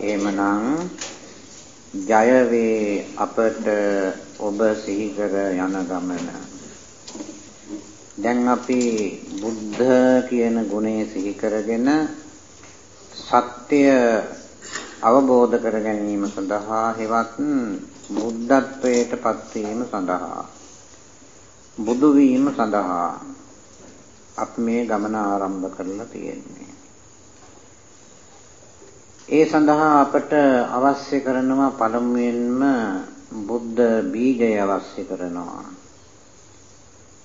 එහෙමනම් ජය වේ අපට ඔබ සිහි කර යන ගමන. දැන් අපි බුද්ධ කියන ගුණය සිහි කරගෙන සත්‍ය අවබෝධ කර ගැනීම සඳහා හෙවත් බුද්ධත්වයට පත්වීම සඳහා බුදු වීම සඳහා අපි මේ ගමන ආරම්භ කරලා තියෙන්නේ. ඒ සඳහා අපට අවශ්‍ය කරනවා පළමුවෙන්ම බුද්ධ බීජය අවශ්‍ය කරනවා.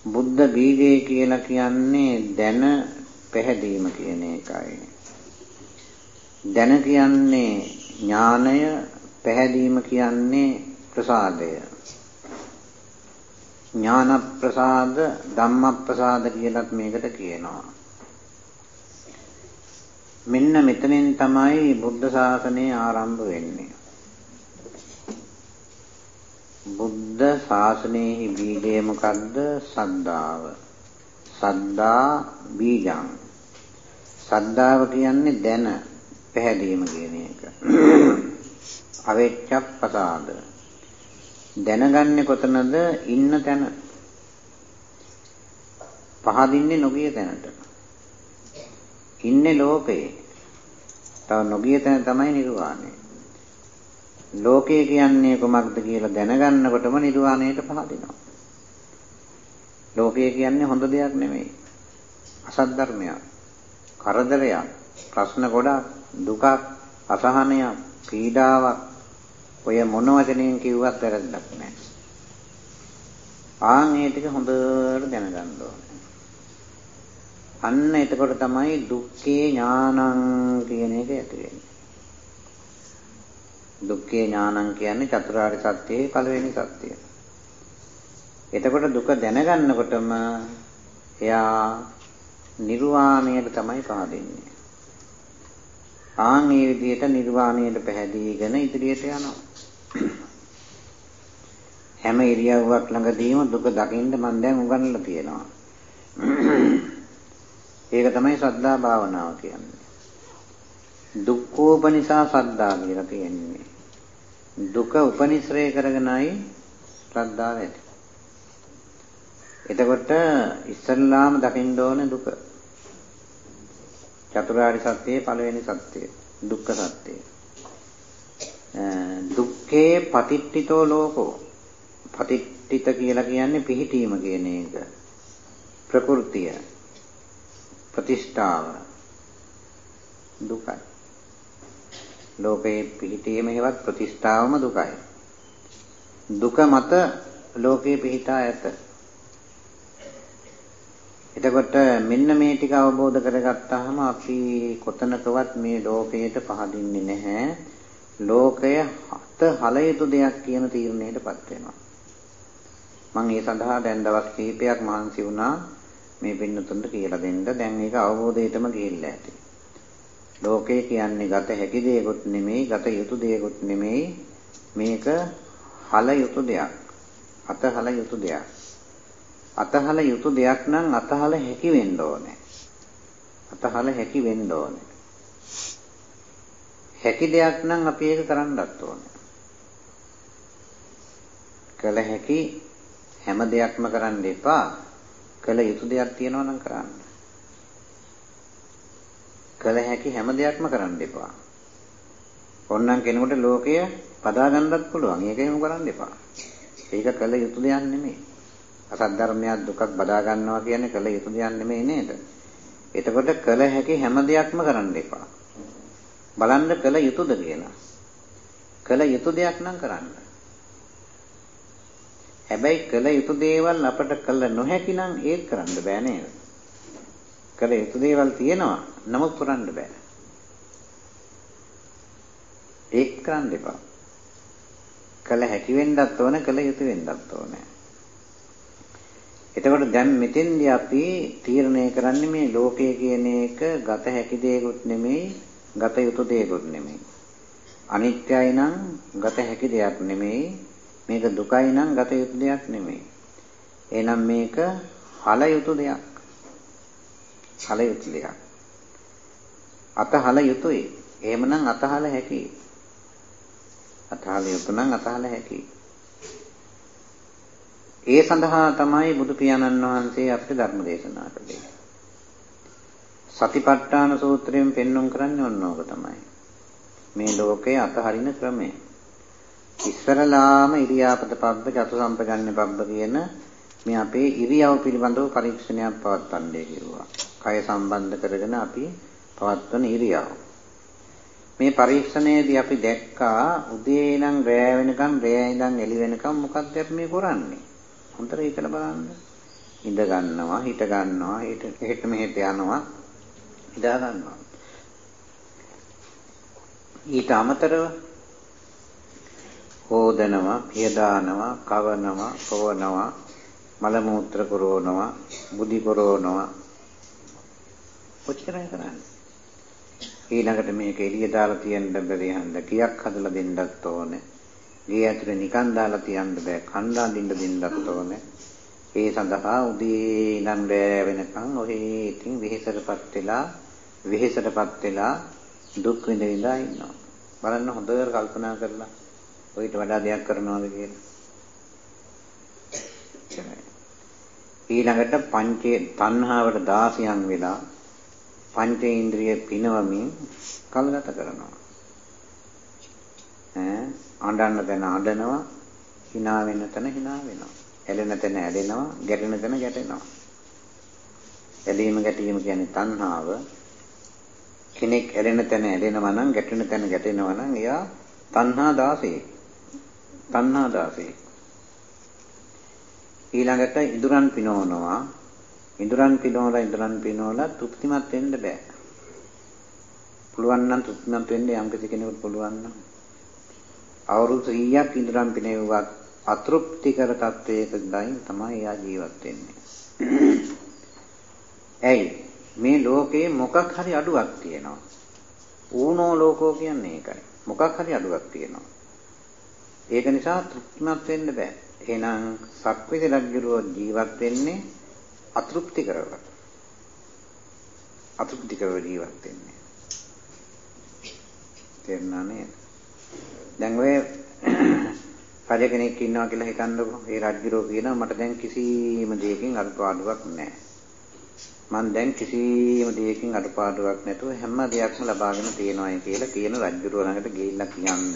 බුද්ධ බීජය කියලා කියන්නේ දැන පැහැදීම කියන එකයි. දැන කියන්නේ ඥානය, පැහැදීම කියන්නේ ප්‍රසාදය. ඥාන ප්‍රසාද, ධම්ම ප්‍රසාද කියලත් මේකට කියනවා. මෙන්න මෙතනින් තමයි බුද්ධ ශාසනය ආරම්භ වෙන්නේ. බුද්ධ ශාසනයේ බීජය මොකද්ද? සද්ධාව. සද්දා බීජං. සද්ධාව කියන්නේ දැන පැහැදීම කියන එක. අවෙච්ඡප්පසාද. දැනගන්නේ කොතනද? ඉන්න තැන. පහදින්නේ නොගිය තැනට. ඉන්නේ ලෝකේ. තව නොගිය තැන තමයි නිර්වාණය. ලෝකය කියන්නේ කොමක්ද කියලා දැනගන්නකොටම නිර්වාණයට පහදිනවා. ලෝකය කියන්නේ හොඳ දෙයක් නෙමෙයි. අසත් ධර්මයක්. කරදරයක්. ප්‍රශ්න ගොඩක්, දුකක්, අසහනයක්, පීඩාවක්. ඔය මොන වචනෙන් කිව්වත් වැරද්දක් නැහැ. ආන් මේ ටික හොඳට දැනගන්න ඕනේ. අන්න එතකොට තමයි දුක්ඛේ ඥානං කියන එක ඇති වෙන්නේ. දුක්ඛේ ඥානං කියන්නේ චතුරාර්ය සත්‍යයේ පළවෙනි සත්‍යය. එතකොට දුක දැනගන්නකොටම එයා නිර්වාණයට තමයි පහදින්නේ. ආන් මේ විදිහට නිර්වාණයට පැහැදීගෙන ඉදිරියට යනවා. හැම ඉරියව්වක් ළඟදීම දුක දකින්න මම දැන් උගන්වලා තියෙනවා. ඒක තමයි සද්ධා භාවනාව කියන්නේ. දුක්ඛෝපනිසා සද්ධා කියලා කියන්නේ. දුක උපනිශ්‍රේ කරගෙනයි ශ්‍රද්ධාව ඇති. එතකොට ඉස්සල්ලාම දකින්න ඕනේ දුක. චතුරාර්ය සත්‍යයේ පළවෙනි සත්‍යය. දුක්ඛ සත්‍යය. දුක්ඛේ පතිට්ඨිතෝ ලෝකෝ. පතිට්ඨිත කියලා කියන්නේ පිහිටීම කියන එක. ප්‍රകൃතිය. ප්‍රතිෂ්ඨාව දුකයි. ලෝකේ පිහිටීම හේවත් ප්‍රතිෂ්ඨාවම දුකයි. දුක මත ලෝකේ පිහිටා ඇත. එතකොට මෙන්න මේ ටික අවබෝධ කරගත්තාම අපි කොතනකවත් මේ ලෝකයට පහදින්නේ නැහැ. ලෝකය හත හල යුතු දෙයක් කියන තීරණයටපත් වෙනවා. මම ඒ සඳහා දැන් දවස් කිහිපයක් මහන්සි වුණා මේ පින්නතුන්ට කියලා දෙන්න. දැන් ඒක අවබෝධයටම ගිහිල්ලා ඇති. ලෝකය කියන්නේ ගත හැකි දෙයක්වත් නෙමෙයි, ගත යුතු දෙයක්වත් නෙමෙයි. මේක හල යුතු දෙයක්. අතහල යුතු දෙයක්. අතහල යුතු දෙයක් නම් අතහල හැකි වෙන්න ඕනේ. අතහල හැකි වෙන්න ඕනේ. හැකි දෙයක් නම් අපි ඒක කරන්නත් ඕනේ. කළ හැකි හැම දෙයක්ම කරන්න එපා. කළ යුතු දෙයක් තියෙනවා නම් කරන්න. කළ හැකි හැම දෙයක්ම කරන්න එපා. ඕනනම් කෙනෙකුට ලෝකය පදා ගන්නත් පුළුවන්. ඒක එහෙම කරන්න එපා. ඒක කළ යුතු දෙයක් නෙමෙයි. අසත් ධර්මයක් දුකක් බදා ගන්නවා කියන්නේ කළ යුතු දෙයක් නෙමෙයි නේද? එතකොට කළ හැකි හැම දෙයක්ම කරන්න එපා. බලන්න කළ යුතුද කියලා. කළ යුතු දෙයක් නම් කරන්න. හැබැයි කළ යුතු දේවල් අපට කළ නොහැකි නම් ඒත් කරන්න බෑ නේද? කළ යුතු දේවල් තියෙනවා නමුත් කරන්න බෑ. ඒක කරන්න එපා. කළ හැකි වෙන්නත් ඕන කළ යුතු වෙන්නත් ඕන. එතකොට දැන් මෙතෙන්දී අපි තීරණය කරන්නේ මේ ලෝකය කියන එක ගත හැකි දෙයක්ුත් නෙමෙයි ගත යුතු දෙයක්ුත් නෙමෙයි. අනිත්‍යයි නම් ගත හැකි දෙයක් නෙමෙයි මේක දුකයි නම් ගත යුතු දෙයක් නෙමෙයි. එහෙනම් මේක හල යුතු දෙයක්. හල යුතු දෙයක්. අත හල යුතුයි. එහෙමනම් අතහල හැකි. අතහල යුතු නම් අතහල හැකි. ඒ සඳහා තමයි බුදු පියාණන් වහන්සේ අපිට ධර්ම දේශනා කළේ. සතිපට්ඨාන සූත්‍රයෙන් පෙන්වුම් කරන්නේ ඔන්න ඕක තමයි. මේ ලෝකයේ අතහරින ක්‍රමය. ඉස්සරලාම ඉරියාපත පබ්බ චතු සම්පජන්‍ය පබ්බ කියන මේ අපේ ඉරියව් පිළිබඳව පරීක්ෂණයක් පවත්වන්නේ කිව්වා. කය සම්බන්ධ කරගෙන අපි පවත්වන ඉරියව්. මේ පරීක්ෂණයේදී අපි දැක්කා උදේ ඉඳන් රෑ වෙනකම් රෑ ඉඳන් එළි වෙනකම් මොකක්ද අපි මේ කරන්නේ? හොඳට හිතලා බලන්න. ඉඳ ගන්නවා, හිට ගන්නවා, හිට එහෙට මෙහෙට යනවා, ඉදා ගන්නවා. ඊට අමතරව හෝදනවා, පියදානවා, කවනවා, පොවනවා, මල මූත්‍ර කරවනවා, බුදි කරවනවා. ඔච්චරයි කරන්නේ. ඊළඟට මේක එළිය දාලා තියන්න බැරි හන්ද කියක් හදලා දෙන්නත් ඕනේ. ගේ ඇතුලේ නිකන් දාලා තියන්න බෑ. කණ්ඩා දින්න දෙන්නත් ඕනේ. ඒ සඳහා උදේ ඉඳන් රෑ වෙනකන් ඔහේ ඉතින් වෙහෙසටපත් වෙලා වෙහෙසටපත් වෙලා දුක් විඳ විඳ ඉන්නවා. බලන්න හොඳට කල්පනා කරලා ඔයිට වඩා දෙයක් කරනවද කියලා. ඊළඟට පංචේ තණ්හාවට දාසියන් වෙලා පංචේන්ද්‍රිය පිනවමින් කල්ගත කරනවා. ඈ අඬන්න තැන අඬනවා, hina වෙන තැන hina වෙනවා. ඇලෙන තැන ඇලෙනවා, ගැටෙන තැන ගැටෙනවා. ඇලීම ගැටීම කියන්නේ තණ්හාව. කෙනෙක් ඇලෙන තැන ඇලෙනවා නම්, ගැටෙන තැන ගැටෙනවා නම් එයා තණ්හා දාසේ. තණ්හා දාසේ. ඊළඟට ඉදුරන් පිනවනවා ඉඳුරන් පිනවලා ඉඳුරන් පිනවලා තෘප්තිමත් වෙන්න බෑ. පුළුවන් නම් තෘප්තිමත් වෙන්න යම් කෙනෙකුට පුළුවන් නම් අවුරුදු 100ක් ඉඳුරන් පිනෙවුවත් අතෘප්තිකර තත්වයකදීන් තමයි එයා ජීවත් වෙන්නේ. ඇයි මේ ලෝකේ මොකක් හරි අඩුවක් තියෙනවා. ඌනෝ ලෝකෝ කියන්නේ ඒකයි. මොකක් හරි අඩුවක් තියෙනවා. ඒක නිසා තෘප්තිමත් වෙන්න බෑ. එහෙනම් සක්විති රජුරෝ ජීවත් වෙන්නේ අතෘප්ති කරවලා. අතෘප්ති කරව ජීවත් වෙන්නේ. තේරුණා නේද? දැන් ඔය රජ කෙනෙක් ඉන්නවා කියලා හිතන්නකෝ. ඒ රජුරෝ කියනවා මට දැන් කිසිම දෙයකින් අඩුපාඩුවක් නැහැ. මම දැන් කිසිම දෙයකින් අඩුපාඩුවක් නැතුව හැම දෙයක්ම ලබාගෙන තියෙනවායි කියලා කියන රජුරෝ ළඟට ගිහිල්ලා කියනද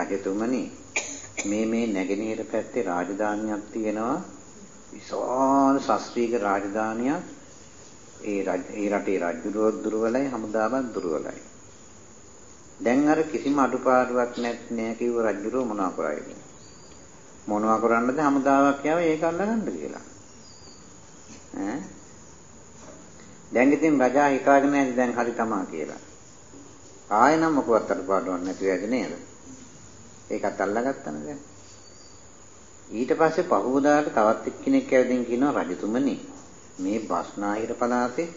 රජතුමනි මේ මේ නැගෙනහිර පැත්තේ රාජධානියක් තියෙනවා විශාල ශාස්ත්‍රීය රාජධානියක් ඒ ඒ රටේ රජුරුවත් දුර්වලයි හමුදාවත් දුර්වලයි. දැන් අර කිසිම අඩුපාඩුවක් නැත්නේ කිව්ව රජුරුව මොනවා කරයිද? මොනවා කරන්නද හමුදාවක් යාව ඒක අල්ලගන්න කියලා. ඈ දැන් ඉතින් රජා හිතාගෙන ඇති දැන් හරි තමා කියලා. ආයෙ නම් මොකවත් අඩුපාඩුවක් නැති වෙද නේද? ඒකත් අල්ලගත්තනේ දැන්. ඊට පස්සේ පහවදාට තවත් එක්කෙනෙක් ඇවිදින් කියනවා රජතුමනි මේ බස්නාහිර පළාතේ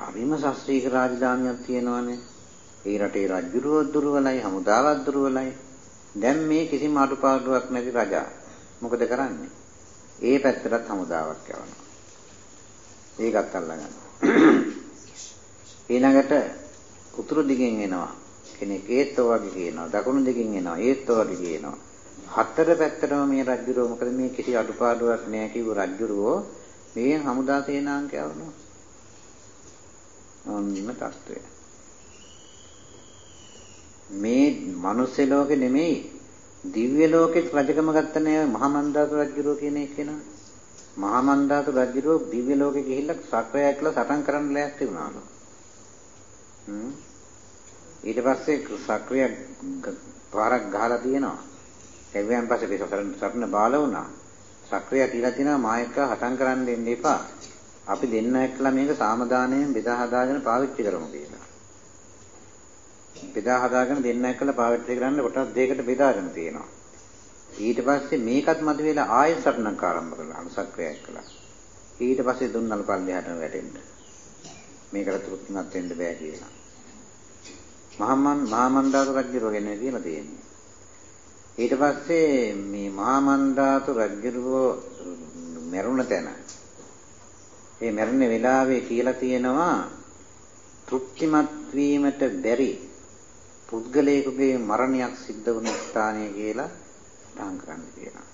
හරිම ශාස්ත්‍රීය රාජධානියක් තියෙනවානේ. ඒ රටේ රජුරුව දුර්වලයි, හමුදාවත් දුර්වලයි. දැන් මේ කිසිම අඩුපාඩුවක් නැති රජා මොකද කරන්නේ? ඒ පැත්තටත් හමුදාවක් යවනවා. ඒකත් අල්ලගන්න. ඊළඟට උතුරු දිගෙන් එනවා කෙනෙක් ඒත් වගේ කියනවා. දකුණු දිගෙන් එනවා ඒත් වගේ කියනවා. හතර පැත්තටම මේ රජුරෝ මොකද මේ කිසි අඩුපාඩුවක් නෑ කිව්ව රජුරෝ මේ හමුදා සේනාංක යවනවා. ඔන්න තත්ත්වය. මේ මිනිස් ලෝකෙ නෙමෙයි දිව්‍ය ලෝකෙත් රජකම ගත්ත නෑ මහා මන්දාතු රජුරෝ කියන එක නා. මහා මන්දාතු රජුරෝ දිව්‍ය ලෝකෙ ගිහිල්ලා සක්‍රය කියලා සටන් කරන්න ලෑස්ති වුණාලු. හ්ම් ඊට පස්සේ සක්‍රිය පාරක් ගහලා තියෙනවා. එවෙන් පස්සේ පිටසරණ සරණ බාල වුණා. සක්‍රිය කියලා තිනවා මායක හටන් කරන්න දෙන්න එපා. අපි දෙන්න එක්කලා මේක සාමදානයෙන් බෙදා හදාගෙන පාවිච්චි කරමු කියලා. බෙදා හදාගෙන දෙන්න එක්කලා පාවිච්චි කරන්න කොටස් දෙකකට බෙදාගෙන තියෙනවා. ඊට පස්සේ මේකත් මත වෙලා ආයෙත් සටනක් ආරම්භ කළා අනුසක්‍රිය එක්කලා. ඊට පස්සේ දුන්නල් පල්ලෙහාට වැටෙන්න. මේකට තෘප්තිමත් වෙන්න බෑ කියලා. මහමන් මහමන්දාතු රජුරෝ ගැන කියලා තියෙන්නේ. ඊට පස්සේ මේ මහා මන්දාතු රජුරෝ මරුණ තැන ඒ මරණ වෙලාවේ කියලා තියෙනවා තෘප්තිමත් වීමට බැරි පුද්ගලයෙකුගේ මරණයක් සිද්ධ වුණු ස්ථානය කියලා සටහන් කරන්න කියනවා.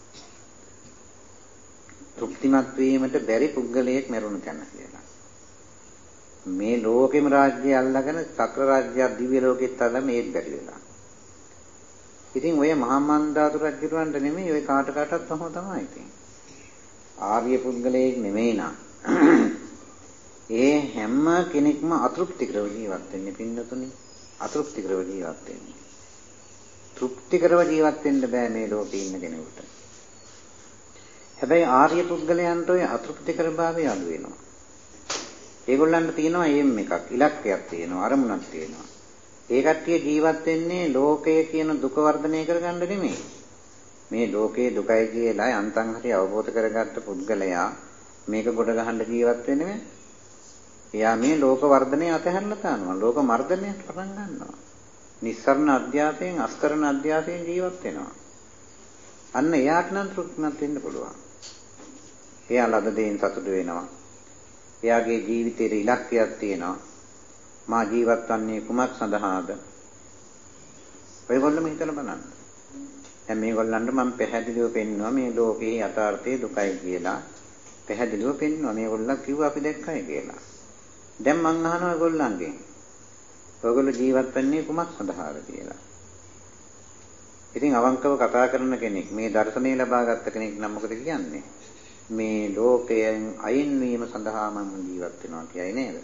තෘප්තිමත් වීමට බැරි පුද්ගලයෙක් මරුණු තැන කියලා. මේ ලෝකෙම රාජ්‍යය අල්ලගෙන සක්‍ර රාජ්‍යයක් දිව්‍ය ලෝකෙත් අල්ලගෙන ඒත් බැරි වෙලා. ඉතින් ඔය මහා මන්දාතු රජුරවන්ට නෙමෙයි ඔය කාට කාටත් තම තමයි ඉතින්. ආර්ය පුද්ගලයෙක් නෙමෙයි නා. ඒ හැම කෙනෙක්ම අතෘප්තිකරව ජීවත් වෙන්නේ පින්නතුනේ. අතෘප්තිකරව ජීවත් වෙන්නේ. තෘප්තිකරව ජීවත් වෙන්න බෑ මේ ලෝකේ ඉන්න කෙනෙකුට. හැබැයි ආර්ය පුද්ගලයන්ට ඔය අතෘප්තිකර භාවය අඩු වෙනවා. ඒගොල්ලන්ට තියෙනවා එම් එකක්, ඉලක්කයක් තියෙනවා, අරමුණක් තියෙනවා. ඒ කට්ටිය ජීවත් වෙන්නේ ලෝකය කියන දුක වර්ධනය කරගන්න නෙමෙයි. මේ ලෝකයේ දුකයි කියලා යන්තම් හරි අවබෝධ කරගත්ත පුද්ගලයා මේක ගොඩ ගහන්න ජීවත් වෙන්නේ එයා මේ ලෝක වර්ධනය අතහැරලා තානවා. ලෝක මර්ධනයට පටන් ගන්නවා. නිස්සරණ අධ්‍යාසයෙන් අස්කරණ අධ්‍යාසයෙන් ජීවත් වෙනවා. අන්න එයාට නම් තෘප්තිමත් වෙන්න පුළුවන්. එයා ලද දෙයින් සතුටු වෙනවා. එයාගේ ජීවිතයේ ඉලක්කයක් තියෙනවා. මා ජීවත් වන්නේ කුමක් සඳහාද? ඔයගොල්ලෝ හිතලා බලන්න. දැන් මේගොල්ලන්ට මම පැහැදිලිව පෙන්නවා මේ ලෝකේ යථාර්ථය දුකයි කියලා. පැහැදිලිව පෙන්නවා මේගොල්ලෝ කිව්වා අපි දැක්කයි කියලා. දැන් මං අහනවා ඔයගොල්ලන්ගෙන්. ඔයගොල්ලෝ ජීවත් වෙන්නේ කුමක් සඳහාද කියලා. ඉතින් අවංකව කතා කරන කෙනෙක් මේ දර්ශනය ලබාගත් කෙනෙක් නම් මොකද කියන්නේ? මේ ලෝකයෙන් අයින් වීම සඳහා මම ජීවත් වෙනවා කියයි නේද?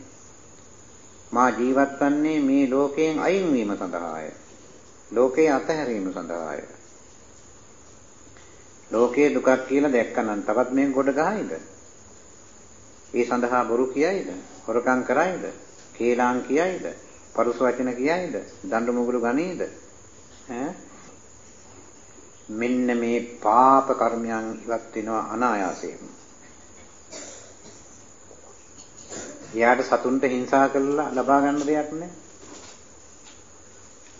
මා ජීවත් වන්නේ මේ ලෝකයෙන් අයින් වීම සඳහාය. ලෝකේ අතහැරීම සඳහාය. ලෝකයේ දුකක් කියලා දැක්කනම් තවත් මේ ගොඩ ගහයිද? ඒ සඳහා බොරු කියයිද? හොරකම් කරයිද? කේලාම් කියයිද? පරුස වචන කියයිද? දඬු මුගුරු ගනීද? ඈ මෙන්න මේ පාප කර්මයන් ඉවත් වෙනවා අනායාසයෙන්. එයාට සතුන්ට හිංසා කළා ලබා ගන්න දෙයක් නැහැ.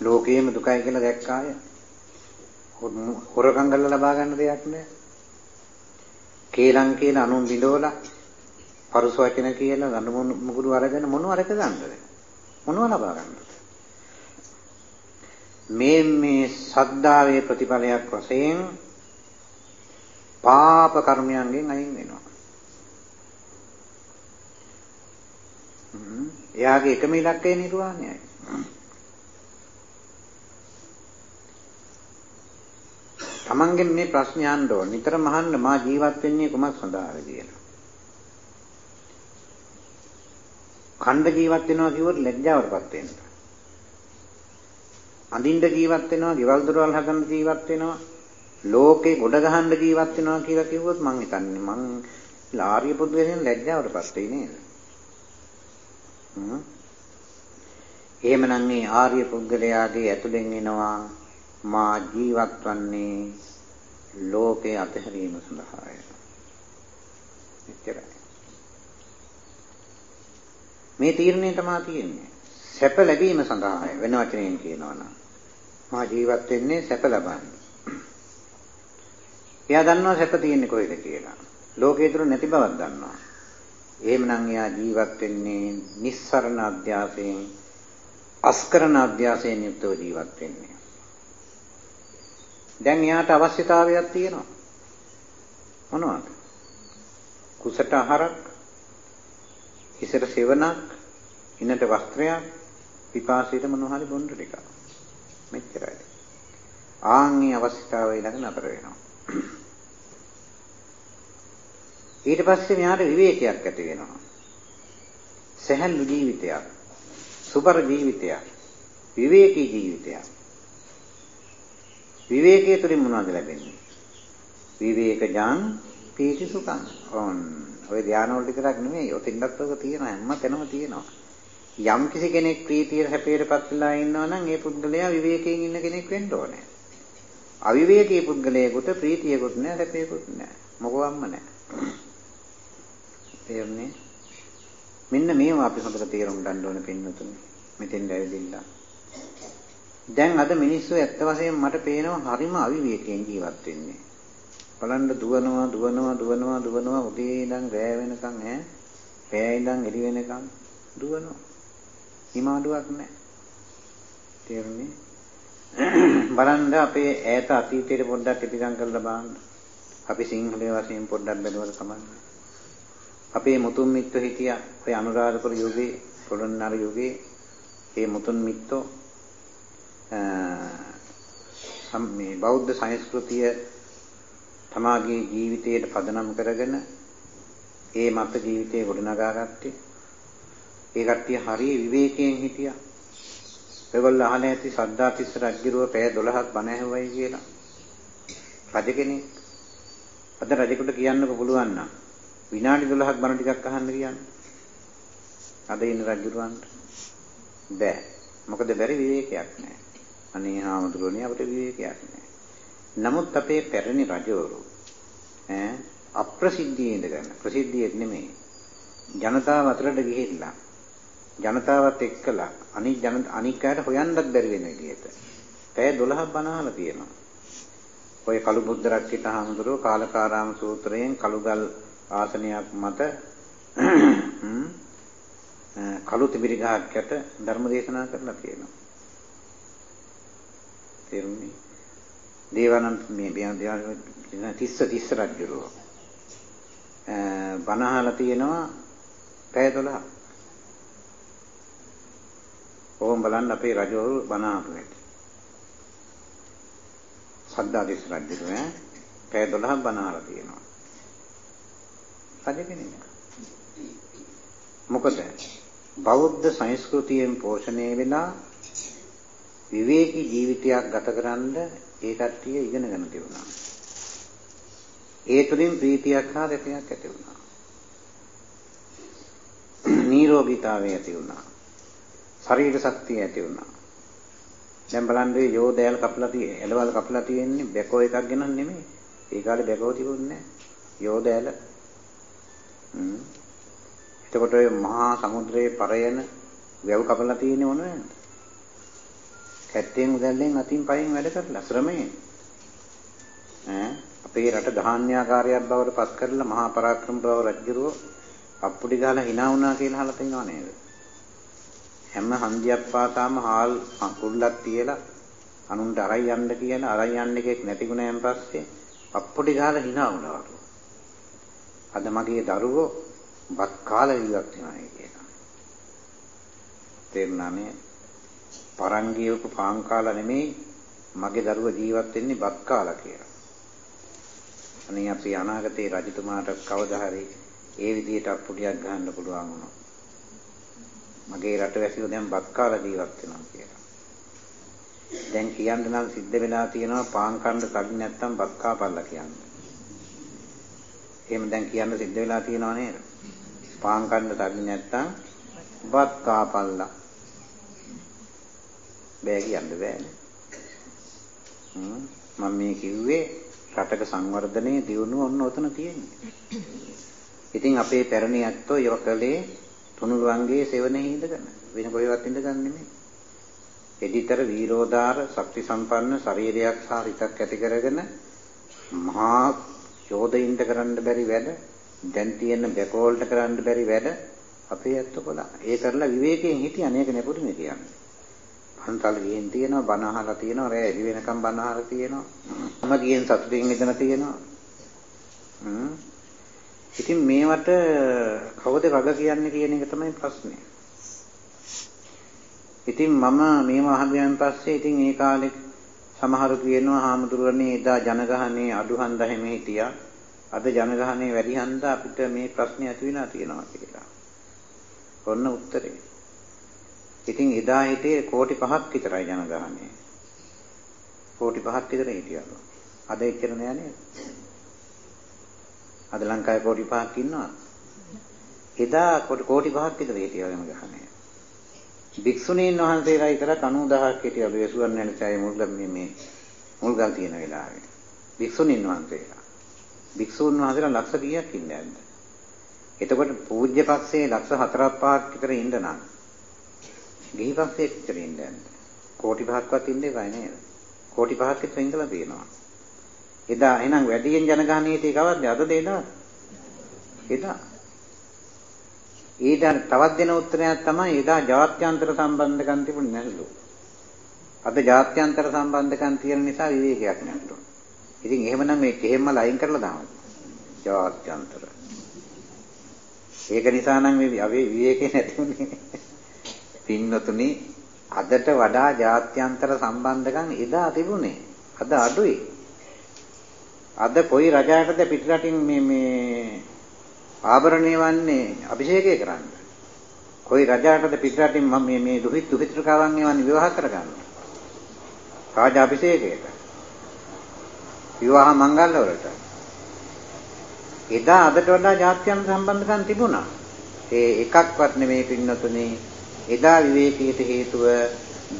ලෝකයේම දුකයි කියලා දැක්කාය. හොරකම් කරලා ලබා ගන්න දෙයක් නැහැ. කේලම් කියලා අනුන් බිඳවලා පරුස වචන කියලා ගඳ මුගුරු අරගෙන මොනව අරක ගන්නද? මොනව ලබා ගන්නද? මේ මේ සද්ධාවේ ප්‍රතිඵලයක් වශයෙන් පාප කර්මයන්ගෙන් අයින් වෙනවා. එයාගේ එකම ඉලක්කය නිර්වාණයයි. තමන්ගෙන් මේ ප්‍රශ්නේ අහන්න ඕන. නිතරම අහන්න මා ජීවත් වෙන්නේ කුමක් සඳහාද කියලා. ඛණ්ඩ ජීවත් වෙනවා කිව්වොත් ලැජ්ජාවටපත් වෙන්න. අඳින්න ජීවත් වෙනවා, ගෙවල් දොරවල් හදන්න ජීවත් වෙනවා, ලෝකේ ගොඩ ගහන්න ජීවත් වෙනවා කියලා කිව්වොත් මං හිතන්නේ මං ආර්ය පුද්ගලයන් ලැජ්ජාවටපත් වෙයි නේද? හ්ම්. එහෙමනම් මේ ආර්ය පුද්ගලයාගේ ඇතුලෙන් එනවා මා ජීවත් වන්නේ ලෝකේ අතහැරීම සඳහාය. එච්චරයි. මේ තීරණය තමයි තියෙන්නේ. සැප ලැබීම සඳහාය වෙන වචනයෙන් කියනවා නම් මා ජීවත් වෙන්නේ සැප ලබන්න. එයා දන්නවා සැප තියෙන්නේ කොහෙද කියලා. ලෝකයේ තුර නැති බවක් දන්නවා. එහෙමනම් එයා ජීවත් වෙන්නේ නිස්සරණ අධ්‍යාසයෙන් අස්කරණ අධ්‍යාසයෙන් යුක්තව ජීවත් වෙන්නේ. දැන් එයාට අවශ්‍යතාවයක් තියෙනවා. මොනවද? කුසට ආහාරක්, හිසට සෙවණක්, ඉනට වස්ත්‍රයක්, පිපාසයට මොනවා හරි බොන්න ටිකක්. මෙච්චරයි. ආන්ගේ අවශ්‍යතාවය ළඟ නතර වෙනවා. ඊට පස්සේ මෙයාට විවේකයක් ඇති වෙනවා. සැහැල්ලු ජීවිතයක්, සුබර ජීවිතයක්, විවේකී ජීවිතයක්. විවේකයේ තුලින් මොනවද ලැබෙන්නේ? විවේකජං පීති සුඛං. ඔන්න ඔය ධානය වල විතරක් නෙමෙයි, ඔතෙන්වත් ඔක තියෙනවා හැම තැනම තියෙනවා. යම් කිසි කෙනෙක් ප්‍රීතිය හැපේටපත් වෙලා ඉන්නවා නම් ඒ පුද්ගලයා විවේකයෙන් ඉන්න කෙනෙක් වෙන්න ඕනේ. අවිවේකී පුද්ගලයෙකුට ප්‍රීතියකුත් නැහැ හැපේකුත් නැහැ. මොකවම්ම නැහැ. තේරුණේ? මෙන්න මේවා අපි හොඳට තේරුම් ගන්න ඕනේ පින්නතුනි. මෙතෙන් ඇවිදින්න. දැන් අද මිනිස්සු ඇත්ත වශයෙන්ම මට පේනවා හරිම අවිවේකයෙන් ජීවත් වෙන්නේ. බලන්න දුවනවා දුවනවා දුවනවා දුවනවා උදේ ඉඳන් රෑ වෙනකන් ඈ. පෑ ඉඳන් එළි වෙනකන් දුවනවා. හිමාඩුවක් නැහැ. තේරුණේ? බලන්න අපේ ඈත අතීතයේ පොඩ්ඩක් ඉදිරියම් කරලා බලන්න. අපි සිංහලයේ වශයෙන් පොඩ්ඩක් බැලුවද කමන්නේ. අපේ මුතුන් මිත්තු හිටියා ඔය අනුරාධපුර යුගයේ පොළොන්නරු යුගයේ ඒ මුතුන් මිත්තෝ මේ බෞද්ධ සංස්කෘතිය තමාගේ ජීවිතයට පදනම් කරගෙන ඒ මත ජීවිතේ ගොඩනගා ගත්තේ. ඒ කට්ටිය හරිය විවේකයෙන් හිටියා. ඒගොල්ලෝ අහලා ඇති සද්දාතිස්ස රජුරුව පැය 12ක් බණ ඇහුවයි කියලා. රජ කෙනෙක්. අද රජෙකුට කියන්නකො පුළුවන් නම් විනාඩි 12ක් බණ ටිකක් අහන්න කියන්නේ. අද ඉන්න රජුරුවන්ට බෑ. මොකද බැරි විවේකයක් නැහැ. අනේ හාමුදුරනේ අපිට විවේකයක් නැහැ. නමුත් අපේ පැරණි රජවරු ඈ අප්‍රසිද්ධියේ ඉඳගෙන ප්‍රසිද්ධියෙත් නෙමෙයි ජනතාව අතරට ගිහිල්ලා ජනතාවත් එක්කලා අනික් ජන අනික් අයට හොයන්නත් බැරි වෙන විදිහට පැය 12ක් බණ අහලා තියෙනවා. ඔය කළු බුද්ධ රක්කිත හාමුදුරුවෝ කාලකාරාම සූත්‍රයෙන් කළුගල් ආසනයක් මත කළු තිබිරි ගහක් යට ධර්ම දේශනා කරලා තියෙනවා. තේරුණේ? දේවානන්ද මේ දේවානන්ද තිස්ස තිස්ස රජුරෝ බණහලා තියෙනවා පැය 12ක්. ඕම් බලන්න අපේ රජවරු බණ ආපු හැටි. සද්දාතිස්ස රජුරෝ ඈ පැය 12ක් බණහලා තියෙනවා. රජ කෙනෙක්. මොකද බෞද්ධ සංස්කෘතියෙන් පෝෂණය වෙලා විවේකී ජීවිතයක් ගතකරනද ඒ කට්ටිය ඉගෙනගෙන තිබුණා. ඒ තුළින් ප්‍රීතියක් හා රැකයක් ඇති වුණා. නිරෝගීතාවය ඇති වුණා. ශරීර ශක්තිය ඇති වුණා. දැන් බලන්න මේ යෝදෑල් කපලා තියෙන්නේ, එළවල් කපලා තියෙන්නේ බැකෝ එකක් ගෙන නෙමෙයි. ඒ කාලේ බැකෝ තිබුණේ නැහැ. යෝදෑල. හ්ම්. එතකොට ඔය මහා සමුද්‍රයේ පරයන වැව් කපලා තියෙන්නේ මොනවද? කැත්තෙන් උදැල්ලෙන් අතින් පයින් වැඩ කරලා ශ්‍රමයෙන්. ඈ අපේ රට ධාන්‍යාකාරයක් බවට පත් කරලා මහා පරාක්‍රම බව රජුරෝ අප්පුඩි ගහලා hina වුණා කියලා අහලා තියෙනව නේද? හැම හන්දියක් පාසාම හාල් කුල්ලක් තියලා අනුන්ට අරයි යන්න කියලා අරයි යන්න එකෙක් නැතිුණාන් පස්සේ අප්පුඩි ගහලා hina වුණා. අද මගේ දරුවෝ බත් කාලා ඉවත් වෙනවා කියලා. තේරුණානේ? පරංගියක පාන් කාලා නෙමෙයි මගේ දරුවා ජීවත් වෙන්නේ බත් කාලා කියලා. අනේ අපි අනාගතේ රජතුමාට කවදා හරි ඒ විදිහට අප්පුඩියක් ගහන්න පුළුවන් වුණා. මගේ රටවැසියෝ දැන් බත් කාලා ජීවත් වෙනවා කියලා. දැන් කියන්න නම් සිද්ධ වෙලා තියෙනවා පාන් කන්න කඩි නැත්තම් බත් කාපල්ලා කියන්නේ. එහෙම දැන් කියන්න සිද්ධ වෙලා තියෙනව නේද? පාන් කන්න කඩි නැත්තම් බත් කාපල්ලා. බෑ කියන්න බෑනේ. මම මේ කිව්වේ රටක සංවර්ධනයේ දියුණුව ඔන්න ඔතන තියෙන්නේ. ඉතින් අපේ පැරණි ඇත්තෝ ඒව කළේ තුනුරුවන්ගේ සෙවණේ ඉඳගෙන වෙන කොහෙවත් ඉඳගන්නේ නෙමෙයි. එදිතර වීරෝදාර ශක්ති සම්පන්න ශරීරයක් සහ හිතක් ඇති කරගෙන මහා යෝධයින්ට කරන්න බැරි වැඩ දැන් තියෙන බැකෝල්ට කරන්න බැරි වැඩ අපේ ඇත්තෝ කළා. ඒ කරලා විවේකයෙන් හිටියන ඒක නෙපුරුනේ කියන්නේ. පන්සල් ගිහින් තියෙනවා බණ අහලා තියෙනවා රෑ එළි වෙනකම් බණ අහලා තියෙනවා මම ගිහින් සතුටින් ඉඳලා තියෙනවා හ්ම් ඉතින් මේවට කවුද රග කියන්නේ කියන එක තමයි ප්‍රශ්නේ ඉතින් මම මේව අහගෙන පස්සේ ඉතින් ඒ කාලේ සමහරු කියනවා හාමුදුරනේ එදා ජනගහනේ අඩු හන්ද හැම හිටියා අද ජනගහනේ වැඩි හන්ද අපිට මේ ප්‍රශ්නේ ඇති වෙලා තියෙනවා කියලා ඔන්න උත්තරේ ඉතින් එදා හිටියේ කෝටි 5ක් විතරයි ජනගහනය. කෝටි 5ක් විතර හිටියලු. අද එච්චර නෑ නේද? අද ලංකාවේ කෝටි 5ක් ඉන්නවා. එදා කෝටි 5ක් විතර හිටියා ජනගහනය. භික්ෂුණීන් වහන්සේලා විතර 90000ක් හිටියලු යසුවන් නැලිසයි මුල්ගම් මේ මේ මුල්ගල් තියෙන වෙලාවේ. භික්ෂුණීන් වහන්සේලා. භික්ෂුන් වහන්සේලා ලක්ෂ කීයක් ඉන්නේ නැද්ද? එතකොට පූජ්‍ය පක්ෂයේ ලක්ෂ 4ක් 5ක් විතර ඉන්න නම් ගිහි පස්සේ එච්චර ඉන්න යන්න. කෝටි පහක්වත් ඉන්න එපා නේද? කෝටි පහක් විතර ඉඳලා තියෙනවා. එදා එහෙනම් වැඩියෙන් ජනගහනයේ තේ කවද්ද අද දෙනවා? එදා. ඊට තවත් දෙන උත්තරයක් තමයි එදා ජාත්‍යන්තර සම්බන්ධකම් තිබුණේ නැහැලු. අද ජාත්‍යන්තර සම්බන්ධකම් තියෙන නිසා විවේකයක් නැතුව. ඉතින් එහෙමනම් මේ කෙහෙම්මල අයින් කරලා දාමු. ජාත්‍යන්තර. ඒක නිසා නම් මේ අපි විවේකේ නැතුනේ. පින්නතුනි අදට වඩා ජාත්‍යන්තර සම්බන්ධකම් එදා තිබුණේ. අද අඩුයි. අද කොයි රජාටද පිටරටින් මේ මේ ආභරණය වන්නේ අභිෂේකය කරන්න. කොයි රජාටද පිටරටින් මම මේ මේ දුහිත දුහිතෘකාවන් එවන්නේ විවාහ කරගන්න. රාජ අභිෂේකයට. විවාහ මංගල්‍ය වලට. එදා අදට වඩා ජාත්‍යන්තර සම්බන්ධකම් තිබුණා. ඒ එකක්වත් නෙමේ පින්නතුනේ එදා විවේකීට හේතුව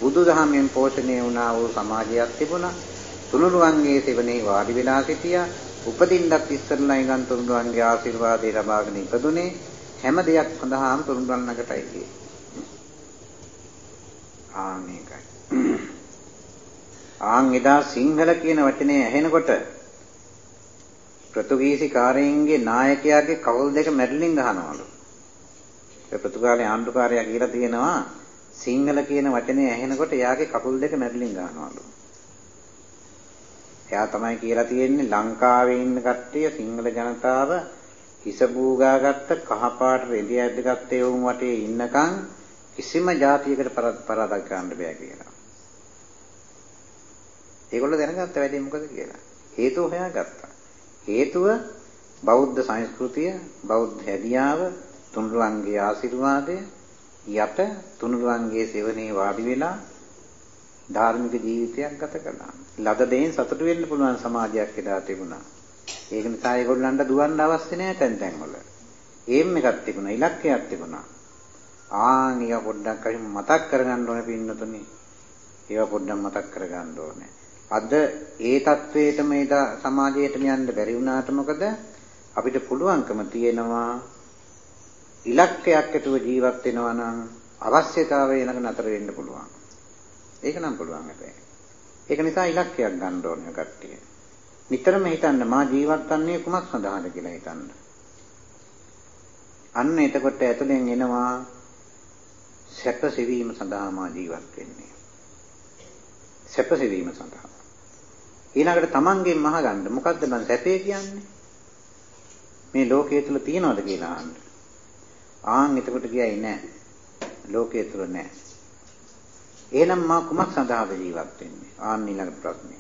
බුදුදහමෙන් පෝෂණය වුණා වූ සමාජයක් තිබුණා. තුනුරුවන්ගේ සෙවණේ වාඩි වෙලා සිටියා. උපදින්නත් ඉස්සරලා ඉඳන් තුනුරුවන්ගේ ආශිර්වාදය ලබාගෙන ඉපදුනේ හැම දෙයක් සඳහාම තුනුරුවන් ළඟටයි ගියේ. ආ මේකයි. ආන් එදා සිංහල කියන වචනේ ඇහෙනකොට පෘතුගීසි කාරයින්ගේ නායකයාගේ කවුල් දෙක මැරිලින් ගහනවලු. ඒ පෘතුගාලේ ආණ්ඩුකාරයා කියලා තියෙනවා සිංහල කියන වචනේ ඇහෙනකොට එයාගේ කකුල් දෙක මැරිලින් ගහනවලු. එයා තමයි කියලා තියෙන්නේ ලංකාවේ ඉන්න කට්ටිය සිංහල ජනතාව හිස බූගා ගත්ත කහපාට රෙදි ඇද්දගත්තේ වුන් වටේ ඉන්නකම් කිසිම જાතියකට පරාදක් ගන්න බෑ කියලා. ඒගොල්ලෝ දැනගත්ත වැඩේ මොකද කියලා. හේතුව හොයාගත්තා. හේතුව බෞද්ධ සංස්කෘතිය, බෞද්ධ හැදියාව, තුනුරුවන්ගේ ආශිර්වාදය යට තුනුරුවන්ගේ සෙවණේ වාඩි වෙලා ධාර්මික ජීවිතයක් ගත කළා. ලද දෙයින් සතුටු වෙන්න පුළුවන් සමාජයක් එදා තිබුණා. ඒක නිසා ඒගොල්ලන්ට දුවන්න අවශ්‍ය නැහැ තැන් තැන්වල. ඒම් එකක් තිබුණා, ඉලක්කයක් තිබුණා. ආන් ඒක පොඩ්ඩක් අහිම මතක් කරගන්න ඕනේ පින්නතුනේ. ඒවා පොඩ්ඩක් මතක් කරගන්න ඕනේ. අද ඒ தത്വෙටම ඒ සමාජයට යන්න බැරි වුණාට මොකද අපිට පුළුවන්කම තියෙනවා ඉලක්කයක් ඇතුව ජීවත් වෙනවා නම් අවශ්‍යතාවය ළඟ නතර වෙන්න පුළුවන්. ඒක නම් පුළුවන් හැබැයි. ඒක නිසා ඉලක්කයක් ගන්න ඕනේ කට්ටිය. නිතරම හිතන්න මා ජීවත් වන්නේ කුමක් සඳහාද කියලා හිතන්න. අන්න එතකොට ඇතුලෙන් එනවා සැප සෙවීම සඳහා මා ජීවත් වෙන්නේ. සැප සෙවීම සඳහා. ඊළඟට තමන්ගෙන් මහගන්න මොකද්ද මං සැපේ කියන්නේ? මේ ලෝකයේ තුල තියනවද කියලා අහන්න. ආන් එතකොට කියයි නෑ. ලෝකයේ තුල නෑ. එහෙනම් මා කුමක් සඳහාද ජීවත් වෙන්නේ? ආන්න ඊළඟ ප්‍රශ්නය.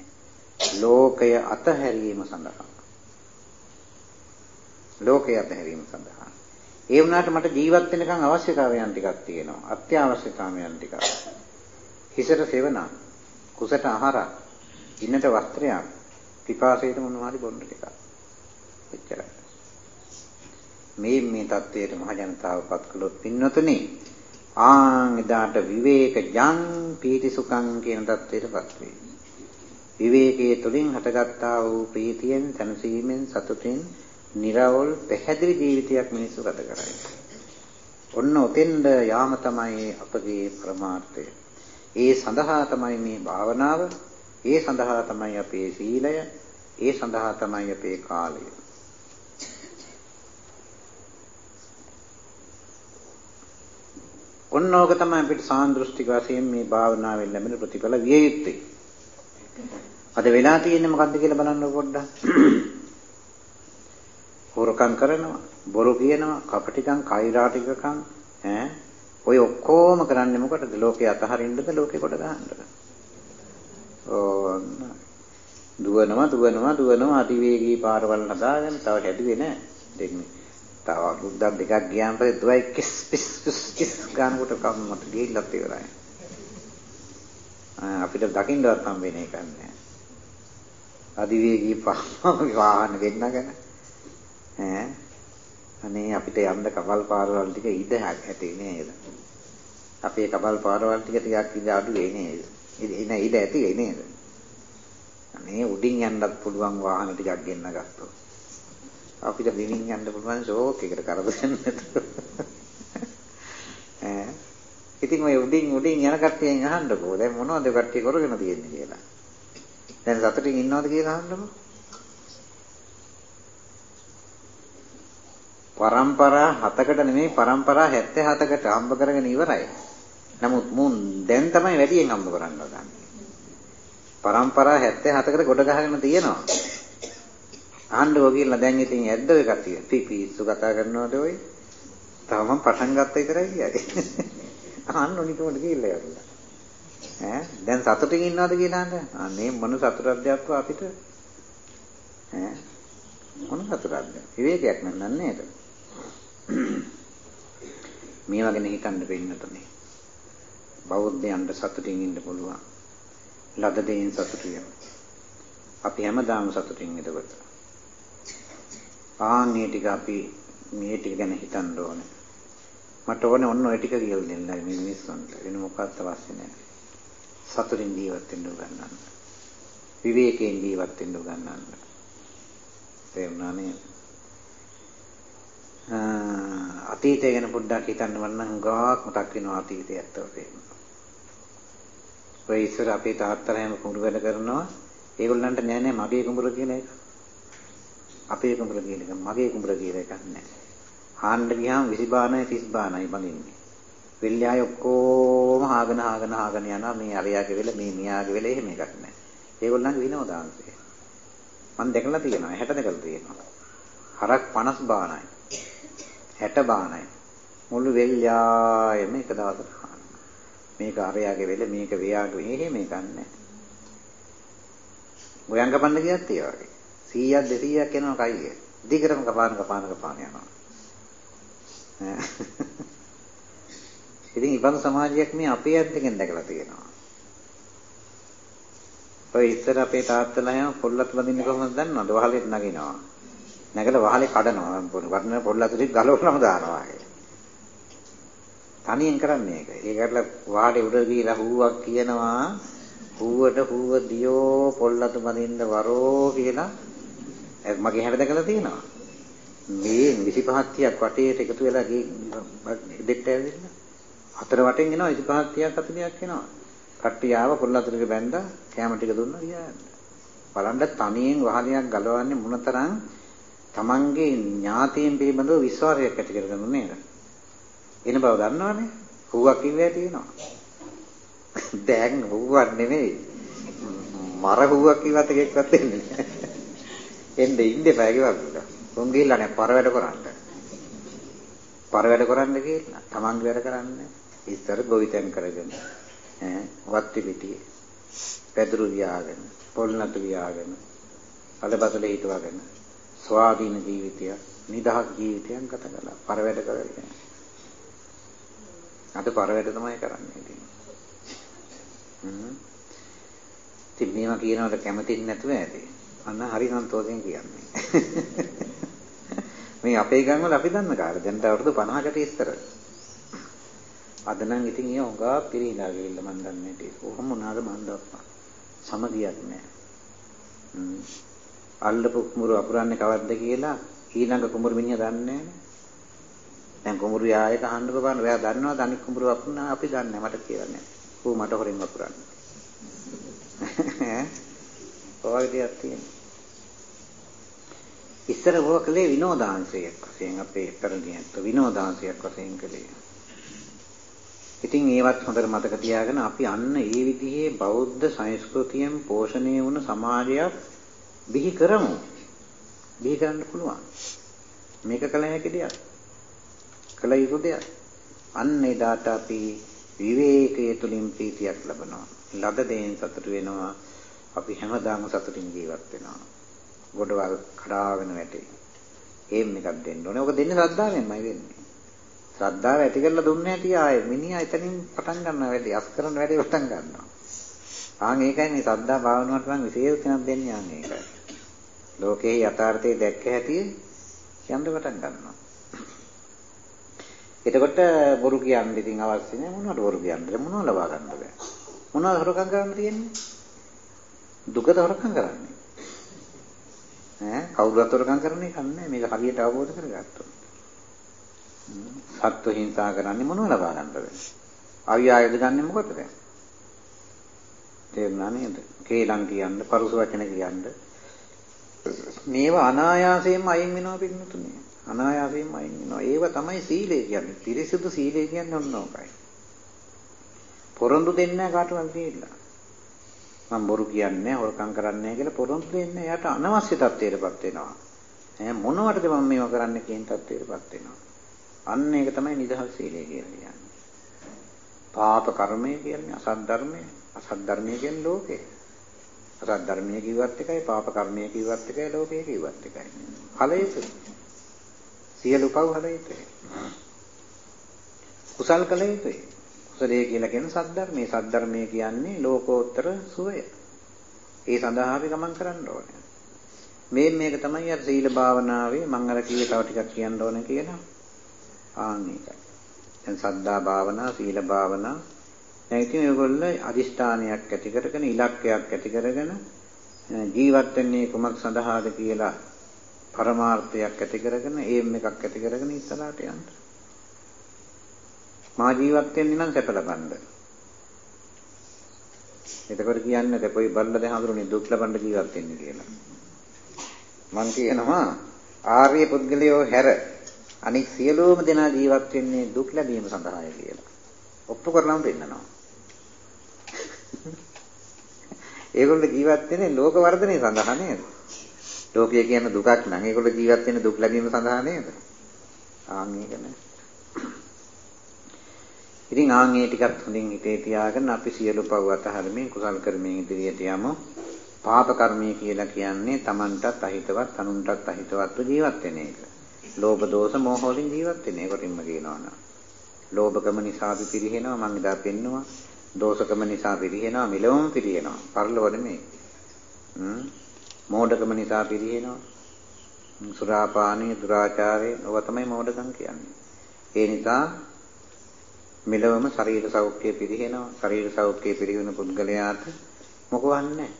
ලෝකය අතහැරීම සඳහා. ලෝකය අතහැරීම සඳහා. ඒ වුණාට මට ජීවත් වෙනකන් අවශ්‍යතාවයන් ටිකක් තියෙනවා. අත්‍යවශ්‍යතාවයන් ටිකක්. හිසට සෙවණක්, කුසට ආහාරයක්, ඉන්නට වස්ත්‍රයක්, පිපාසයට මොනවා හරි බොන්න ටිකක්. එච්චරයි. මේ මේ தത്വයට මහ ජනතාවපත් කළොත් පින්නතුනේ ආන් එදාට විවේක ජං පීතිසුඛං කියන தത്വයටපත් වේ. විවේකයේ තුලින් හටගත්තා වූ ප්‍රීතියෙන්, තනසීමෙන්, සතුටෙන්, निराවල් පැහැදිලි ජීවිතයක් මිනිස්සු ගත කරයි. ඔන්න උතෙන්ද යාම තමයි අපගේ ප්‍රමාර්ථය. ඒ සඳහා තමයි මේ භාවනාව, ඒ සඳහා තමයි අපේ සීලය, ඒ සඳහා තමයි අපේ කාලය. ඔන්න ඕක තමයි අපිට සාන්දෘෂ්ටික වශයෙන් මේ භාවනාවෙන් ලැබෙන ප්‍රතිඵල විය යුත්තේ. අද වෙලා තියෙන්නේ මොකද්ද කියලා බලන්න පොඩ්ඩක්. හොරකම් කරනවා, බොරු කියනවා, කපටිකම්, කෛරාටිකකම් ඈ ඔය ඔක්කොම කරන්නේ මොකටද? ලෝකේ අතහරින්නද, ලෝකේ කොට ගන්නද? ඕන්න දුවනවා දුවනවා දුවනවා අතිවේගී පාරවල් හදාගෙන තව හැදුවේ නෑ දෙන්නේ. තව අවුරුද්දක් දෙකක් ගියාම පස්සේ දුවයි කිස් පිස් කිස් කිස් ගන්නකොට කම්මට ගිහිල්ලත් ඉවරයි. අපිට දකින්නවත් හම් වෙන එකක් නෑ. අධිවේගී වාහන ගෙන්නගෙන ඈ අනේ අපිට යන්න කපල් පාරවල් ටික ඉඳ ඇති නේද? අපේ කපල් පාරවල් ටික ටිකක් ඉඳ අඩු වෙයි නේද? එන ඉඩ ඇති වෙයි නේද? අනේ උඩින් යන්නත් පුළුවන් වාහන ටිකක් ගෙන්න ගත්තොත්. අපිට බිමින් යන්න පුළුවන් ෂෝක් එකට කරදරයක් නැතුව. ඈ ඉතින් ඔය උඩින් උඩින් යන කට්ටියෙන් අහන්නකෝ දැන් මොනවද කට්ටිය කරගෙන තියෙන්නේ කියලා. දැන් සතුටින් ඉන්නවද කියලා අහන්නකෝ. පරම්පරා හතකට නෙමෙයි පරම්පරා 77කට හම්බ කරගෙන ඉවරයි. නමුත් මුන් දැන් තමයි වැඩියෙන් හම්බ කරන්න ගන්නේ. પરම්පරා 77කට ගොඩ ගහගෙන තියෙනවා. අහන්න ඕක කියලා දැන් ඉතින් ඇද්ද ඔය කට්ටිය. පිපිස්සු කතා කරනවද ඔය? තාම පටන් ගත්ත විතරයි කියයි. අහන්න ඕනිකමද කියලා යන්න. ඈ දැන් සතුටින් ඉන්නවද කියලා අහන්න. අනේ මොන සතුටක්ද අපිට? ඈ මොන සතුටක්ද? විවේකයක් නෑ නේද? මේවා ගැන හිතන්න වෙන්නතුනේ. බෞද්ධයන්ට සතුටින් ඉන්න පුළුවන්. ලද දෙයින් සතුටු වෙමු. අපි හැමදාම සතුටින් ඉඳකොට. ආන් මේ ටික අපි මේ ටික ගැන හිතන්න ඕනේ. මට ඕනේ ඔන්න ඔය ටික කියලා දෙන්න මේ මිනිස්සුන්ට. වෙන මොකක්වත් අවශ්‍ය නැහැ. සතුටින් ජීවත් වෙන්න උගන්වන්න. විවේකයෙන් ජීවත් වෙන්න උගන්වන්න. තේරුණා නේද? අතීතය ගැන පොඩ්ඩක් හිතන්න වන්නම් ගාක් මතක් වෙනවා අතීතය ඇත්තට. ඔය ඉස්සර අපේ තාත්තලා හැම කුඹුරු වැඩ කරනවා. ඒගොල්ලන්ට නෑ නෑ මගේ කුඹුර කියන එක. අපේ කුඹුර කියන එක මගේ කුඹුර කියන එකක් නෑ. හාන්න ගියාම 20 බානයි 30 බානයි බඳින්නේ. වෙල්ලාය ඔක්කොම හාගෙන හාගෙන හාගෙන යනවා මේ අරයාගේ වෙල මේ මියාගේ වෙල එහෙම එකක් නෑ. ඒගොල්ලන්ගේ විනෝදාංශය. මම දැකලා තියෙනවා 60 දැකලා තියෙනවා. හරක් 50 බානයි. 60 බානයි. මුළු වෙල්ලායම එක දවසට මේක අරයාගේ වෙල මේක වෙයාගේ එහෙම එකක් නැහැ. ගොයන් කපන්න ගියත් ඒ වගේ. 100ක් 200ක් යනවා කයිය. දිගටම කපාන කපාන කපාන යනවා. ඉතින් ඉබඳු සමාජයක් මේ අපේ ඇත්තකින් දැකලා තියෙනවා. ඔය ඉස්සර අපේ තාත්තලා හැම පොල්ලත් බඳින්නේ කොහොමද දන්නවද? වහලෙත් නගිනවා. නැගලා වහලේ කඩනවා. වර්ණ පොල්ලත් ටික ගලවලම දානවා. තනියෙන් කරන්නේ ඒක. ඒකට වාඩි උඩ ගිහලා හුවක් කියනවා. හුවට හුව දියෝ පොල්ලතු බඳින්න වරෝ කියලා මගේ හැර දැකලා තියෙනවා. මේ 25 30ක් වටේට එකතු වෙලා ගිහින් දෙට්ට ඇවිල්ලා හතර වටෙන් එනවා 25 30ක් 40ක් එනවා. කට්ටිය ආව පොල්ලතුරක බැඳලා කැම ටික දුන්නා ගියා. බලන්න තනියෙන් වහලයක් ගලවන්නේ මොනතරම් Tamange ඥාතීන් පිළිබඳව විශ්වාසයක් ඇති කරගන්න නේද? එන බව දන්නවනේ. හුවක් කිව්වේ තියෙනවා. දැන් හුවක් නෙමෙයි. මර හුවක් කිව්වත් එකෙක්වත් දෙන්නේ නැහැ. එන්නේ ඉන්නේ බෑ කිව්වා. උන් ගිහිල්ලා නේ පර වැඩ කරන්න. පර වැඩ කරන්න කියලා. Tamange වැඩ කරන්නේ. ඉස්සර ගොවිතැන් කරගෙන ඈ වත්ති පිටියේ පැදුරු වියාගෙන පොල්නතු වියාගෙන අලබසල හිටවගෙන ස්වාධීන ජීවිතය නිදහස් ජීවිතයක් ගත කළා. පර වැඩ කරගෙන. අද පරවැඩ තමයි කරන්නේ ඉතින්. හ්ම්. ඉතින් මේවා කියනවට කැමතින් නැතුව ඇති. අන්න හරි සන්තෝෂයෙන් කියන්නේ. මේ අපේ ගම් වල අපි දන්න කාලේ දැන් අවුරුදු 50කට ඉස්සර. අද නම් ඉතින් ඒ හොඟා පිරීලා ගිහිල්ලා මන් දන්නේ නැටි. කොහොම වුණාද මන් දක්වා. සමගියක් නැහැ. හ්ම්. අල්ලපු කුඹුර අපුරන්නේ කවද්ද කියලා ඊළඟ කුඹුර මිනිහා දන්නේ නැහැ. දැන් කුඹුරු යායක අහන්නකො බලන්න. ඔයා දන්නවද අනික් කුඹුරු වපුරනා අපි දන්නේ මට කියලා නෑ. ඌ මට හොරෙන් වපුරන්නේ. ඔය දෙයක් තියෙනවා. ඉස්සර ඕක කලේ විනෝදාංශයක් වශයෙන් අපේ පෙරදියන්ට විනෝදාංශයක් වශයෙන් කලේ. ඉතින් ඒවත් හොඳට මතක තියාගෙන අපි අන්න ඒ විදිහේ බෞද්ධ සංස්කෘතියෙන් පෝෂණය වුණ සමාජයක් බිහි කරමු. බිහි කරන්න පුළුවන්. මේක කල හැකි දෙයක්. කළ යුතු දෙයක්. අන්න එදාට අපි විවේකයේ තුලින් ප්‍රීතියක් ලබනවා. ලද දෙයින් සතුට වෙනවා. අපි හැමදාම සතුටින් ජීවත් වෙනවා. ගොඩවල් කඩාගෙන වැටේ. ඒම් එකක් දෙන්න ඕනේ. ඔක දෙන්නේ ශ්‍රද්ධාවෙන්මයි වෙන්නේ. ශ්‍රද්ධාව ඇති කරලා දුන්නේ නැති ආයේ මිනිහා එතනින් පටන් ගන්නවා වැඩි. අස් කරන වැඩි පටන් ගන්නවා. ආන් ඒකයි මේ ශ්‍රද්ධා භාවනාවට නම් විශේෂ තැනක් දෙන්නේ ආන් ඒකයි. ලෝකේ යථාර්ථය දැක්ක හැටි යන්න පටන් ගන්නවා. එතකොට බොරු කියන්න ඉතින් අවශ්‍ය නැහැ මොනවද බොරු කියන්නේ මොනවද ලබා ගන්න බෑ මොනවද හොරකම් කරන්න තියෙන්නේ දුකද හොරකම් කරන්නේ. ඈ? කවුරුත් හොරකම් කරන්නේ නැහැ මේක හරියට අවබෝධ කරගත්තොත්. සත්ව හිංසා කරන්නේ මොනවද ලබා ගන්නද? ආය ආයද ගන්නෙ මොකටද තේරුණා නේද? කේලම් කියන්න පරුස වචන කියන්න. මේවා අනායාසයෙන්ම අයින් වෙනවා පිටුතුනේ අනායාසයෙන්ම අයින් වෙනවා. ඒව තමයි සීලය කියන්නේ. පිරිසිදු සීලය කියන්නේ ඔන්න ඕකයි. පොරොන්දු දෙන්නේ කාටවත් කියලා. මම බොරු කියන්නේ හොරකම් කරන්නේ නැහැ කියලා පොරොන්දු වෙන්නේ එයාට අනවශ්‍ය තත්ත්වයකටපත් වෙනවා. ඈ මොනවටද මම මේව කරන්නේ කියන තත්ත්වයකටපත් වෙනවා. අන්න ඒක තමයි නිදහස් සීලය කියන්නේ. පාප කර්මය කියන්නේ අසත් ධර්මය. අසත් ධර්මය කියන්නේ ලෝකේ. අසත් ධර්මය කිව්වත් එකයි පාප කර්මය කිව්වත් එකයි ලෝකය කිව්වත් එකයි. ඵලයේද සියලු පව් හල යුතුයි. කුසල් කළ යුතුයි. කුසලයේ කියලා කියන සද්ධර්මයේ සද්ධර්මයේ කියන්නේ ලෝකෝත්තර සුවය. ඒ සඳහා අපි ගමන් කරන්න ඕනේ. මේ මේක තමයි අර සීල භාවනාවේ මම අර කීයේ තව ටිකක් කියන්න ඕනේ කියලා. ආන් ඒකයි. දැන් සද්ධා භාවනා, සීල භාවනා දැන් ඉතින් මේගොල්ලෝ අදිෂ්ඨානයක් ඇති කරගෙන ඉලක්කයක් ඇති කරගෙන ජීවත් වෙන්නේ කුමක් සඳහාද කියලා පරමාර්ථයක් ඇති කරගෙන ඒම් එකක් ඇති කරගෙන ඉස්සරහට යන්න. මා ජීවත් වෙන්නේ නම් සැප ලබන්න. එතකොට කියන්නේ දෙපොයි බල්ලද හඳුරුනේ දුක් ලබන්න ජීවත් වෙන්නේ කියලා. මං කියනවා ආර්ය පුද්ගලයෝ හැර අනික් සියලුම දෙනා ජීවත් වෙන්නේ දුක් ලැබීම සඳහායි කියලා. ඔප්පු කරලම පෙන්නනවා. ඒගොල්ලෝ ජීවත් වෙන්නේ ලෝක වර්ධනය සඳහා නේද? ලෝකය කියන්නේ දුකක් නම් ඒගොල්ලෝ ජීවත් වෙන්නේ දුක් ලැබීම සඳහා නේද? ආන් ඒක නෑ. ඉතින් ආන් ඒ ටිකත් හොඳින් හිතේ තියාගෙන අපි සියලු පව් අතහරින්න කුසල් කරමින් ඉදිරියට යමු. පාප කර්මය කියලා කියන්නේ Tamanටත් අහිතවත් අනුන්ටත් අහිතවත්ව ජීවත් වෙන එක. ලෝභ දෝෂ මෝහ වලින් ජීවත් වෙන එක කොටින්ම කියනවනම්. ලෝභකම නිසා අපි පිරිහෙනවා මං ඉදා පෙන්නවා. දෝෂකම නිසා පිරිහෙනවා මිලවම පිරිහෙනවා. පරලොව නෙමෙයි. හ්ම්. මෝඩකම නිසා පිරිහෙනවා. සුරාපානී දුරාචාරය ඔව තමයි මෝඩකම් කියන්නේ. ඒ නිසා මෙලොවම ශරීර සෞඛ්‍ය පිරිහෙනවා. ශරීර සෞඛ්‍ය පිරිහෙන පුද්ගලයාට මොකවත් නැහැ.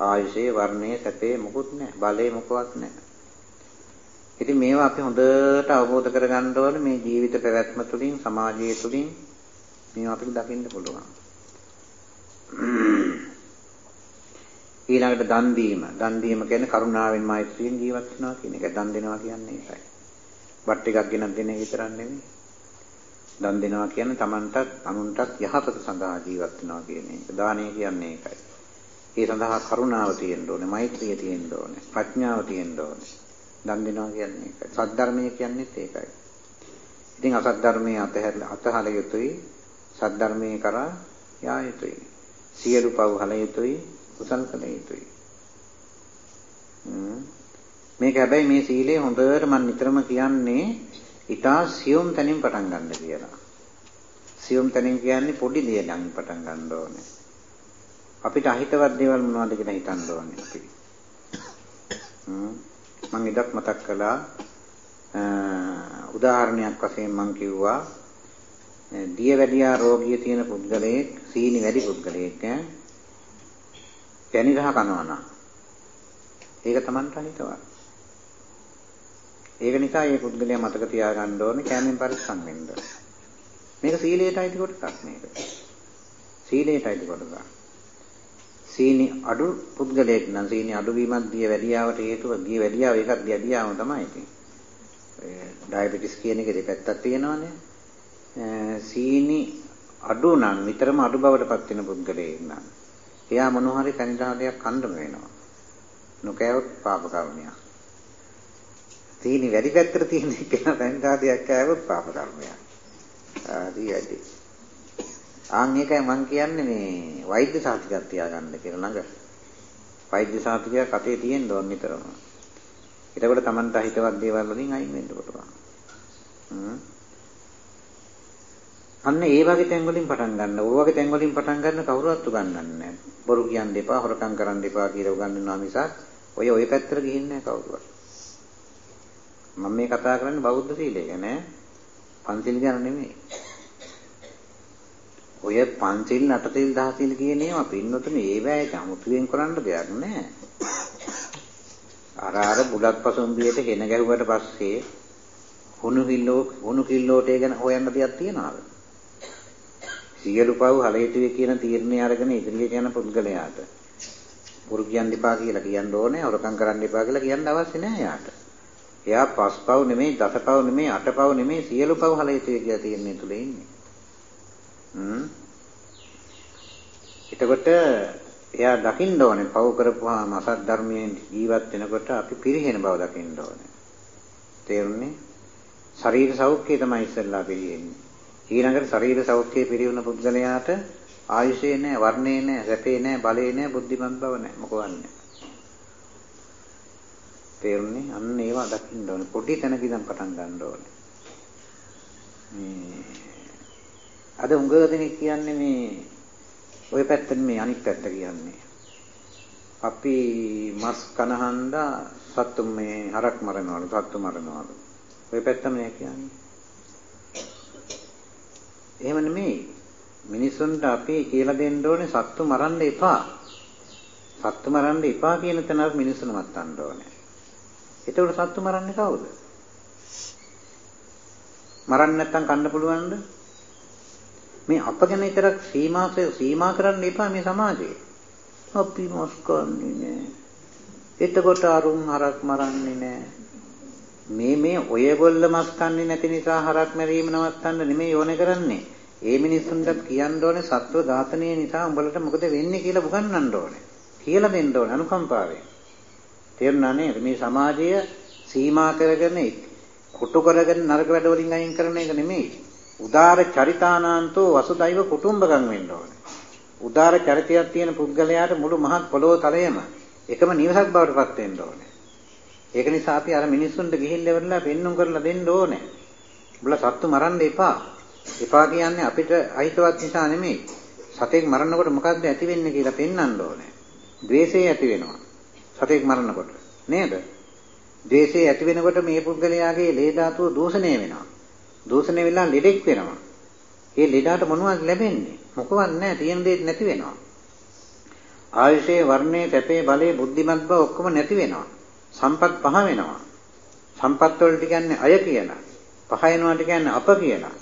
ආයුෂයේ වර්ණයේ සැපේ මොකුත් නැහැ. බලේ මොකවත් නැහැ. ඉතින් මේවා අපි හොඳට අවබෝධ කරගන්න ඕනේ මේ ජීවිත පැවැත්ම තුළින් සමාජය තුළින් මේවා අපිට දකින්න පුළුවන්. ඊළඟට දන් දීම. දන් දීම කියන්නේ කරුණාවෙන් මෛත්‍රියෙන් ජීවත් වෙනවා කියන එක. දන් දෙනවා කියන්නේ ඒකයි. වත් ටිකක් ගෙනත් දෙන එක විතරක් නෙමෙයි. දන් දෙනවා කියන්නේ Tamanටත් අනුන්ටත් යහපත සඳහා ජීවත් වෙනවා කියන එක. දානය කියන්නේ ඒකයි. ඒ සඳහා කරුණාව තියෙන්න ඕනේ, මෛත්‍රිය තියෙන්න ඕනේ, ප්‍රඥාව තියෙන්න ඕනේ. දන් දෙනවා කියන්නේ ඒකයි. සද්ධර්මය කියන්නේත් ඒකයි. ඉතින් අසත් ධර්මයේ අතහැරලා අතහල යුතුයි, සත් ධර්මයේ කරා යා යුතුයි. සියලු පව් හල යුතුයි, කුසල් කළ යුතුයි. මේක හැබැයි මේ සීලය හොඳට මම නිතරම කියන්නේ ඊටා සියුම් තැනින් පටන් ගන්න කියලා. සියුම් තැනින් කියන්නේ පොඩි දෙයකින් පටන් ගන්න ඕනේ. අපිට අහිතවත් දේවල් මොනවද කියලා හිතන්න ඕනේ අපි. මම ඉදක් මතක් කළා උදාහරණයක් වශයෙන් මම කිව්වා දියවැඩියා රෝගිය තියෙන පුද්ගලයෙක් සීනි වැඩි පුද්ගලයෙක් පැණි රහ කනවා නම් ඒක Tamanට හිතවත්. ඒක නිසා මේ පුද්ගලයා මතක තියාගන්න ඕනේ කැමෙන් පරිස්සම් වෙන්න. මේක සීලයට අයිති කොටසක් මේක. සීලයට අයිති කොටසක්. සීනි අඩු පුද්ගලයෙක් නම් සීනි අඩු වීමත් දිය වැඩියාවට හේතුව දිය වැඩියාව ඒකත් දියදියාම තමයි ඉතින්. ඒ ඩයබටිස් කියන එකේ දෙපැත්තක් තියෙනවානේ. සීනි අඩු නම් විතරම අඩු බවටපත් වෙන පුද්ගලයෙක් නම් එයා මොන හරි කනිදාලයක් කන්නම වෙනවා. නොකෑවොත් පාප කර්මයක්. සීනි වැඩි පැත්තට තියෙන එක කනිදාලයක් කෑවොත් පාප කර්මයක්. ආදී ඇති. ආන් ඒකයි මම කියන්නේ මේ වෛද්‍ය සාතිකයක් තියාගන්න කියලා ළඟ. වෛද්‍ය සාතිකයක් අතේ තියෙන්න ඕන නිතරම. එතකොට Tamanට හිතවත් දේවල් වලින් අයින් වෙන්න පුළුවන්. හ්ම්. අන්න ඒ වගේ තැන් වලින් පටන් ගන්න. ඕ වගේ තැන් වලින් පටන් ගන්න කවුරුවත් උගන්වන්නේ නැහැ. බොරු කියන්න එපා, හොරකම් කරන්න එපා කියලා උගන්වනවා මිසක් ඔය ඔය පැත්තට ගිහින් නැහැ කවුරුවත්. මම මේ කතා කරන්නේ බෞද්ධ සීලය ගැන පන්සිල් ගැන නෙමෙයි. ඔය පන්සිල් නටතිල් දහසිල් කියන ඒවා පින්නතුනේ ඒ වැයට අමුතුවෙන් කරන්න දෙයක් නැහැ. අර අර බුලත් පසුම්බියට හෙන ගැහුවට පස්සේ හුණු කිල්ලෝ හුණු කිල්ලෝට ගැන හොයන්න දෙයක් තියනවාද? සියලු පව් හලයුතුයි කියන තීරණය අරගෙන ඉදිරියට යන පුද්ගලයාට පුරු කියන්න එපා කියලා කියන්න ඕනේ හොරකම් කරන්න එපා කියලා කියන්න අවශ්‍ය නැහැ යාට. එයා පස්පව් නෙමෙයි දසපව් නෙමෙයි අටපව් නෙමෙයි සියලු පව් හලයුතුයි කියලා තීරණය තුල ඉන්නේ. හ්ම්. එතකොට එයා දකින්න ඕනේ පව කරපුවාම අසත් ධර්මයෙන් ජීවත් වෙනකොට අපි පිරිහෙන බව දකින්න ඕනේ. තේරුණේ? ශරීර සෞඛ්‍යය තමයි ඉස්සෙල්ලා පිළිෙන්නේ. ඊළඟට ශරීර සෞඛ්‍යය පිළිවුණ පුද්ගලයාට ආයුෂේ නැහැ, වර්ණේ නැහැ, සැපේ නැහැ, බලේ නැහැ, බුද්ධිමත් බව නැහැ. මොකවන්නේ? තේරුණේ? අන්න ඒවා දකින්න ඕනේ. පොඩි තැනක ඉඳන් පටන් ගන්න ඕනේ. මේ අද උඟ දෙනෙක් කියන්නේ මේ ওই පැත්තෙන් මේ අනිත් පැත්ත කියන්නේ. අපි මස් කනහන්දා සත්තු මේ හරක් මරනවලු සත්තු මරනවලු. ওই පැත්තම නේ කියන්නේ. එහෙම නෙමෙයි. මිනිසුන්ට අපි කියලා දෙන්න ඕනේ සත්තු මරන්න එපා. සත්තු මරන්න එපා කියන තැනක් මිනිස්සුන්ට මත්තන්න ඕනේ. එතකොට සත්තු මරන්නේ කවුද? මරන්න නැත්තම් කන්න පුළුවන්ද? මේ අප ගැන විතරක් සීමා සීමා කරන්න එපා මේ සමාජයේ. අපි මොස් කන්නේ නෑ. එතකොට අරුන් හරක් මරන්නේ නෑ. මේ මේ ඔයගොල්ල මස් කන්නේ නැති නිසා හරක් මැරීම නවත්තන්න නෙමෙයි ඕනේ කරන්නේ. ඒ මිනිස්සුන්ට කියන්න ඕනේ සත්ව ඝාතනය නිසා උඹලට මොකද වෙන්නේ කියලා බුගන්නන්න ඕනේ. කියලා දෙන්න ඕනේ අනුකම්පාවෙන්. තේරුණා නේද? මේ සමාජය සීමා කරගෙන කොටු කරගෙන නරක වැඩ වලින් අයින් කරන එක නෙමෙයි. උදාර චරිතානාන්තෝ වසුදෛව කුටුම්බකම් වෙන්න ඕනේ. උදාර චරිතයක් තියෙන පුද්ගලයාට මුළු මහත් පොළොව තලයේම එකම නිවසක් බවට පත් වෙන්න ඕනේ. ඒක නිසා අපි අර මිනිස්සුන්ට ගිහිල්ලා ඉවරලා පෙන්눔 කරලා දෙන්න ඕනේ. උඹලා සත්තු මරන්න එපා. එපා කියන්නේ අපිට අහිතවත් නිසා නෙමෙයි. සතෙක් මරනකොට මොකද්ද ඇති වෙන්නේ කියලා පෙන්වන්න ඕනේ. ද්වේෂය ඇති වෙනවා. සතෙක් මරනකොට. නේද? ද්වේෂය ඇති වෙනකොට මේ පුද්ගලයාගේ ලේ ධාතුව දූෂණය වෙනවා. දූෂණය වෙලා ලෙඩෙක් වෙනවා. ඒ ලෙඩාට මොනවද ලැබෙන්නේ? මොකවත් නැහැ. තියෙන දෙයක් නැති වෙනවා. ආයුෂේ වර්ණේ සැපේ බලේ බුද්ධිමත් බව ඔක්කොම නැති වෙනවා. සම්පත් පහ වෙනවා. සම්පත් වලට කියන්නේ අය කියලා. පහ වෙනවාට කියන්නේ අප කියලා.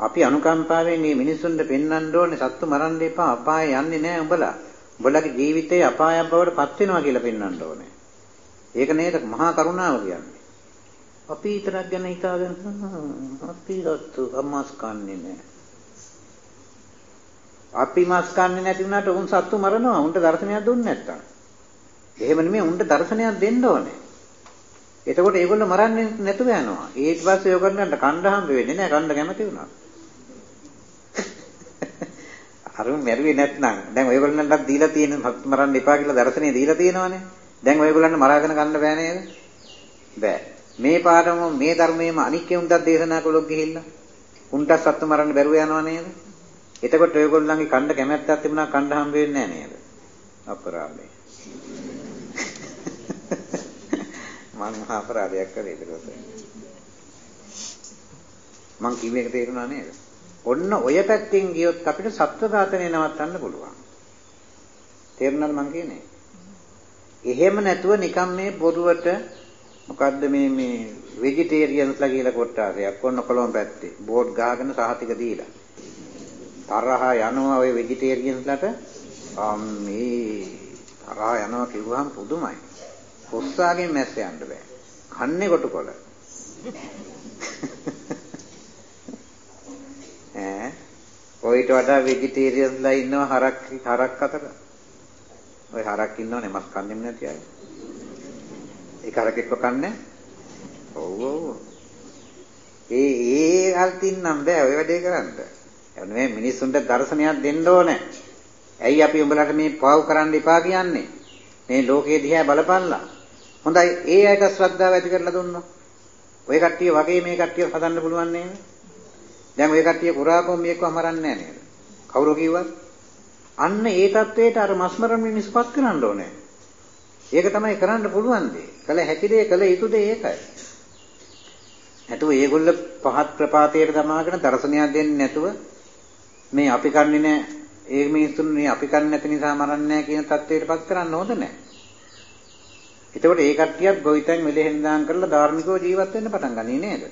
අපි අනුකම්පාවෙන් මේ මිනිසුන්ට පෙන්වන්න ඕනේ සත්තු මරන්න එපා අපාය යන්නේ නැහැ උඹලා. උඹලගේ ජීවිතේ අපායක් බවට පත් වෙනවා කියලා පෙන්වන්න ඕනේ. ඒක නේද මහා කරුණාව කියන්නේ. අපි විතරක් ගැන හිතාගෙන අපි රත්තු අම්මාස් කන්නේ නැහැ. අපි මස් කන්නේ නැති වුණාට උන් සත්තු මරනවා. උන්ට දර්ශනයක් දුන්නේ නැත්තම්. එහෙම නෙමෙයි උන්ට දර්ශනයක් දෙන්න ඕනේ. එතකොට ඒගොල්ලෝ මරන්නේ නැතුව යනවා. ඊට පස්සේ ඒගොල්ලන්ට කණ්ඩ හම්බ වෙන්නේ නැහැ. කණ්ඩ කැමති වුණා. අරුන් මැරුවේ නැත්නම් දැන් ඔයගොල්ලන්ටත් දීලා තියෙන සත්තු මරන්න එපා කියලා දර්ශනය දීලා තියෙනවනේ. දැන් ඔයගොල්ලන්ට මරාගෙන ගන්න බෑ නේද? බෑ. මේ පාඩම මේ ධර්මයේම අනික් කෙනුන්ටත් දේශනා කළොත් ගිහිල්ලා උන්ට සත්තු මරන්න බැරුව යනවා නේද? එතකොට ඔයගොල්ලන්ගේ කණ්ඩ කැමැත්තක් තිබුණා කණ්ඩ හම්බ වෙන්නේ නැහැ නේද? අපරාධේ. මං මහා අපරාධයක් කරේ ඒකට. මං කිව්ව එක තේරුණා නේද? ඔන්න ඔය පැත්තෙන් ගියොත් අපිට සත්ව ඝාතනය නවත්තන්න පුළුවන්. තේරුණාද මං කියන්නේ? එහෙම නැතුව නිකම් මේ බොරුවට මොකද්ද මේ මේ වෙජිටේරියන්ස්ලා කියලා කොටාසයක් ඔන්න කොළඹ පැත්තේ. බෝඩ් ගහගෙන සහතික දීලා. තරහ යනවා ওই වෙජිටේරියන්ස්ලාට අම්මේ තරහ යනවා කිව්වහම පුදුමයි. කොස්සාගෙන් මැස්ස යන්න බෑ. කන්නේ කොටකොල ඈ ඔයිට වඩා වෙජිටේරියන්ස්ලා ඉන්නවා හරක් හරක් අතර ඔය හරක් ඉන්නවනේ මස් කන්නේම නැති අය ඒ කරකෙක්ව කන්නේ? ඔව් ඔව්. ඒ ඒ අල්තින්නම් බෑ ඔය වැඩේ කරන්න. එන්නේ මිනිස්සුන්ට දර්ශනයක් දෙන්න ඕනේ. ඇයි අපි උඹලට මේ පාව් කරන්න එපා කියන්නේ? මේ ලෝකයේ දිහා බලපල්ලා. හොඳයි ඒ අයට ශ්‍රද්ධාව ඇති කරලා දුන්නොත්. ඔය කට්ටිය වගේ මේ කට්ටිය හදන්න පුළුවන් නේද? දැන් ඔය කට්ටිය පුරා කොම්බියෙක්ව මරන්නේ නැහැ නේද? කවුරු කිව්වත්? අන්න ඒ தത്വයට අර මස්මරණ නිස්පත් කරන්න ඕනේ. ඒක තමයි කරන්න පුළුවන් දේ. කළ හැකි දේ කළ යුතු දේ ඒකයි. නැතුව ඒගොල්ල පහත් ප්‍රපාතයට දමාගෙන දර්ශනයක් දෙන්නේ නැතුව මේ අපි කන්නේ නැහැ. ඒ මිනිස්සුන් මේ අපි කන්නේ නැති නිසා මරන්නේ නැහැ කියන தത്വයටපත් කරන්න හොඳ නැහැ. එතකොට ඒ කට්ටියත් ගොවිතැන් මෙලෙහෙන් දාන් කරලා ධාර්මිකව ජීවත් වෙන්න පටන් ගන්නේ නේද?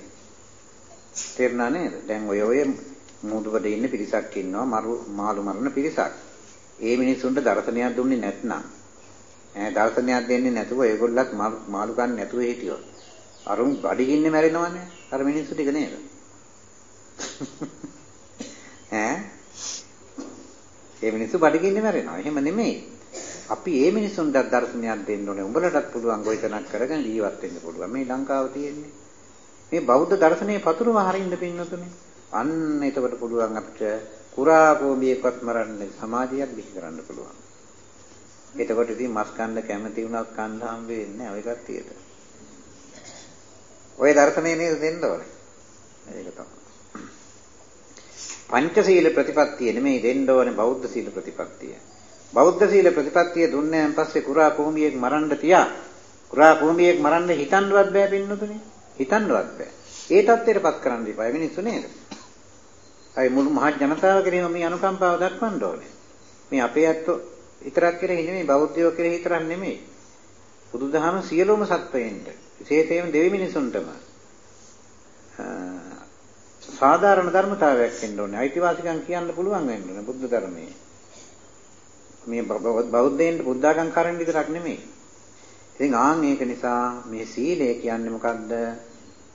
තේරුණා නේද? දැන් ඔය ඔය මුදුබඩ ඉන්න පිරිසක් ඉන්නවා මරු මාළු මරන පිරිසක්. ඒ මිනිස්සුන්ට දර්ශනයක් දුන්නේ නැත්නම් ඈ දර්ශනයක් දෙන්නේ නැතුව ඒගොල්ලත් මාළු ගන්න නැතුව හිටියොත් අරුන් බඩගින්නේ මැරෙනවනේ අර මිනිස්සු ටික නේද ඈ ඒ මිනිස්සු බඩගින්නේ මැරෙනවා එහෙම නෙමෙයි අපි මේ මිනිසුන්ට දර්ශනයක් දෙන්න ඕනේ. උඹලටත් පුළුවන් ගොවිතැනක් කරගෙන ජීවත් වෙන්න පුළුවන්. මේ ලංකාව තියෙන්නේ. මේ බෞද්ධ දර්ශනයේ පතුරුව හරින්න පින්නතුනේ. අන්න එතකොට පුළුවන් අපිට කුරා කෝඹියක්වත් මරන්න සමාජයක් බිහි කරන්න පුළුවන්. එතකොට ඉතින් මස් කන්න කැමති වුණත් කන්න හම් වෙන්නේ නැහැ ඔය කට්ටියට. ඔය දර්ශනේ නේද දෙන්න ඕනේ. ඒක තමයි. පංචශීල ප්‍රතිපත්තිය නෙමෙයි දෙන්න ඕනේ බෞද්ධ සීල ප්‍රතිපත්තිය. බෞද්ධ සීල ප්‍රතිපත්තිය දුන්නේන් පස්සේ කුරා කෝඹියෙක් මරන්න තියා කුරා කෝඹියෙක් මරන්න හිතන්නවත් බෑ පින්නතුනේ. හිතන්නවත් බෑ. ඒ தත්ත්වයටපත් කරන්න ඉපා මිනිස්සු නේද? අය මුළු මහ ජනතාව කෙරෙහිම මේ අනුකම්පාව දක්වන්න ඕනේ. මේ අපේ ඇත්තෝ විතරක් කෙරෙහි නෙමෙයි බෞද්ධයෝ කෙරෙහි විතරක් නෙමෙයි. බුදුදහම සියලුම සත්වයින්ට විශේෂයෙන්ම දෙවි මිනිසුන්ටම සාධාරණ ධර්මතාවයක් වෙන්න ඕනේ. අයිතිවාසිකම් කියන්න පුළුවන් වෙන්න ඕනේ බුද්ධ ධර්මයේ. මේ බෞද්ධයන්ට බුද්ධාගම් කරන්න විතරක් නෙමෙයි. ඉතින් ආන් ඒක නිසා මේ සීලය කියන්නේ මොකද්ද?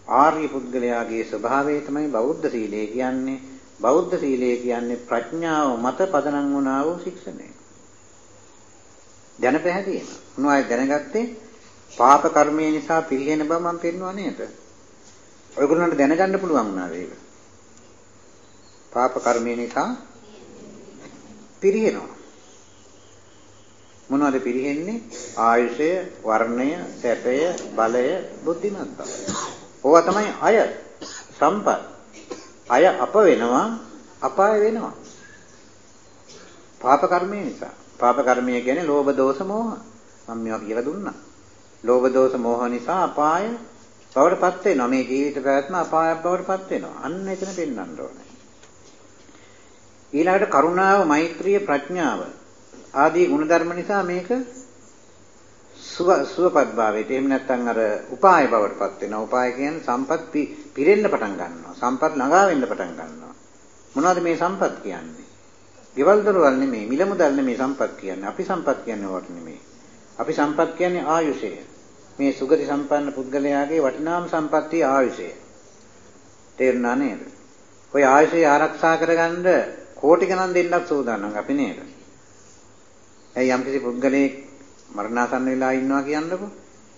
ආර්ය පුද්ගලයාගේ ස්වභාවය තමයි බෞද්ධ සීලය කියන්නේ. බෞද්ධ සීලය කියන්නේ ප්‍රඥාව මත පදනම් වුණා වූ ශික්ෂණය. දැන පැහැදිලිම. මොනවයි දැනගත්තේ? පාප කර්මය නිසා පිළිහෙන බව මම පෙන්වුවා නේද? ඔයගොල්ලන්ට දැනගන්න පුළුවන් වුණා ඒක. පාප කර්මය නිසා පිරිහෙනවා. මොනවද පිරිහෙන්නේ? ආයුෂය, වර්ණය, සැපය, බලය, බුද්ධිමත් බව. ඕවා තමයි අය සම්පත්. අය අප වෙනවා, අපාය වෙනවා. පාප කර්මය නිසා. පාප කර්මය කියන්නේ ලෝභ දෝෂ මෝහ. මම මේවා කියලා දුන්නා. ලෝභ දෝෂ මෝහ නිසා අපාය බවටපත් වෙනවා. මේ ජීවිත පැවැත්ම අපායක් බවටපත් වෙනවා. අන්න එතන පෙන්වන්න ඕනේ. ඊළඟට කරුණාව, මෛත්‍රිය, ප්‍රඥාව ආදී ගුණධර්ම නිසා මේක සුව සුවපත් භාවයට එහෙම නැත්නම් අර උපාය බවටපත් වෙනවා. උපාය කියන්නේ සම්පත් පිරෙන්න පටන් ගන්නවා. සම්පත් ළඟා වෙන්න පටන් ගන්නවා. මොනවද මේ සම්පත් කියන්නේ? ගෙවල් දොරවල් නෙමෙයි, මිල මුදල් නෙමෙයි සම්පත් කියන්නේ. අපි සම්පත් කියන්නේ වට නෙමෙයි. අපි සම්පත් කියන්නේ ආයුෂය. මේ සුගති සම්පන්න පුද්ගලයාගේ වටිනාම සම්පත්තිය ආයුෂය. තේරුණා නේද? ඔය ආයුෂය ආරක්ෂා කරගන්න කෝටි ගණන් දෙන්නත් සූදානම් අපි නේද? ඇයි යම්කිසි පුද්ගලයෙක් මරණාසන්න වෙලා ඉන්නවා කියන්නකො.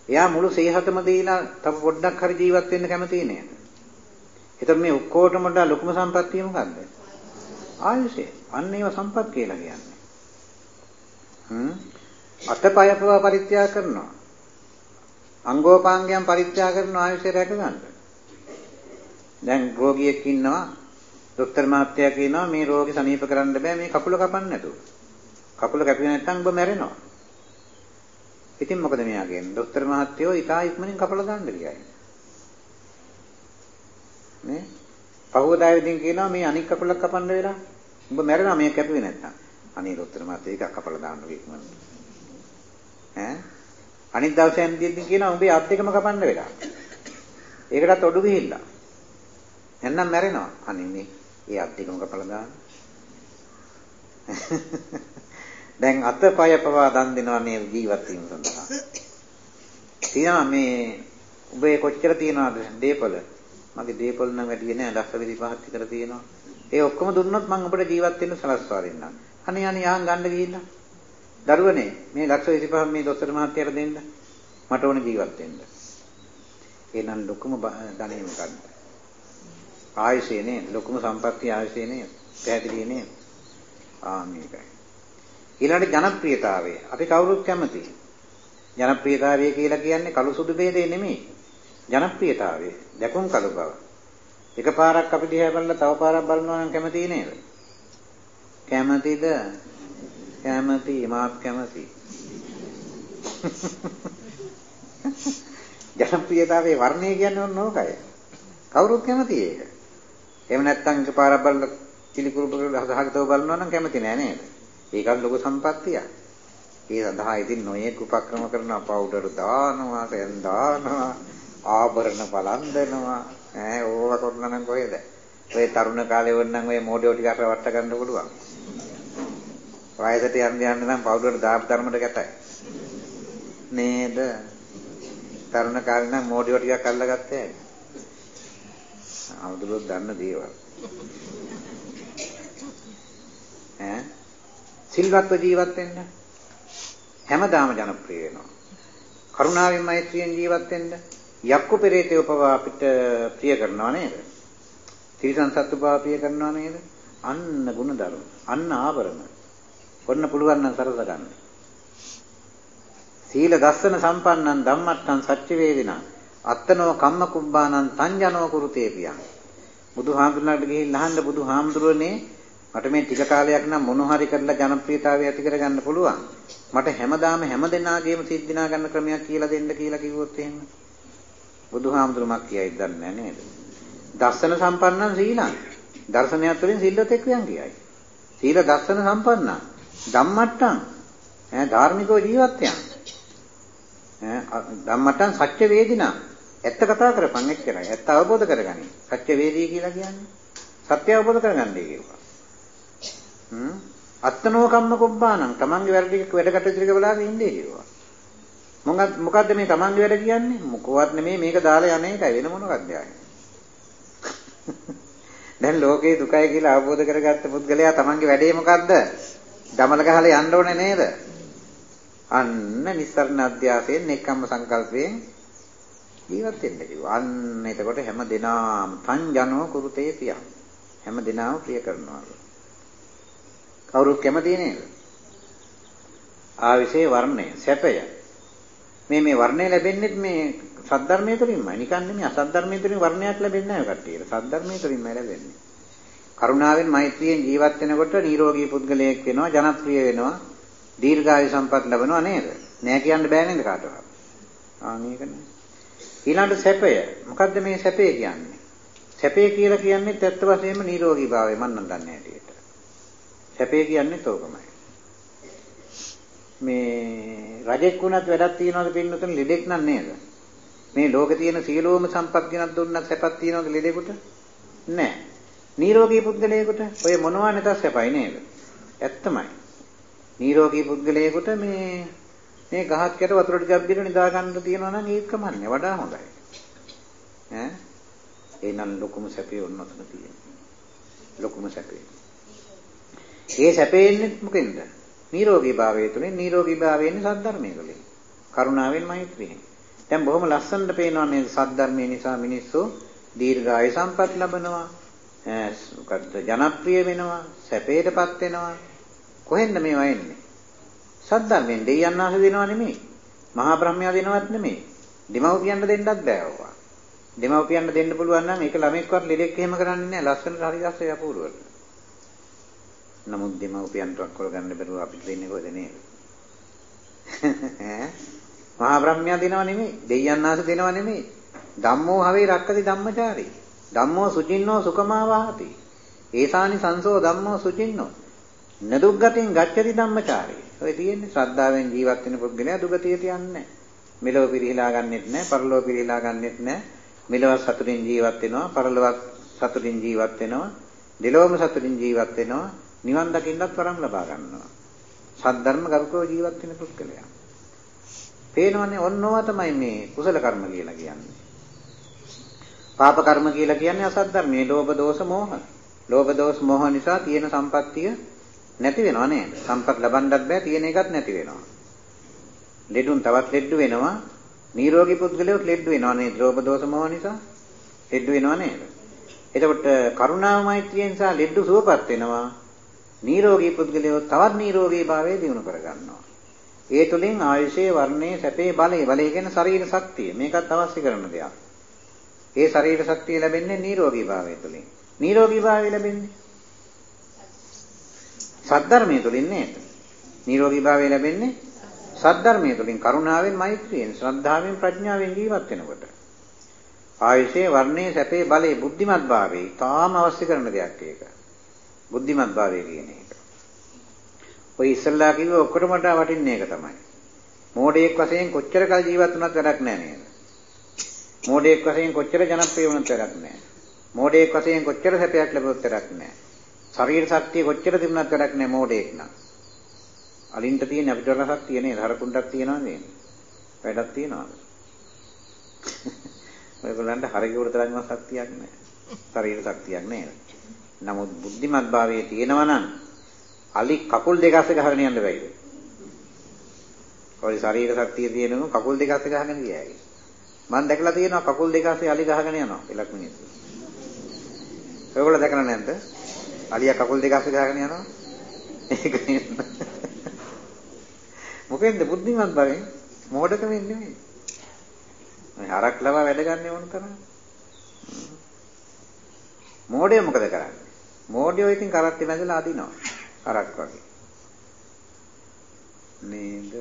එයා මුළු සේහතම දීලා තව පොඩ්ඩක් හරි ජීවත් වෙන්න කැමති නේද? එතකොට මේ ඔක්කොටම වඩා ලොකුම සම්පත්තිය මොකද්ද? ආයුෂය. අන්න ඒව සම්පත් කියලා කියන්නේ. හ්ම් අතපය පවා පරිත්‍යාග කරනවා. අංගෝපාංගයන් පරිත්‍යාග කරන ආයුෂය රැකගන්න. දැන් රෝගියෙක් ඉන්නවා දොස්තර මහත්තයා කියනවා මේ රෝගී සනීප කරන්න බෑ මේ කකුල කපන්න නැතුව. කකුල කැපුවේ නැත්නම් ඔබ මැරෙනවා. ඉතින් මොකද මෙයා කියන්නේ? දොස්තර මහත්තයෝ ඉතා ඉක්මනින් කපලා දාන්න කියයි. නේ? පහුවදා විදිහින් කියනවා මේ අනික් කකුලක් කපන්න වෙලා. ඔබ මැරෙනවා මේ කැපුවේ නැත්නම්. අනේ දොස්තර මහත්තයා ඒක කපලා දාන්න ඉක්මනින්. ඈ අනිත් දවසේ ඇන්දියෙන් කියනවා උඹේ අත් දෙකම කපන්න වෙලා. ඒකටත් ඔඩු ගිහිල්ලා. එන්නම් මැරෙනවා. අනේ මේ ඒ අත් දෙකම කපලා දාන්න. දැන් අතපය පවා දන් දෙනවා මේ ජීවත් වීම සඳහා. තියනවා මේ උඹේ කොච්චර තියනවද දීපල? මගේ දීපල නම් වැඩි නෑ ලක්ෂ 25ක් විතර තියෙනවා. ඒ ඔක්කොම දුන්නොත් මම ඔබට ජීවත් වෙන්න සලස්වා දෙන්නම්. අනේ අනේ යහන් ගන්න ගිහිල්ලා. දරුවනේ මේ ලක්ෂ 25 මේ දොස්තර මහත්තයාට දෙන්න. මට ඕන ජීවත් වෙන්න. එහෙනම් ලොකුම ධනෙ මොකද්ද? ආයුෂය නේ ලොකුම සම්පත්තිය ආයුෂය නේ. පැහැදිලි නේ. ආ මේකයි. ඊළඟට ජනප්‍රියතාවය. අපි කවුරුත් කැමති. ජනප්‍රියතාවය කියලා කියන්නේ කළු සුදු ભેදේ නෙමෙයි. ජනප්‍රියතාවය. දැකුම් කළු බව. එකපාරක් අපි දිහා බලලා තව පාරක් බලනවා නම් කැමති නේද? කැමතිද? කැමති මාත් කැමති. ජනප්‍රියතාවයේ වර්ණය කියන්නේ ඔන්න ඕකයි. කවුරුත් කැමති ඒක. එහෙම නැත්නම් එකපාරක් බලලා පිළිකුරු සහගතව බලනවා නම් කැමති නෑ නේද? ඒකත් ලොකු සම්පත්තියක්. ඒ සඳහා ඉතින් නොයෙක් උපක්‍රම කරනවා පවුඩර් දානවා, සෙන් දානවා, ආභරණ බලන්දනවා. ඈ ඕවා කරනවා නම් කොහෙද? ඔය තරුණ කාලේ වුණනම් ඔය මොඩියෝ ටිකක් රවට්ට ගන්න පුළුවන්. වයසට යන්න යන්න නම් පවුඩර් දාපු ධර්මයට ගැටයි. නේද? තරුණ කාලේ නම් මොඩියෝ ටිකක් අල්ලගත්තේ ඇයි? ආමුදුරොත් දන්න දේවල්. ඈ සිල්වත්ව ජීවත් වෙන්න. හැමදාම ජනප්‍රිය වෙනවා. කරුණාවෙන් මෛත්‍රියෙන් ජීවත් වෙන්න යක්කු පෙරේතයෝ පවා අපිට ප්‍රිය කරනවා නේද? තිරිසන් සත්තු පවා ප්‍රිය කරනවා නේද? අන්න ಗುಣධර්ම. අන්න ආවරණ. ඔන්න පුළුවන් නම් සරස ගන්න. සීල දස්සන සම්පන්නං ධම්මත්තං සච්ච වේදිනා අත්තනෝ කම්ම කුබ්බානං තංජනෝ කුරුතේ පියං බුදුහාමුදුරන්ට ගිහින් අහන්න බුදුහාමුදුරනේ මට මේ ටික කාලයක් නම් මොන හරි කරලා ජනප්‍රියතාවය ඇති කරගන්න පුළුවන්. මට හැමදාම හැමදෙනාගේම සිද්ධිනා ගන්න ක්‍රමයක් කියලා දෙන්න කියලා කිව්වොත් එහෙම. බුදුහාමුදුරුමක් කියයි දන්නේ නේද? දර්ශන සම්පන්නං සීලං දර්ශනයත් වලින් සිල්ලත් එක්ක යන් කියයි. සීල දර්ශන සම්පන්නං ධම්මට්ටං. ඈ ධාර්මිකව ජීවත් යන ධම්මටන් සත්‍ය වේදිනා. ඇත්ත කතා කරපන් එච්චරයි. ඇත්ත අවබෝධ කරගනි. සත්‍ය වේදී කියලා කියන්නේ. සත්‍ය අවබෝධ කරගන්නයි කියනවා. හ්ම් අත්තනෝ කම්ම කොබ්බානම් තමන්ගේ වැඩ ටික වැඩ කටයුතු ටික බලාගෙන ඉන්නේ කියනවා. මොකක්ද මොකද්ද මේ තමන්ගේ වැඩ කියන්නේ? මොකවත් නෙමෙයි මේක දාලා යන්නේ ඒකයි වෙන මොනවද යන්නේ. දැන් ලෝකේ දුකයි කියලා අවබෝධ කරගත්ත පුද්ගලයා තමන්ගේ වැඩේ මොකද්ද? දමල ගහලා යන්න ඕනේ නේද? අන්න නිස්සරණ අධ්‍යාසයෙන් නෙක්ඛම්ම සංකල්පයෙන් ජීවත් වෙන්න කිව්වා. අන්න එතකොට හැම දිනාම සංජනෝ කුරුතේ පියං. හැම දිනාම ප්‍රිය කරනවා. කවුරුත් කැමති නේද? ආවිසේ වර්ණය, සැපය. මේ මේ වර්ණය ලැබෙන්නේ මේ සද්ධර්මයේ තුලින්මයි. නිකන් නෙමෙයි අසද්ධර්මයේ තුලින් වර්ණයක් ලැබෙන්නේ නැහැ කට්ටියට. සද්ධර්මයේ තුලින්මයි ලැබෙන්නේ. කරුණාවෙන් මෛත්‍රියෙන් ජීවත් වෙනකොට නිරෝගී පුද්ගලයෙක් වෙනවා, ජනප්‍රිය වෙනවා. දීර්ඝායු සම්පත් ලැබෙනවා නේද? නෑ කියන්න බෑ නේද කාටවත්? ආ මේක නේ. ඊළඟට සැපය. මොකද්ද මේ සැපය කියන්නේ? සැපය කියලා කියන්නේ ඇත්ත වශයෙන්ම නිරෝගී භාවය මම නම් දන්නේ හැටියට. සැපය කියන්නේ තෝකමයි. මේ රජෙක් වුණත් වැඩක් තියනවද පින්නතුන් ලෙඩෙක් නන් නේද? මේ ලෝකේ තියෙන සියලුම සම්පත් ගෙනත් දුන්නත් සැපක් තියනවද ලෙඩෙකුට? නැහැ. නිරෝගී පුද්ගලයෙකුට ඔය මොනවා නැතත් සැපයි නේද? ඇත්තමයි. නිරෝගී පුද්ගලයෙකුට මේ මේ ගහක් යට වතුර ටිකක් බීලා නිදා ගන්න තියනවා නම් ඒක කමන්නේ වඩා හොඳයි. ඈ ඒනම් ලොකුම සැපේ ඔන්නතන තියෙන්නේ. ලොකුම සැපේ. ඒ සැපේ එන්නේ මොකෙන්ද? නිරෝගී භාවය තුළින් නිරෝගී භාවය එන්නේ සද්ධර්මයේ තුළින්. කරුණාවෙන් මෛත්‍රියෙන්. දැන් බොහොම ලස්සනට පේනවා මේ සද්ධර්මයේ නිසා මිනිස්සු දීර්ඝායු සම්පත් ලබනවා. මොකද්ද ජනප්‍රිය වෙනවා, සැපයටපත් වෙනවා. කොහෙන්ද මේවා එන්නේ? සද්ධර්මයෙන් දෙයයන් ආස දෙනව නෙමෙයි. මහා බ්‍රහ්මයා දෙනවත් නෙමෙයි. දෙමව්පියන්ට දෙන්නත් බෑ ඕවා. දෙමව්පියන්ට දෙන්න පුළුවන් නම් ඒක ළමෙක්වත් ලෙඩෙක් එහෙම කරන්නේ නැහැ. ලස්සනට හරි ගස්සේ අපූර්වට. නමුත් දෙමව්පියන්ටවත් කරගන්න බැරුව අපිට දෙන්නේ කොහෙද නේද? මහා බ්‍රහ්මයා දෙනව නෙමෙයි. දෙයයන් ආස දෙනව නෙමෙයි. ධම්මෝ හවේ රක්කති ධම්මචාරී. ධම්මෝ සුචින්නෝ සුකමා වාහති. ඒසානි සංසෝ ධම්මෝ සුචින්නෝ නදුග්ගතින් ගච්ඡති ධම්මචාරී. ඔය තියෙන්නේ ශ්‍රද්ධාවෙන් ජීවත් වෙන පුද්ගලයා දුගතියට යන්නේ නැහැ. මෙලොව පිරිහිලා ගන්නෙත් නැහැ, පරලොව පිරිහිලා ගන්නෙත් නැහැ. මෙලොව සතුටින් ජීවත් වෙනවා, පරලොව සතුටින් ජීවත් වෙනවා, දෙලොවම සතුටින් ජීවත් වෙනවා, නිවන් දකින්නත් වරම් ලබා ගන්නවා. සද්ධර්ම ගරුකව ජීවත් වෙන පුද්ගලයා. පේනවනේ ඔන්නෝවා තමයි මේ කුසල කර්ම කියලා කියන්නේ. පාප කර්ම කියලා කියන්නේ අසද්ධර්මයේ ලෝභ දෝෂ මෝහ. ලෝභ දෝෂ මෝහ නිසා තියෙන සම්පත්තිය නැති වෙනව නේද? සම්පත් ලබන්නත් බෑ තියෙන එකත් නැති වෙනවා. ලෙඩුන් තවත් ලෙඩ වෙනවා. නිරෝගී පුද්ගලයෙක් ලෙඩ වෙනවා නේද? ලෝභ දෝෂ මොහ නිසා ලෙඩ වෙනව නේද? එතකොට කරුණා මෛත්‍රියෙන් සහ ලෙඩ සුවපත් වෙනවා. නිරෝගී පුද්ගලයෙක් තවත් නිරෝගී භාවය දිනු කරගන්නවා. ඒ තුලින් ආයුෂයේ වර්ණයේ සැපේ බලය බලය කියන්නේ ශරීර ශක්තිය. මේකත් අවශ්‍ය කරන දෙයක්. ඒ ශරීර ශක්තිය ලැබෙන්නේ නිරෝගී භාවය තුලින්. නිරෝගී භාවය ලැබෙන්නේ සද්ධර්මයේ තුලින් නේද? නිරෝගී භාවය ලැබෙන්නේ සද්ධර්මයේ තුලින් කරුණාවෙන් මෛත්‍රියෙන් ශ්‍රද්ධාවෙන් ප්‍රඥාවෙන් ජීවත් වෙනකොට. ආයුෂේ වර්ණයේ සැපේ බලේ බුද්ධිමත් භාවයේ තාම අවශ්‍ය කරන දෙයක් ඒක. බුද්ධිමත් භාවය කියන එක. ඔය ඉස්සල්ලා කිව්ව ඔක්කොටම වඩා වටින්නේ ඒක තමයි. මෝඩයෙක් වශයෙන් කොච්චර කල් ජීවත් වුණත් වැඩක් නැහැ නේද? මෝඩයෙක් වශයෙන් කොච්චර ජනප්‍රිය වුණත් වැඩක් නැහැ. මෝඩයෙක් වශයෙන් කොච්චර සැපයක් ලැබුණත් වැඩක් නැහැ. ශරීර ශක්තිය කොච්චර තිබුණත් වැඩක් නැහැ මෝඩයෙක් නම්. අලින්ට තියෙන අපිට වල ශක්තිය නේද? හරකුණ්ඩක් තියනවා නේද? වැඩක් තියනවාද? ඔයගොල්ලන්ට හරියට තරම්ම ශක්තියක් නැහැ. ශරීර ශක්තියක් නේද? නමුත් බුද්ධිමත් භාවයේ තියෙනවා නම් අලි කකුල් දෙක අස්සේ ගහගෙන යන්න බැයිද? ඔය ශරීර ශක්තිය තියෙනම කකුල් දෙක අස්සේ ගහගෙන ගියායි. මම දැකලා තියෙනවා කකුල් දෙක අස්සේ අලි ගහගෙන යනවා එලක් මිනිස්සු. ඔයගොල්ලෝ දැකලා නැද්ද? අලියා කකුල් දෙක අස්සේ ගහගෙන යනවා. ඒක මොකෙන්ද බුද්ධිමත් බවෙන් මොඩකමින් නෙමෙයි. මේ හරක් ලවා වැඩ ගන්න ඕන තරම්. මෝඩය මොකද කරන්නේ? මෝඩයෝ ඉතින් කරත් ඉඳලා අදිනවා. හරක් වගේ. නේද?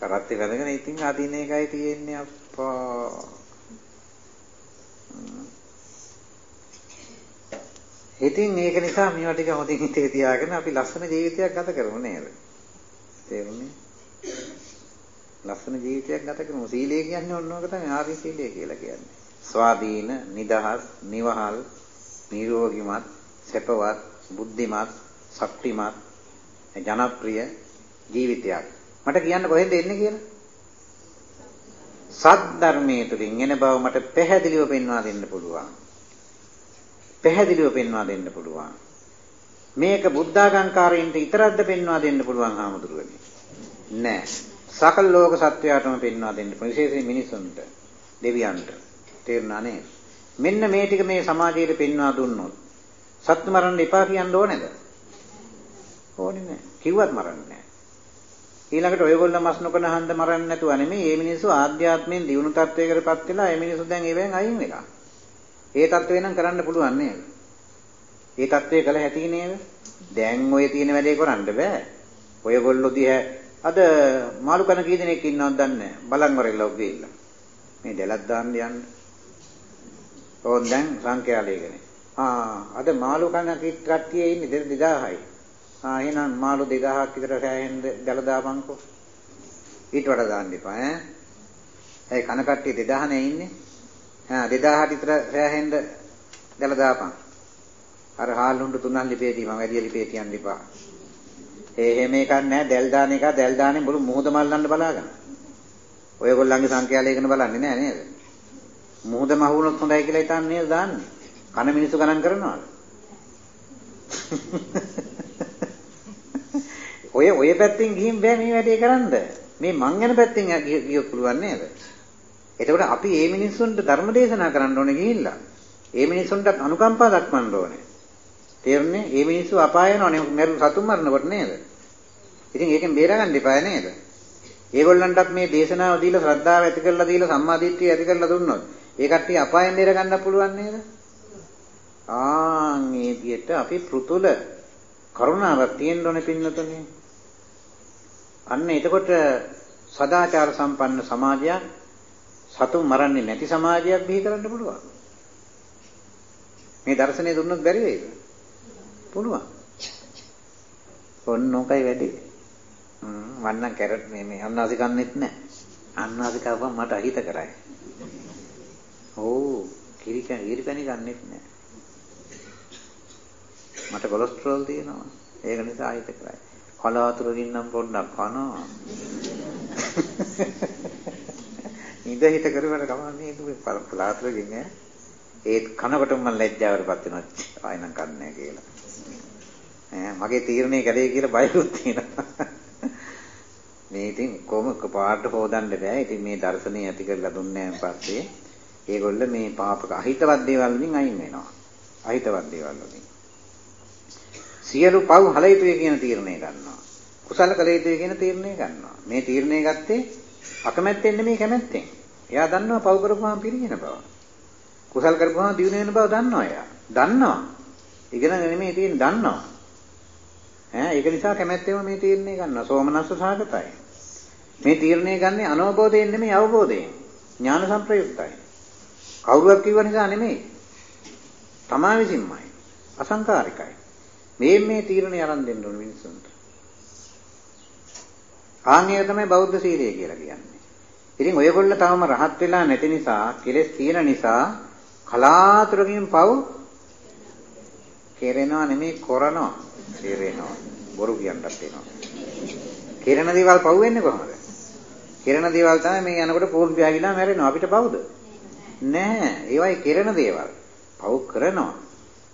කරත් ඉඳගෙන ඉතින් අදින එකයි තියෙන්නේ අප්පා. ඉතින් ඒක නිසා මේවා ටික හොඳින් හිතේ තියාගෙන අපි ලස්සන ජීවිතයක් ගත කරමු නේද? තේරුණේ? ලස්සන ජීවිතයක් ගත කරමු. සීලය කියන්නේ ඔන්න ඔක තමයි ආර්ය සීලය කියලා කියන්නේ. ස්වාධීන, නිදහස්, නිවහල්, නිරෝගිමත්, සැපවත්, බුද්ධිමත්, ශක්තිමත්, ජනප්‍රිය ජීවිතයක්. මට කියන්න කොහෙන්ද එන්නේ කියලා? සත් ධර්මයේ තුලින් එන බව මට පැහැදිලිව පෙන්වා දෙන්න පුළුවන්. පැහැදිලිව පෙන්වා දෙන්න පුළුවන්. මේක බුද්ධාගංකාරයින්ට විතරක්ද පෙන්වා දෙන්න පුළුවන් ආමුදුරුවනේ. නෑ. සකල ලෝක සත්වයාටම පෙන්වා දෙන්න පුළුවන්. විශේෂයෙන් මිනිසුන්ට, දෙවියන්ට. තේරුණා නේද? මෙන්න මේ ටික මේ සමාජයට පෙන්වා දුන්නොත් සත්තු මරන්න එපා කියන්න ඕනේද? ඕනේ නෑ. කිව්වත් මරන්නේ නෑ. ඊළඟට ඔයගොල්ලෝ මස් නොකන හන්ද මරන්නේ නැතුව නෙමෙයි මේ මිනිස්සු ආධ්‍යාත්මයෙන් දියුණු තත්වයකටපත් වෙලා මේ මිනිස්සු දැන් ඒවෙන් අයින් වෙලා. ඒ තත්ත්වේ නම් කරන්න පුළුවන් නේද? ඒ තත්ත්වේ කළ හැකි නේද? දැන් ඔය තියෙන වැඩේ කරන්න බෑ. ඔයගොල්ලෝ දිහා අද මාළු කන කී දෙනෙක් ඉන්නවද දන්නේ නැහැ. බලන් වරෙල්ල ඔබ ගිහිල්ලා. මේ දෙලක් දාන්න යන්න. ඕන් දැන් සංඛ්‍යාලයකනේ. ආ අද මාළු කන කට්ටිය ඉන්නේ 2000යි. ආ එහෙනම් මාළු 2000ක් විතර සෑහෙන්න දැල දාපන්කෝ. ඊට වඩා දාන්න එපා ඈ. ඒ කන කට්ටිය 2000 නේ ඉන්නේ. ආ 2000ට විතර සෑහෙන්න දැල දාපන්. අර හාල්ුණ්ඩු තුනන් ලිපේ තියම වැඩි ලිපේ තියන්න එපා. ඒ එහෙම එකක් නැහැ දැල් දාන එක දැල් දාන්නේ මුළු මුහුද මල්ලන්න බලාගෙන. ඔයගොල්ලන්ගේ සංඛ්‍යාලයකන බලන්නේ නැහැ නේද? මුහුද මහුනොත් හොඳයි කියලා හිතන්නේ නේද දාන්නේ? කන මිනිස්සු ගණන් කරනවාද? ඔය ඔය පැත්තෙන් ගිහින් බෑ මේ වැඩේ කරන්න. මේ මං යන පැත්තෙන් ගියොත් පුළුවන් නේද? එතකොට අපි මේ මිනිස්සුන්ට ධර්ම දේශනා කරන්න ඕනේ ගිහිල්ලා. මේ මිනිස්සුන්ට අනුකම්පා දක්වන්න ඕනේ. තේරුණේ? මේ මිනිස්සු අපාය යනවනේ මරු සතුන් මරනකොට නේද? ඉතින් ඒකෙන් බේරගන්න එපා නේද? ඒගොල්ලන්ටත් මේ දේශනාව දීලා ශ්‍රද්ධාව ඇති කරලා දීලා සම්මාදිට්ඨිය ඇති කරලා දුන්නොත් ඒ කට්ටිය අපායෙන් බේර ගන්න පුළුවන් නේද? ආන් මේ විදිහට අපි පෘතුල කරුණාවක් තියෙන්න ඕනේ පින්නතුනේ. අන්න එතකොට සදාචාර සම්පන්න සමාජයක් සතුන් මරන්නේ නැති සමාජයක් බිහි කරන්න පුළුවන්. මේ දර්ශනය දුන්නොත් බැරි වෙයිද? පුළුවන්. ඔන්න ඔකයි වැඩි. හ්ම් වන්නම් කැරට් මේ මේ අන්නාසි කන්නෙත් නැහැ. අන්නාසි කවම මට අහිත කරයි. ඕ කිරි කන කිරි පැණි ගන්නෙත් නැහැ. මට කොලෙස්ටරෝල් තියෙනවා. ඒක නිසා අහිත කරයි. කලාතුරකින් නම් පොඩ්ඩක් කනවා. ඉඳ හිත කරුවට කමන්නේ නේද කලාතුරකින් ඈ. ඒත් කනකොටම මම ලැජ්ජාවටපත් වෙනවා. ආයෙනම් කන්නේ කියලා. ඈ මගේ තීරණය කළේ කියලා බයකුත් තියෙනවා. මේ ඉතින් කොහොම පාට හොදන්න බෑ. ඉතින් මේ දර්ශනය ඇති කරලා දුන්නාන් පස්සේ ඒගොල්ල මේ පාපක අහිතවත් දේවල් වලින් අයින් වෙනවා. අහිතවත් දේවල් වලින්. සියලු පව් හල යුතුය කියන තීරණය ගන්නවා. කුසල කළ යුතුය කියන තීරණය ගන්නවා. මේ තීරණය ගත්තේ අකමැත්තෙන් නෙමෙයි කැමැත්තෙන්. එයා දන්නවා පව් කරපුවාම පිරිනන බව. කුසල් කරපුවාම දිනු වෙන බව දන්නවා එයා. දන්නවා. ඉගෙන නෙමෙයි තියෙන්නේ දන්නවා. ඈ ඒක නිසා කැමැත්තෙම මේ තීරණය ගන්නවා. සෝමනස්ස සාගතයි. මේ තීරණය ගන්නේ අනවබෝධයෙන් නෙමෙයි අවබෝධයෙන්. ඥාන සංප්‍රයුක්තයි. කවුරුවක් කිව්ව නිසා නෙමෙයි. තමා විසින්මයි. අසංකාරිකයි. මේ මේ තීරණය අරන් දෙන්න ඕන මිනිස්සුන්ට. ආන්‍ය තමයි බෞද්ධ සීලය කියලා කියන්නේ. ඉතින් ඔයගොල්ලෝ තවම රහත් වෙලා නැති නිසා, කෙලෙස් තියෙන නිසා කලාතුරකින් පව් කෙරෙනවා නෙමෙයි කරනවා. කෙරෙනවා. බොරු කියන්නත් වෙනවා. කෙරෙන දේවල් පව් වෙන්නේ කොහොමද? කෙරෙන දේවල් තමයි මේ යනකොට පෝල් බෑගිලා මැරෙනවා. අපිට පව්ද? නෑ. ඒවයි කෙරෙන දේවල්. පව් කරනවා.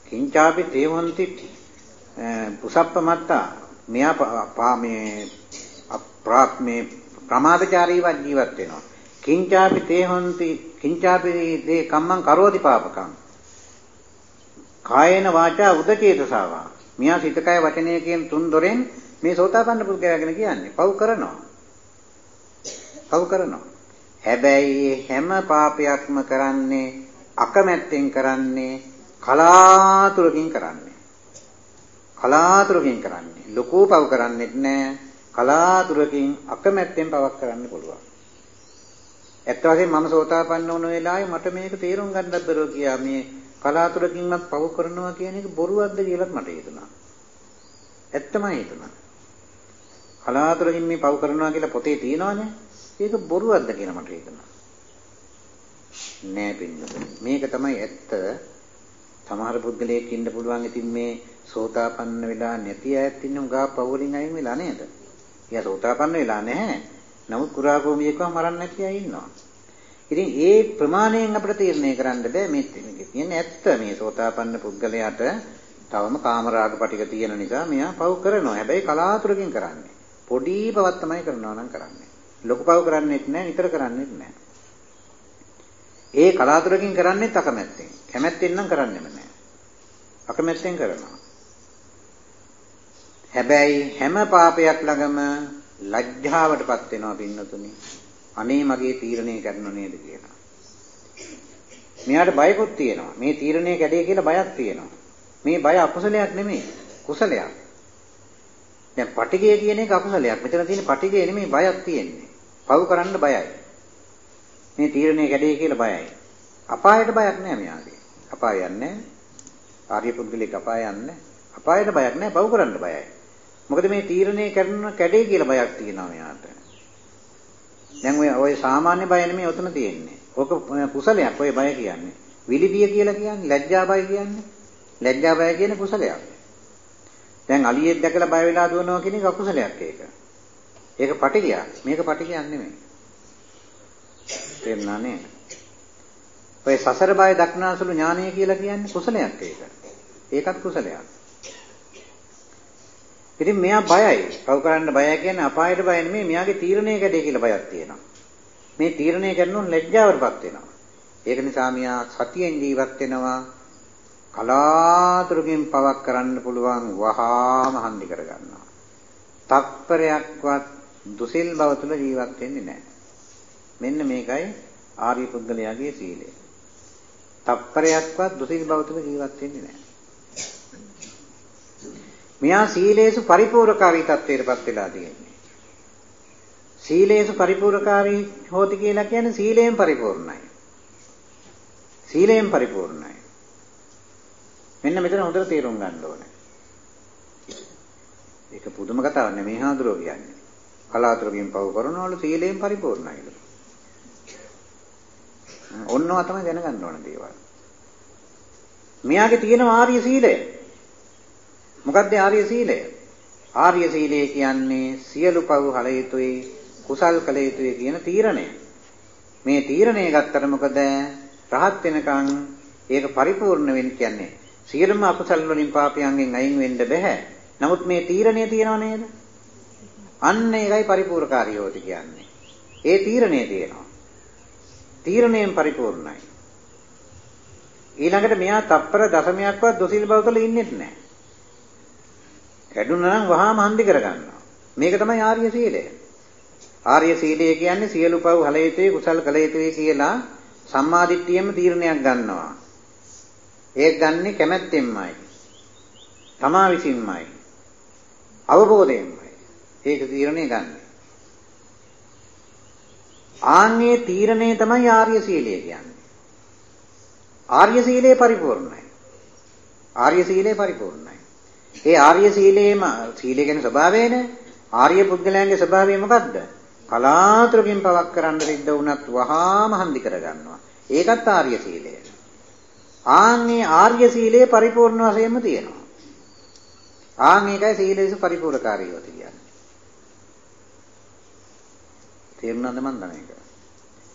කිංචාපි තේවන්ති පුසප්ප මත්තා මෙයා මේ අප්‍රාත්මේ ප්‍රමාදචාරීව ජීවත් වෙනවා. කිංචාපි තේ හොන්ති කිංචාපි දේ කම්මං කරෝති පාපකම්. කායේන වාචා උදචේතසාවා. මියා සිතකය වචනය කියන තුන් දොරෙන් මේ සෝතාපන්න පුද්ගලයා ගැන කියන්නේ. පව් කරනවා. පව් කරනවා. හැබැයි හැම පාපයක්ම කරන්නේ අකමැත්තෙන් කරන්නේ කලාතුරකින් කරන්නේ. කලාතුරකින් කරන්නේ. ලොකු පව් කරන්නේත් නැහැ. කලාතුරකින් අකමැත්තෙන් පවක් කරන්න පුළුවන්. ඇත්ත වශයෙන්ම මම සෝතාපන්න වුණ වෙලාවේ මට මේක තේරුම් ගන්නත් බැරුව ගියා මේ කලාතුරකින්වත් පව කරනවා කියන එක බොරුවක්ද කියලාත් මට හිතුණා. ඇත්තමයි හිතුණා. කලාතුරකින් මේ පව කරනවා කියලා පොතේ තියෙනවනේ. ඒක බොරුවක්ද කියලා මට හිතුණා. නෑ පින්නතුනි. මේක තමයි ඇත්ත. සමහර පුද්ගලයෙක් ඉන්න පුළුවන් ඉතින් මේ සෝතාපන්න වෙලා නැති අයත් ඉන්න උගා පවලින් අයින් වෙලා නේද? එයා සෝතාපන්න වෙලා නැහැ. නමුත් කුරා භූමියකව මරන්න නැති අය ඉන්නවා. ඉතින් ඒ ප්‍රමාණයෙන් අපිට තීරණය කරන්න බෑ මේ කියන්නේ ඇත්ත මේ සෝතාපන්න පුද්ගලයාට තවම කාමරාග පිටික තියෙන නිසා මෙයා පව් කරනවා. හැබැයි කලාතුරකින් කරන්නේ. පොඩි පවක් තමයි කරනවා නම් කරන්නේ. ලොකු පව් කරන්නේත් නැහැ, නිතර කරන්නේත් නැහැ. ඒ කලාතුරකින් කරන්නේ අකමැත්තෙන්. කැමැත්තෙන් නම් කරන්නෙම නැහැ. අකමැත්තෙන් කරනවා. හැබැයි හැම පාපයක් ළඟම ලැජ්ජාවටපත් වෙනවා පින්නතුනි. අනේ මගේ තීරණය කරන්න නේද කියලා. මෙයාට බයකුත් තියෙනවා. මේ තීරණය කැඩේ කියලා බයක් තියෙනවා. මේ බය අකුසලයක් නෙමෙයි කුසලයක්. දැන් පටිගය කියන එක අකුසලයක්. මෙතන තියෙන පටිගය නෙමෙයි බයක් තියෙන්නේ. පව් කරන්න බයයි. මේ තීරණය කැඩේ කියලා බයයි. අපායට බයක් නෑ මෙයාගේ. අපාය යන්නේ. ආර්ය පුද්ගලික අපාය යන්නේ. අපායට බයක් නෑ පව් කරන්න බයයි. මොකද මේ තීරණය කරන කැඩේ කියලා බයක් තියෙනවා මෙයාට. දැන් ඔය ඔය සාමාන්‍ය බය නෙමෙයි ඔතන තියෙන්නේ. ඕක කුසලයක් ඔය බය කියන්නේ. විලිබිය කියලා කියන්නේ ලැජ්ජා බය කියන්නේ. ලැජ්ජා බය කියන්නේ කුසලයක්. දැන් අලියෙක් දැකලා බය වෙලා දුවනවා කියන එක අකුසලයක් ඒක. ඒක පටිගයක්. මේක පටිගයක් නෙමෙයි. තේරුණා නේද? ඔය සසර බය දක්නාසුළු ඥානය කියලා කියන්නේ කුසලයක් ඒක. ඒකත් කුසලයක්. ඉතින් මෙයා බයයි. පව කරන්න බයයි කියන්නේ අපායට බය නෙමෙයි මෙයාගේ තීරණය කැඩේ කියලා බයක් තියෙනවා. මේ තීරණය කරනොත් ලැජ්ජාවටපත් වෙනවා. ඒක නිසා මෙයා සතියෙන් ජීවත් වෙනවා. කලාතුරකින් පවක් කරන්න පුළුවන් වහාම හන්දි කරගන්නවා. තත්පරයක්වත් දුසිල් බව තුළ ජීවත් වෙන්නේ නැහැ. මෙන්න මේකයි ආර්ය පුද්ගලයාගේ සීලය. තත්පරයක්වත් දුසිල් බව තුළ ජීවත් වෙන්නේ නැහැ. මෙයා සීලේසු පරිපූර්ණකාරී තත්ත්වයටපත් වෙලා තියෙන්නේ. සීලේසු පරිපූර්ණකාරී හොති කියලා කියන්නේ සීලයෙන් පරිපූර්ණයි. සීලයෙන් පරිපූර්ණයි. මෙන්න මෙතන හොඳට තේරුම් ගන්න ඕනේ. ඒක පුදුම කතාවක් නෙමෙයි හාඳුරෝ කියන්නේ. කලාතුරකින් පව කරනවලු සීලයෙන් පරිපූර්ණයි. ඔන්නවා තමයි දැනගන්න ඕන දේවල්. මෙයාගේ තියෙන ආර්ය සීලය මොකක්ද ආර්ය සීලය? ආර්ය සීලය කියන්නේ සියලු පව් හල යුතුයි කුසල් කළ යුතුයි කියන තීරණය. මේ තීරණය ගත්තට මොකද රහත් වෙනකන් ඒක පරිපූර්ණ වෙන්න කියන්නේ සියලුම අකුසල් වලින් පාපයන්ගෙන් අයින් වෙන්න බෑ. නමුත් මේ තීරණය තියෙනව නේද? අන්න ඒකයි පරිපූර්ණකාරියෝති කියන්නේ. ඒ තීරණය තියෙනවා. තීරණයෙන් පරිපූර්ණයි. ඊළඟට මෙයා තප්පර දශමයක්වත් දොසිල් බව තුළ ඉන්නෙත් නැහැ. කැඩුනා නම් වහාම හන්දි කරගන්නවා. මේක තමයි ආර්ය සීලය. ආර්ය සීලය කියන්නේ සියලු පව් හල යුතුයි කුසල් කළ යුතුයි කියලා සම්මාදිට්ඨියෙම තීරණයක් ගන්නවා. ඒක ගන්නෙ කැමැත්තෙන්මයි. තමා විසින්මයි. අවබෝධයෙන්මයි. ඒක තීරණය ගන්නෙ. ආන්නේ තීරණය තමයි ආර්ය සීලය කියන්නේ. ආර්ය සීලය පරිපූර්ණයි. ආර්ය සීලය පරිපූර්ණයි. ඒ ආර්ය සීලේම සීලය කියන්නේ ස්වභාවයනේ. ආර්ය පුද්ගලයන්ගේ ස්වභාවය මොකද්ද? කලාතුරකින් පවක් කරන්න සිද්ධ වුණත් වහාම හන්දි කරගන්නවා. ඒකත් ආර්ය සීලය. ආන්නේ ආර්ය සීලයේ පරිපූර්ණ වශයෙන්ම තියෙනවා. ආන් ඒකයි සීලේස පරිපූර්ණකාරීව කියන්නේ. තේරුණාද මන් දන්නේ ඒක?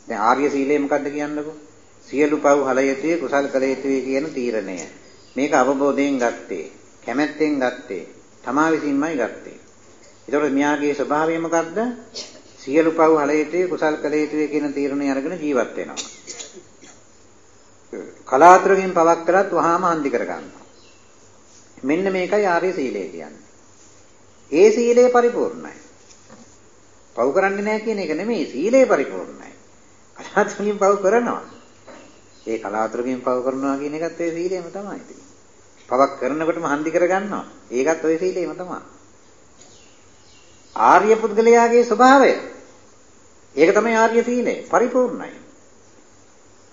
දැන් ආර්ය සීලය මොකද්ද කියන්නකෝ? සියලු පව් හල යුතුය කුසල් කළ යුතුය කියන තීරණය. මේක අවබෝධයෙන් ගත්තේ. කැමැත්තෙන් ගත්තේ. තමා විසින්මයි ගත්තේ. ඒතකොට මෙයාගේ ස්වභාවය මොකද්ද? සියලු පව් හල යුතුයි කුසල් කළ යුතුයි කියන තීරණය අරගෙන ජීවත් වෙනවා. කලාතුරකින් පවක් කරත් වහාම හන්දි කර ගන්නවා. මෙන්න මේකයි ආර්ය සීලය කියන්නේ. ඒ සීලය පරිපූර්ණයි. පව් කරන්නේ නැහැ කියන එක නෙමෙයි සීලය පරිපූර්ණයි. කලාතුරකින් පව් කරනවා. ඒ කලාතුරකින් පව් කරනවා කියන එකත් ඒ සීලයම තමයි. පවක් කරනකොටම හන්දි කර ගන්නවා. ඒකත් ওই සීලයම තමයි. ආර්ය පුද්ගලයාගේ ස්වභාවය. ඒක තමයි ආර්ය සීලය. පරිපූර්ණයි.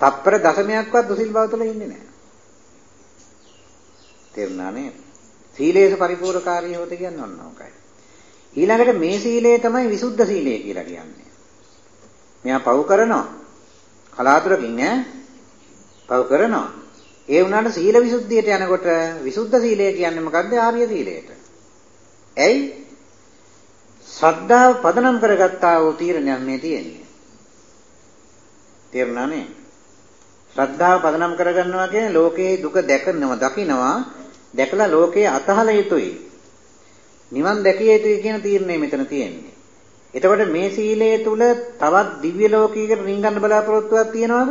තප්පර දශමයක්වත් දුසිල් බව තුළ ඉන්නේ නැහැ. තේරුණා නේද? සීලේස පරිපූර්ණකාරී හොත කියන්නේ ඔන්න ඔකයි. ඊළඟට මේ සීලය තමයි විසුද්ධ සීලය කියලා කියන්නේ. මෙයා පව් කරනවා. කලාතුරකින් ඈ පව් කරනවා. ඒ වුණාට සීල විසුද්ධියට යනකොට විසුද්ධ සීලය කියන්නේ මොකද්ද? ආර්ය සීලයට. ඇයි? ශ්‍රද්ධාව පදනම් කරගත්තා වූ තීරණයක් මේ තියෙන්නේ. තේරුණා නේ? ශ්‍රද්ධාව පදනම් කරගන්නවා කියන්නේ ලෝකයේ දුක දැකනවා, දකිනවා, දැකලා ලෝකයේ අතහල යුතුයි. නිවන් දැකිය යුතුයි කියන තීරණය මෙතන තියෙන්නේ. එතකොට මේ සීලය තුල තවත් දිව්‍ය ලෝකයකට රින්ගන්න බලාපොරොත්තුවක් තියනවද?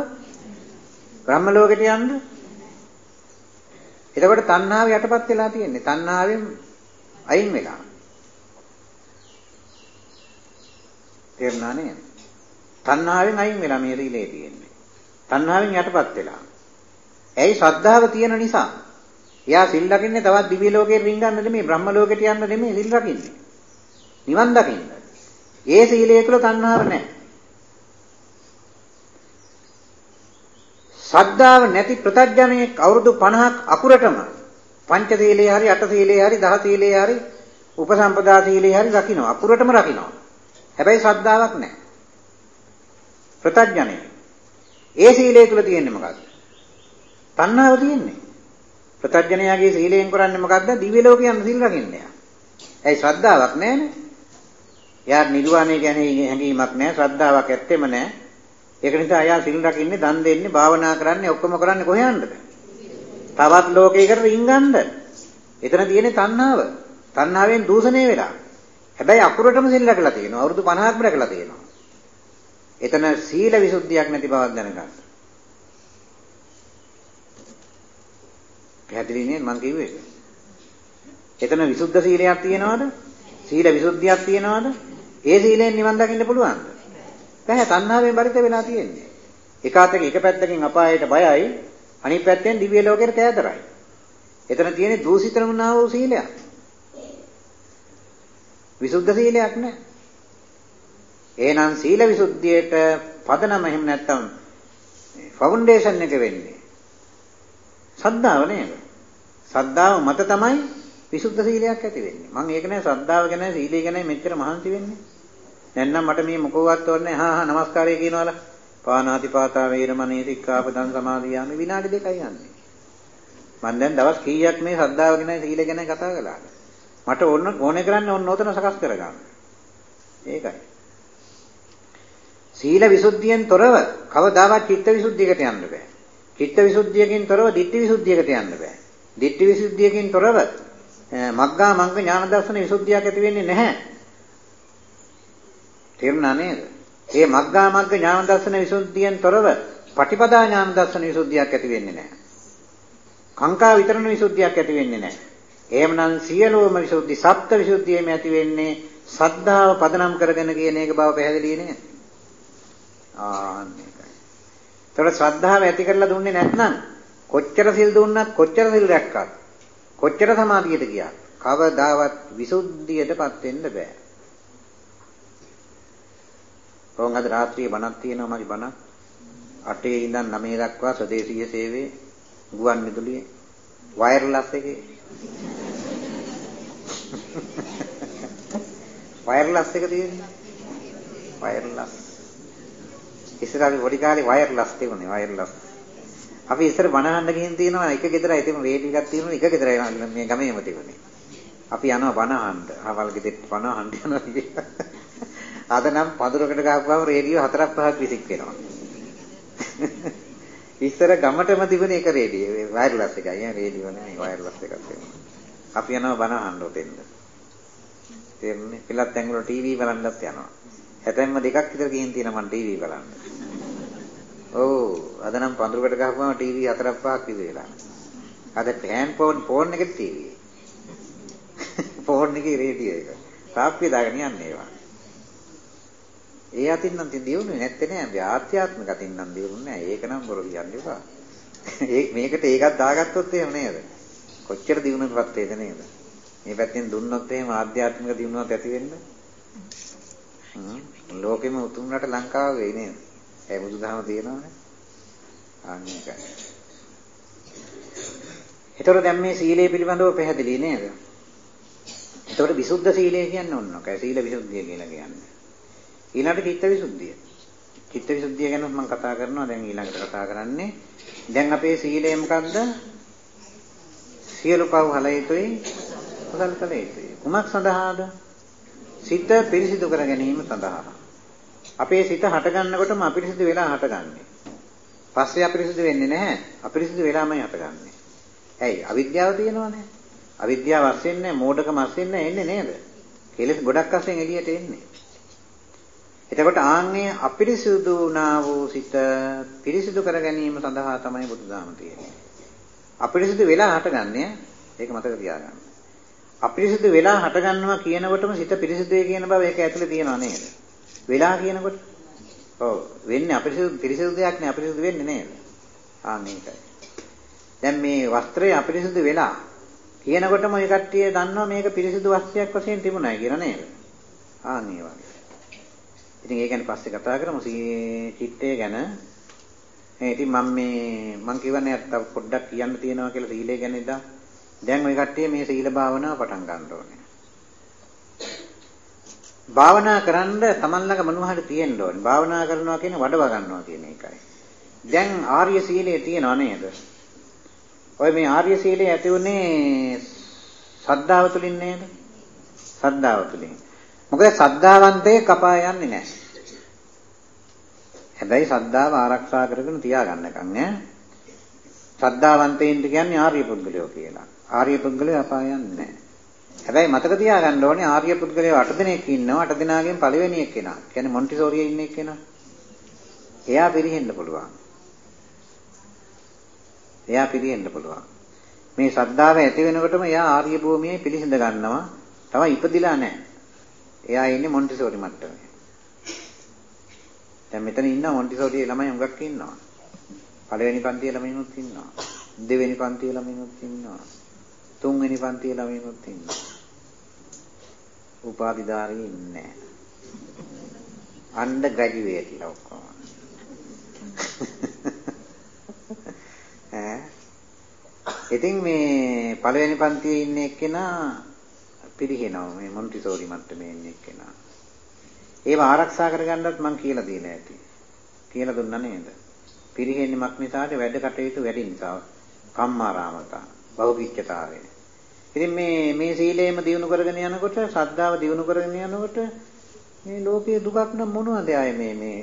බ්‍රහ්ම ලෝකෙට යන්න? එතකොට තණ්හාව යටපත් වෙලා තියෙන්නේ. තණ්හාවෙන් අයින් වෙලා. තේරුණා නේද? තණ්හාවෙන් අයින් වෙලා මේ රීලේ තියෙන්නේ. තණ්හාවෙන් යටපත් වෙලා. ඇයි ශ්‍රද්ධාව තියෙන නිසා. එයා සිල් ලකින්නේ තවත් දිව්‍ය ලෝකෙට රින්ගන්න නෙමෙයි බ්‍රහ්ම ලෝකෙට යන්න නෙමෙයි සිල් ලකින්නේ. නිවන් දකින්න. ඒ සීලය තුල තණ්හාව නැහැ. ශ්‍රද්ධාව නැති ප්‍රතඥයෙක් අවුරුදු 50ක් අකුරටම පංච සීලේ හරි අට සීලේ හරි දහ සීලේ හරි උපසම්පදා සීලේ හරි රකින්න අකුරටම රකින්න. හැබැයි ශ්‍රද්ධාවක් නැහැ. ප්‍රතඥයෙක්. ඒ සීලය තුල තියෙන්නේ මොකද්ද? තණ්හාව තියෙන්නේ. ප්‍රතඥයාගේ සීලයෙන් කරන්නේ මොකද්ද? දිව්‍ය ලෝකයන් සිල් රකින්නේ. ඇයි ශ්‍රද්ධාවක් නැහැනේ? යාර නිර්වාණය ගැන හැඟීමක් නැහැ, ශ්‍රද්ධාවක් ඇත්තෙම නැහැ. ඒක නිසා එයා සිල් රකින්නේ, දන් දෙන්නේ, භාවනා කරන්නේ, ඔක්කොම කරන්නේ කොහේන්ද? තවත් ලෝකයකට රින්ගන්න. එතන තියෙන්නේ තණ්හාව. තණ්හාවෙන් දූෂණය වෙලා. හැබැයි අකුරටම සිල් රැකලා තියෙනවා. අවුරුදු 50ක්ම රැකලා තියෙනවා. එතන සීල විසුද්ධියක් නැති බවක් දැනගන්න. පැහැදිලි නේද මං කිව්වේ? එතන විසුද්ධ සීලයක් තියෙනවද? සීල විසුද්ධියක් තියෙනවද? ඒ සීලෙන් නිවන් දකින්න පුළුවන්ද? බෑ තණ්හාවෙන් බරිත වෙලා තියෙන්නේ. එක අතකින් එක පැත්තකින් අපායට බයයි අනිත් පැත්තෙන් දිව්‍ය ලෝකයට කෑදරයි. එතන තියෙන්නේ දූෂිත වුණා වූ සීලයක්. විසුද්ධ සීලයක් නෑ. එහෙනම් සීල විසුද්ධියට පදනම එහෙම නැත්තම් ෆවුන්ඩේෂන් එක වෙන්නේ. සද්ධාව නේද? සද්ධාව මත තමයි විසුද්ධ සීලයක් ඇති වෙන්නේ. මම ඒක නෑ සද්ධාව ගැන සීලය ගැන මෙච්චර මහන්සි වෙන්නේ. නැත්නම් මට මේ මොකවත් ඕනේ හා හා নমස්කාරය කියනවලා. පානාති පාතා වේරමණී සික්ඛාපදං සමාදියාමි විනාඩි දෙකයි යන්නේ. මම දැන් දවස් කීයක් මේ සද්ධාව ගැන සීල ගැන කතා කළාද? මට ඕන ඕනේ කරන්නේ ඕන නෝතන සකස් කරගන්න. ඒකයි. සීල විසුද්ධියෙන් තොරව කවදාවත් චිත්ත විසුද්ධියකට යන්න බෑ. චිත්ත විසුද්ධියකින් තොරව ditthi විසුද්ධියකට යන්න බෑ. ditthi විසුද්ධියකින් තොරව මග්ගා මංග ඥාන දර්ශන විසුද්ධියක් ඇති වෙන්නේ නැහැ. තේරුණා නේද? මේ මග්ගා මග්ග ඥාන දර්ශන විසුද්ධියෙන් තොරව පටිපදා ඥාන දර්ශන විසුද්ධියක් ඇති වෙන්නේ නැහැ. කාංකා විතරණ විසුද්ධියක් ඇති වෙන්නේ නැහැ. එහෙමනම් සියලුම විසුද්ධි සප්ත විසුද්ධියම ඇති වෙන්නේ සද්ධාව පදනම් කරගෙන කියන එක බව පැහැදිලි නේද? ආන්න ඒකයි. ඒතකොට ශ්‍රද්ධාව ඇති කරලා දුන්නේ නැත්නම් කොච්චර සිල් දුන්නත් කොච්චර සිල් රැක්කත් කොච්චර සමාධියට ගියත් කවදාවත් විසුද්ධියටපත් වෙන්න බෑ. කොහොම අද රාත්‍රියේ බණක් තියෙනවා මගේ බණක්. 8 ඉඳන් 9 දක්වා ස්වදේශීය සේවයේ ගුවන් විදුලියේ වයර්ලස් එකේ වයර්ලස් එක තියෙන්නේ. වයර්ලස්. ඉස්සර අපි පොඩි කාලේ වයර්ලස් තිබුණේ වයර්ලස්. අපි ඉස්සර බණ අහන්න ගිහින් තියෙනවා එක ගෙදරයි තිබුණ රේඩියෝ එකක් තියෙනවා එක ගෙදරයි මේ ගමේම තිබුණේ. අපි යනවා බණ අහන්න. අහවල් ගෙදරට බණ අහන්න යනවා. අද නම් පඳුරකට ගහපුවම රේඩියෝ හතරක් පහක් විසික් වෙනවා. ඉස්සර ගමටම තිබුණ එක රේඩියෝ වයර්ලස් එකයි. ඈ රේඩියෝ නෙමෙයි වයර්ලස් එකක් තියෙනවා. අපි යනවා බණ අහන්න උතෙන්ද. තේරුණේ? පිළත් ඇඟවල ටීවී බලන්නත් යනවා. හැතැම්ම දෙකක් විතර ගිහින් තියෙනවා මම ටීවී බලන්න. ඔව් අද නම් පඳුරකට ගහපුවම ටීවී හතරක් පහක් විතර වෙලා. අද ෆෑන් ෆෝන් ෆෝන් එකේ ටීවී. ෆෝන් එකේ රේඩියෝ එක. තාප්පිය දාගෙන යන්නේ ඒවා. ඒ අතින් නම් දියුනේ නැත්තේ නෑ. අපි ආත්‍යාත්මික අතින් නම් දියුනේ නෑ. ඒක නම් බොරු කියන්නේ එපා. ඒ මේකට ඒකත් දාගත්තොත් එහෙම නේද? කොච්චර දිනුනපත් වේද නේද? මේ පැත්තෙන් දුන්නොත් එහෙම ආධ්‍යාත්මික දිනුවක් ඇති වෙන්න. හ්ම් ලෝකෙම උතුම් රට ලංකාව වෙයි නේද? ඒ බුදුදහම තියෙනවනේ. අන්න ඒකයි. ඒතකොට දැන් මේ සීලය පිළිබඳව පැහැදිලි නේද? ඒතකොට විසුද්ධ සීලය කියන්නේ ඔන්නකයි. සීල විසුද්ධිය කියලා කියන්නේ. ඊළඟට චිත්ත විසුද්ධිය. චිත්ත විසුද්ධිය ගැන මම කතා කරනවා දැන් ඊළඟට කතා කරන්නේ. දැන් අපේ සීලය මොකද්ද? සියලු පව් හල යුතුයි කුසල් කළ යුතුයි. කුමක් සඳහාද? සිත පිරිසිදු කර ගැනීම සඳහා. අපේ සිත හට ගන්නකොටම අපිරිසිදු වෙලා හටගන්නේ. පස්සේ අපිරිසිදු වෙන්නේ නැහැ. අපිරිසිදු වෙලාමයි හටගන්නේ. ඇයි? අවිද්‍යාව තියෙනවනේ. අවිද්‍යාව වශයෙන් නැහැ, මෝඩකම වශයෙන් නැහැ එන්නේ නේද? කෙලෙස් ගොඩක් වශයෙන් එළියට එන්නේ. එතකොට ආන්නේ අපිරිසුදු වුණා වූ සිත පිරිසිදු කර ගැනීම සඳහා තමයි බුදුදහම තියෙන්නේ. අපිරිසිදු වෙලා හටගන්නේ ඒක මතක තියාගන්න. අපිරිසිදු වෙලා හටගන්නවා කියනකොටම සිත පිරිසිදුයි කියන බව ඒක ඇතුලේ තියෙනව නේද? වෙලා කියනකොට ඔව් වෙන්නේ අපිරිසිදු පිරිසිදු දෙයක් නේ අපිරිසිදු වෙන්නේ නේද? ආ මේකයි. දැන් මේ වස්ත්‍රය අපිරිසිදු වෙලා කියනකොටම ඔය කට්ටිය දන්නවා මේක පිරිසිදු වස්ත්‍රයක් වශයෙන් තිබුණා කියලා නේද? ආ මේ වගේ. ඉතින් ඒ ගැන පස්සේ කතා කරමු චිත්තය ගැන. ඒ ඉතින් මම මේ මම කියවන්නේ තව පොඩ්ඩක් කියන්න තියෙනවා කියලා සීලය ගැන ඉදා. දැන් ওই කට්ටිය මේ සීල භාවනාව පටන් ගන්න ඕනේ. භාවනා කරන්න Taman ළඟ මොනවා හරි තියෙන්න ඕනේ. භාවනා කරනවා කියන්නේ වඩව ගන්නවා කියන එකයි. දැන් ආර්ය සීලය තියෙනව නේද? ඔය මේ ආර්ය සීලය ඇති උනේ සද්ධාව තුලින් නේද? සද්ධාව තුලින්. මොකද සද්ධාවන්තේ කපා යන්නේ නැහැ. හැබැයි සද්ධාව ආරක්ෂා කරගෙන තියාගන්නකම් ඈ. සද්ධාවන්තයින්ට කියන්නේ ආර්ය පුද්ගලයෝ කියලා. ආර්ය පුද්ගලයෝ අපාය යන්නේ නැහැ. හැබැයි මතක තියාගන්න ඕනේ ආර්ය පුද්ගලයෝ 8 දෙනෙක් ඉන්නවා 8 දෙනාගෙන් පළවෙනි එක්කෙනා. කියන්නේ මොන්ටිසෝරියේ ඉන්න එක්කෙනා. එයා පිරිහෙන්න පුළුවන්. එයා පිරිහෙන්න පුළුවන්. මේ ශ්‍රද්ධාව ඇති වෙනකොටම එයා ආර්ය භූමියේ පිළිසිඳ ගන්නවා. තව ඉපදිලා නැහැ. එයා ඉන්නේ මොන්ටිසෝරි මට්ටමේ. දැන් මෙතන ඉන්න මොන්ටිසෝරි ළමයි හුඟක් ඉන්නවා. පළවෙනි පන්තියේ ළමයිනුත් ඉන්නවා. දෙවෙනි පන්තියේ ළමයිනුත් ඉන්නවා. තුන්වෙනි පන්තියේ ළමයිනුත් ඉන්නවා. උපාධිධාරී ඉන්නේ අන්ඩර් ග්‍රැජුවේට්ලා ඔක්කොම. ඈ ඉතින් මේ පළවෙනි පන්තියේ ඉන්න එක්කෙනා පිරිහෙනවා මේ මොන්ටිසෝරි මට්ටමේ ඉන්න එක්කෙනා. ඒව ආරක්ෂා කරගන්නත් මම කියලා දීලා ඇති. කියලා දුන්නා නේද? පිරිහෙන්නේ මක් නිසාද වැඩ කටයුතු වැඩි නිසා. කම්මාරාමතා, බහුපිච්චතාවය. ඉතින් මේ මේ සීලයම දිනු කරගෙන යනකොට, ශ්‍රද්ධාව දිනු කරගෙන යනකොට මේ ලෝකයේ දුකක් නම් මොනවද ආයේ මේ මේ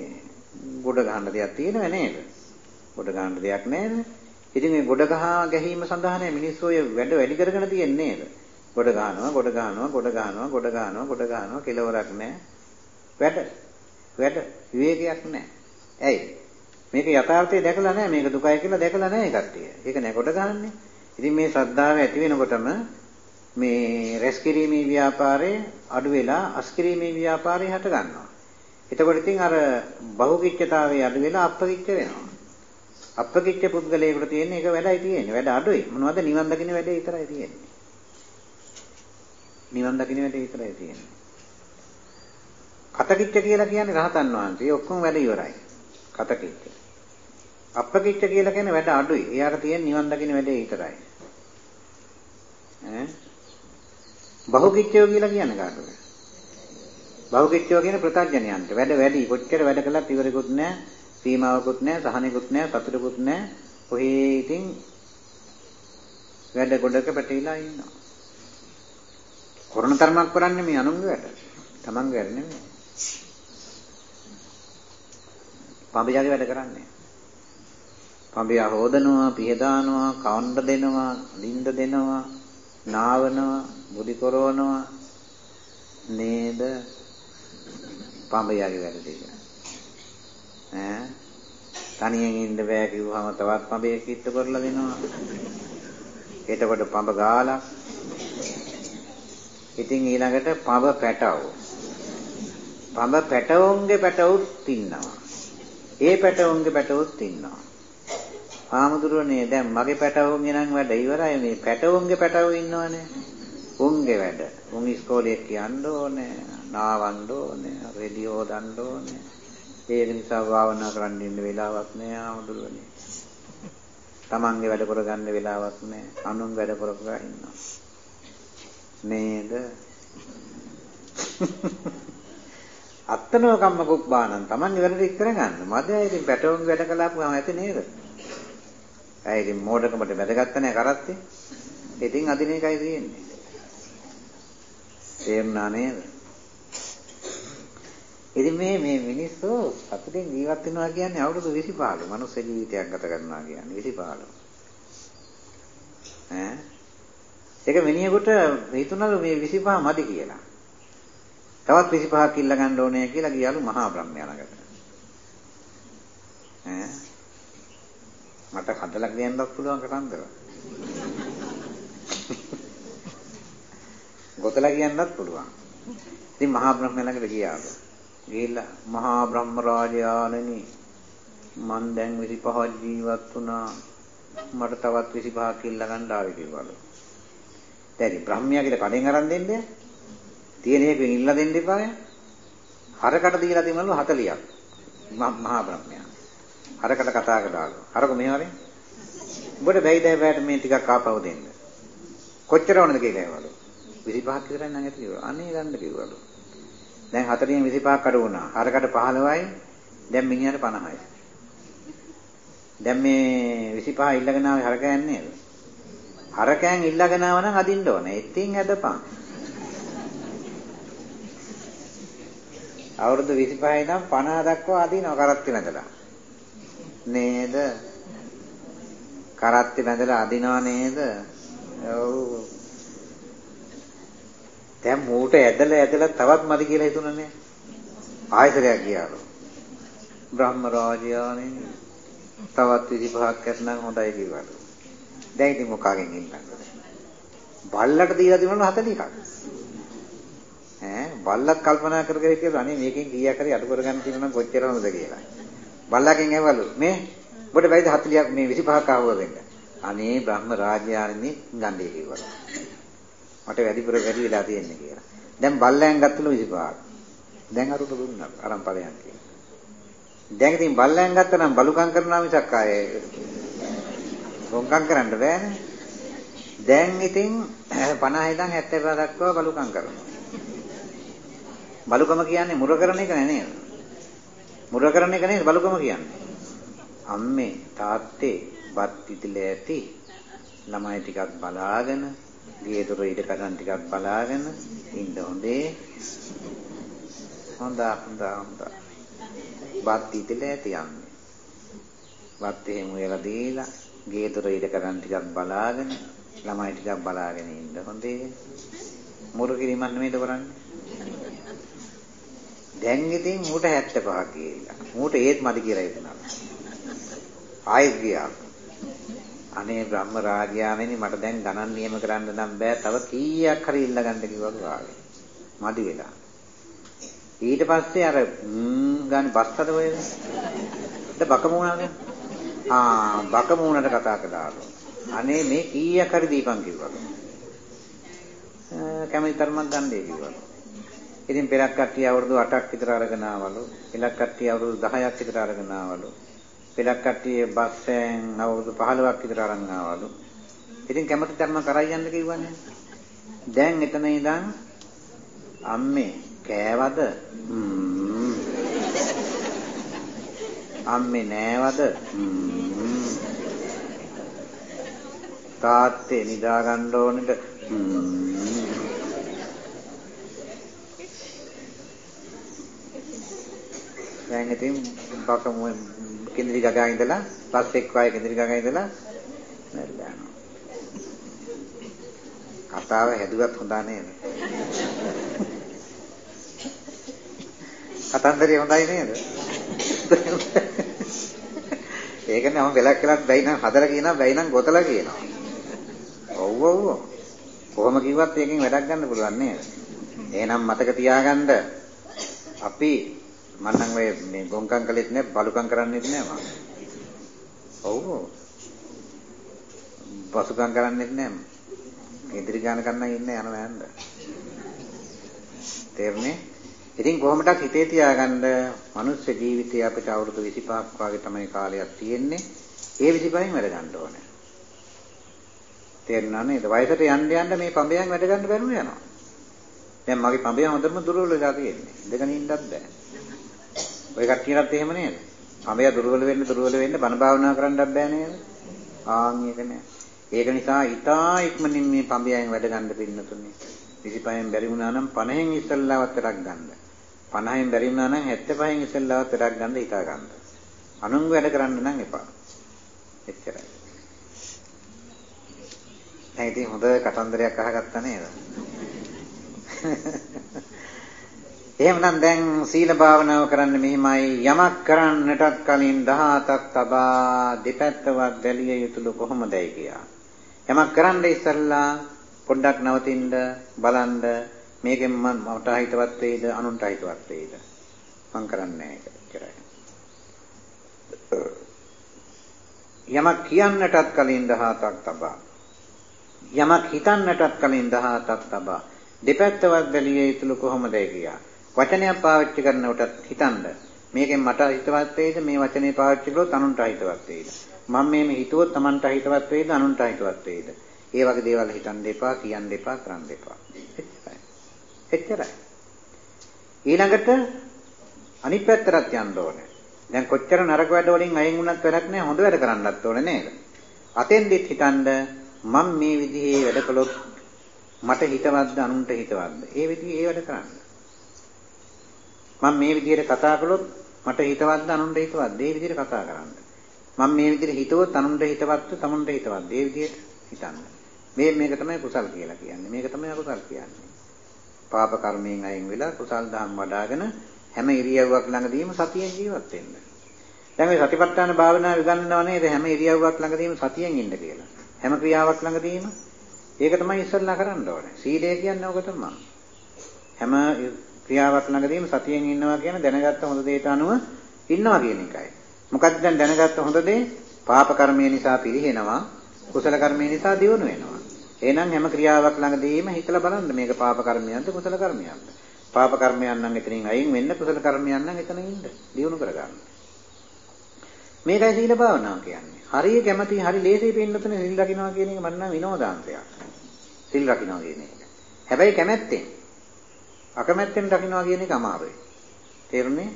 ගොඩ ගන්න දෙයක් තියෙනව නේද? ගොඩ ගන්න දෙයක් නෑනේ. ඉතින් මේ ගොඩ ගහ ගැනීම සඳහා නේ මිනිස්සු ඔය වැඩ වැඩි කරගෙන තියන්නේ නේද? ගොඩ ගන්නවා, ගොඩ ගන්නවා, ගොඩ ගන්නවා, ගොඩ ගන්නවා, ගොඩ ගන්නවා කෙලවරක් නෑ. වැඩ වැඩ විවේකයක් නැහැ. ඇයි? මේක යථාර්ථය දැකලා නැහැ. මේක දුකයි කියලා දැකලා නැහැ කට්ටිය. ඒක නෑ කොට ගන්නනේ. ඉතින් මේ ශ්‍රද්ධාව ඇති වෙනකොටම මේ රැස් කිරීමේ ව්‍යාපාරේ අඩු වෙලා අස්කිරීමේ ව්‍යාපාරේ හට ගන්නවා. එතකොට ඉතින් අර බහුකිච්ඡතාවයේ අඩු වෙලා අප්පකිච්ඡ වෙනවා. අප්පකිච්ඡ පුද්ගලයෙකුට තියෙන එක වැඩයි තියෙන්නේ. වැඩ අඩුයි. මොනවද නිවන් දකින්න වැඩේ විතරයි තියෙන්නේ. නිවන් දකින්න වැඩේ විතරයි තියෙන්නේ. කතකිච්ච කියලා කියන්නේ රහතන් වහන්සේ. ඔක්කොම වැඩ ඉවරයි. කතකිච්ච. අප්පකිච්ච කියලා කියන්නේ වැඩ අඩුයි. එයාට තියෙන නිවන් දකින්න වැඩේ විතරයි. ඈ බහුකිච්චයෝ කියලා කියන්නේ කාටද? බහුකිච්චයෝ කියන්නේ ප්‍රත්‍යඥයන්ට. වැඩ වැඩි. කොච්චර වැඩ කළත් ඉවරෙකුත් නැහැ. සීමාවකුත් නැහැ. සහනෙකුත් නැහැ. සතුටකුත් නැහැ. කොහේ ඉතින් වැඩ ගොඩක පැටලිලා ඉන්නවා. කරන තරමක් කරන්නේ මේ අනුන්ගේ වැඩ. තමන්ගේ වැඩ නෙමෙයි. පඹයාගේ වැඩ කරන්නේ. පඹයා හොදනවා, පිහදානවා, කවුන්ඩ දෙනවා, ලින්ද දෙනවා, නාවනවා, බුදි කරවනවා නේද? පඹයාගේ වැඩ ටික. ඈ තනියෙන් ඉන්න බෑ කිව්වම තවත් පඹයක් කිට්ට කරලා දෙනවා. එතකොට පඹ ගාලා ඉතින් ඊළඟට පඹ පැටව. පඹ පැටවුන්ගේ පැටවුත් ඉන්නවා. ඒ පැටවුන්ගේ පැටවුත් ඉන්නවා. ආමුදුරනේ දැන් මගේ පැටවුන් එනන් වැඩ ඉවරයි මේ පැටවුන්ගේ පැටවු ඉන්නවනේ. උන්ගේ වැඩ. උන් ඉස්කෝලේ යන්න ඕනේ, නාවන්න ඕනේ, රේඩියෝ දාන්න ඕනේ. ඒක නිසා භාවනා කරන්න ඉන්න වෙලාවක් නෑ ආමුදුරනේ. තමන්ගේ වැඩ කරගන්න වෙලාවක් නෑ. අනුන් වැඩ කරගෙන ඉන්නවා. නේද? අත්තනෝ කම්ම කුබ්බානං තමන්ගේ වැඩ ටික කරගන්න. මදේ ඉතින් පැටවුන් වැඩ කළාපුවම ඇති නේද? ඇයි ඉතින් මෝඩකමට වැදගත්ත නැහැ කරත්තේ. ඉතින් අදින එකයි තියෙන්නේ. තේරුණා නේද? ඉතින් මේ මේ මිනිස්සු සතුටින් ජීවත් වෙනවා කියන්නේ අවුරුදු 25 මනුස්ස ජීවිතයක් ගත කරනවා කියන්නේ 25. ඈ ඒක මිනිහෙකුට හිතුණලු මේ 25 මදි කියලා. තවත් 25ක් ඉල්ල ගන්න ඕනේ කියලා ගියලු මහා බ්‍රහ්මයා ළඟට. ඈ මට හදලා කියන්නත් පුළුවන් කතන්දර. ගොතලා කියන්නත් පුළුවන්. ඉතින් මහා බ්‍රහ්මයා ළඟට ගියාලු. ගිහිල්ලා මහා බ්‍රහ්ම රාජයාණනි මං දැන් 25ක් ජීවත් වුණා. මට තවත් 25ක් ඉල්ල ගන්න ආවේ කිව්වලු. දැන් බ්‍රහ්මයා කියලා කඩෙන් අරන් දෙන්නේ. තියෙන එකෙන් ඉල්ල දෙන්න එපාය. හරකට දීලා දෙමළු 40ක්. මහා බ්‍රහ්මයා. හරකට කතා කළාලු. හරක මෙහෙවරේ. උඹට බැයිද බෑට මේ ටිකක් ආපහු දෙන්න. කොච්චර වුණද කියලා ඇහවලු. 25ක් විතරයි නම් ඇති කිව්වා. අනේ ගන්න කිව්වලු. දැන් 40න් 25ක් අඩු වුණා. හරකට 15යි. දැන් මිනිහට 50යි. දැන් මේ 25 ඉල්ලගෙන ආවේ හරකයන් නේද? හරකයන් ඉල්ලගෙන ආව නම් අදින්න ඕනේ. ඉතින් ඇදපන්. අවුරුදු 25 ඉඳන් 50 දක්වා අදිනවා කරත්ති නැදලා. නේද? කරත්ති නැදලා අදිනවා නේද? ඔව්. දැන් මූට ඇදලා ඇදලා තවත් මදි කියලා හිතුණනේ. ආයතරයක් ගියාලු. බ්‍රහ්ම රාජයානේ තවත් 25ක් ඇත්නම් හොඳයි කිව්වලු. දැන් ඉතින් මොකාගෙන් ඉන්නද? බල්ලට දීලා තිබුණා 40ක්. ඈ බල්ලත් කල්පනා කර කර හිටියලු අනේ මේකෙන් කීයක් හරි අඩු කරගන්න තියෙනවා නම් කොච්චර හොඳද කියලා. බල්ලාගෙන් ඇවලු මේ ඔබට බැයිද 40ක් මේ 25ක් ආවව දෙන්න. අනේ බ්‍රහ්ම රාජ්‍යාරණේ ගන්නේ කිව්වා. මට වැඩිපුර වැඩි වෙලා තියෙන්නේ කියලා. දැන් බල්ලයන් ගත්තලු 25ක්. දැන් අරුට දුන්නා අරන් ඵලයන් කියලා. දැන් ඉතින් බල්ලයන් ගත්තා නම් බලුකම් කරනවා මිසක් ආයේ හොංකම් කරන්න බෑනේ. දැන් ඉතින් 50 ඉඳන් 70 දක්වා බලුකම් කරනවා. බලුකම කියන්නේ මුර කරන එක නේද? මුර කරන එක නේද බලුකම කියන්නේ. අම්මේ තාත්තේ බත් ඉදලා ඇති ළමයි ටිකක් බලාගෙන ගේ දොර ඊට කඩන් ටිකක් බලාගෙන ඉන්න හොඳේ. හොඳ හොඳ හොඳ. බත් ඉදලා ඇති අම්මේ. බත් එහෙම උයලා දීලා ගේ දොර ඊට කඩන් ටිකක් බලාගෙන ළමයි ටිකක් බලාගෙන ඉන්න හොඳේ. මුරු කිරීමක් නෙමෙයිද කරන්නේ? දැන් ඉතින් මූට 75ක් ගිහිල්ලා. මූට ඒත් මදි කියලා හිතනවා. ආයෙත් ගියා. අනේ බ්‍රහ්ම රාජයාණෙනි මට දැන් ගණන් නියම කරන්න නම් බෑ. තව කීයක් හරි ඉල්ල ගන්න කිව්වලු ආවේ. මදි වෙලා. ඊට පස්සේ අර ගන්න බස්සද ඔය. ද බකමූණානේ. ආ බකමූණට කතා කළාලු. අනේ මේ කීයක් හරි දීපන් කිව්වලු. කැමති තරමක් ගන්න දෙයි කිව්වලු. ඉතින් පෙරක් කට්ටිය අවුරුදු 8ක් විතර අරගෙන ආවලු. පෙරක් කට්ටිය අවුරුදු 10ක් විතර අරගෙන ආවලු. පෙරක් කට්ටිය බස්සෙන් අවුරුදු 15ක් විතර අරන් ආවලු. ඉතින් කැමති ධර්ම කරයි යන්න කිව්වනේ. දැන් එතන ඉඳන් අම්මේ කෑවද? අම්මේ නෑවද? තාත්තේ නිදා ගන්න ඕනේද? දැන් ඉතින් බක කෙන්දිරි ගගා ඉඳලා පස් එක් වාය කෙන්දිරි ගගා ඉඳලා මැරිලා යනවා. කතාව හැදුවත් හොඳ නේද? කතන්දරේ හොඳයි නේද? ඒකනේ මම වෙලක් වෙලක් බැයි නම් හදලා කියනවා බැයි නම් ගොතලා කියනවා. ඔව් ඔව්. කොහොම කිව්වත් ඒකෙන් වැඩක් ගන්න පුළුවන් නේද? එහෙනම් මතක තියාගන්න අපි මම නම් ඔය මේ ගොංකම් කළෙත් නෑ බලුකම් කරන්නෙත් නෑ මම. ඔව්. පසුකම් කරන්නෙත් නෑ. ඉදිරි ගාන කන්න ඉන්නේ යනවා යන්න. තේරුණේ? ඉතින් කොහොමදක් හිතේ තියාගන්න මනුස්ස ජීවිතය අපිට අවුරුදු 25ක් වගේ තමයි කාලයක් තියෙන්නේ. ඒ 25න් වැඩ ගන්න ඕනේ. තේරුණා නේද? වයසට යන්න යන්න මේ පඹයන් වැඩ ගන්න බැරුව යනවා. දැන් මගේ පඹය හොඳටම දුර්වල වෙලා තියෙන්නේ. ඉඳගෙන ඉන්නත් බෑ. ඔය කට්ටියටත් එහෙම නේද? පඹය දුර්වල වෙන්න දුර්වල වෙන්න බණ භාවනා කරන්නත් බෑ නේද? ආන් ඒක නෑ. ඒක නිසා ඊටා ඉක්මනින් මේ පඹයන් වැඩ ගන්න පින්නතුනේ. 25න් බැරි වුණා නම් 50න් ඉස්සල්ලාවත් වැඩක් ගන්න. 50න් බැරි වුණා නම් 75න් ඉස්සල්ලාවත් වැඩක් ගන්න හිතා ගන්න. අනුන් වැඩ කරන්න නම් එපා. එච්චරයි. දැන් ඉතින් හොඳ කතන්දරයක් අහගත්තා නේද? එහෙමනම් දැන් සීල භාවනාව කරන්න මෙහිමයි. යමක් කරන්නටත් කලින් 17ක් තබා දෙපැත්තවත් බැලිය යුතුලු කොහොමදයි කියා. යමක් කරන්න ඉස්සල්ලා පොඩ්ඩක් නවතින්න බලන්න. මේකෙන් මට හිතවත් වෙයිද අනුන්ට හිතවත් වෙයිද මං කරන්නේ ඒක එච්චරයි යමක් කියන්නටත් කලින් 17ක් තබා. යමක් හිතන්නටත් කලින් 17ක් තබා. දෙපැත්තවත් බැලිය යුතුලු කොහොමද කියා. වචනයක් පාවිච්චි කරනකොටත් හිතන්න මේකෙන් මට හිතවත් වෙයිද මේ වචනේ පාවිච්චි කළොත් අනුන්ට හිතවත් වෙයිද මම මේ හිතුවොත් Tamanට හිතවත් වෙයිද අනුන්ට හිතවත් වෙයිද ඒ වගේ දේවල් හිතන්න එපා, කියන්න එපා, කරන්න එපා. එච්චරයි. එච්චරයි. ඊළඟට අනිත් පැත්තට යන්න ඕනේ. දැන් කොච්චර නරක වැඩ වලින් අයින් වුණත් වැඩක් නැහැ හොඳ වැඩ කරන්නත් ඕනේ නේද? අතෙන්දිත් හිතන්න මම මේ විදිහේ වැඩ කළොත් මට හිතවත්ද අනුන්ට හිතවත්ද? ඒ විදිහේ ඒ වැඩ කරන්න. මම මේ විදිහට කතා කළොත් මට හිතවත්ද අනුන්ට හිතවත්ද? ඒ විදිහට කතා කරන්න. මම මේ විදිහට හිතුවොත් අනුන්ට හිතවත්ද තමුන්ට හිතවත්ද? ඒ විදිහට හිතන්න. මේ මේක තමයි කුසල් කියලා කියන්නේ. මේක තමයි අකුසල් කියන්නේ. පාප කර්මයෙන් අයින් වෙලා කුසල් දහම් වඩ아가න හැම ඉරියව්වක් ළඟදීම සතියෙන් ජීවත් වෙන්න. දැන් මේ සතිපට්ඨාන භාවනාව ඉගන්වනව නේද හැම ඉරියව්වක් ළඟදීම සතියෙන් ඉන්න කියලා. හැම ක්‍රියාවක් ළඟදීම ඒක තමයි ඉස්සල්ලා කරන්න ඕනේ. සීලය කියන්නේ ඕක තමයි. හැම ක්‍රියාවක් ළඟදීම සතියෙන් ඉන්නවා කියන දැනගත්ත හොඳ දෙයට අනුව ඉන්නවා කියන එකයි. මොකක්ද දැන් දැනගත්ත හොඳ දේ? පාප කර්මය නිසා පිළිහෙනවා. කුසල කර්මය නිසා දියුණු වෙනවා. එහෙනම් හැම ක්‍රියාවක් ළඟදීම හිතලා බලන්න මේක පාප කර්මයක්ද කුසල කර්මයක්ද? පාප කර්මයන් නම් එතනින් අයින් වෙන්න කුසල කර්මයන් නම් එතන ඉන්න. දියුණු කරගන්න. මේකයි සීල භාවනාව කියන්නේ. හරිය කැමති හරි ලේසියි පින්නතුනේ සිල් රකින්නවා කියන එක මන්නම් විනෝදාංශයක්. සිල් රකින්නවා කියන එක. හැබැයි කැමැත්තෙන්. අකමැත්තෙන් රකින්නවා කියන එක අමාරුයි. තේරුණේ?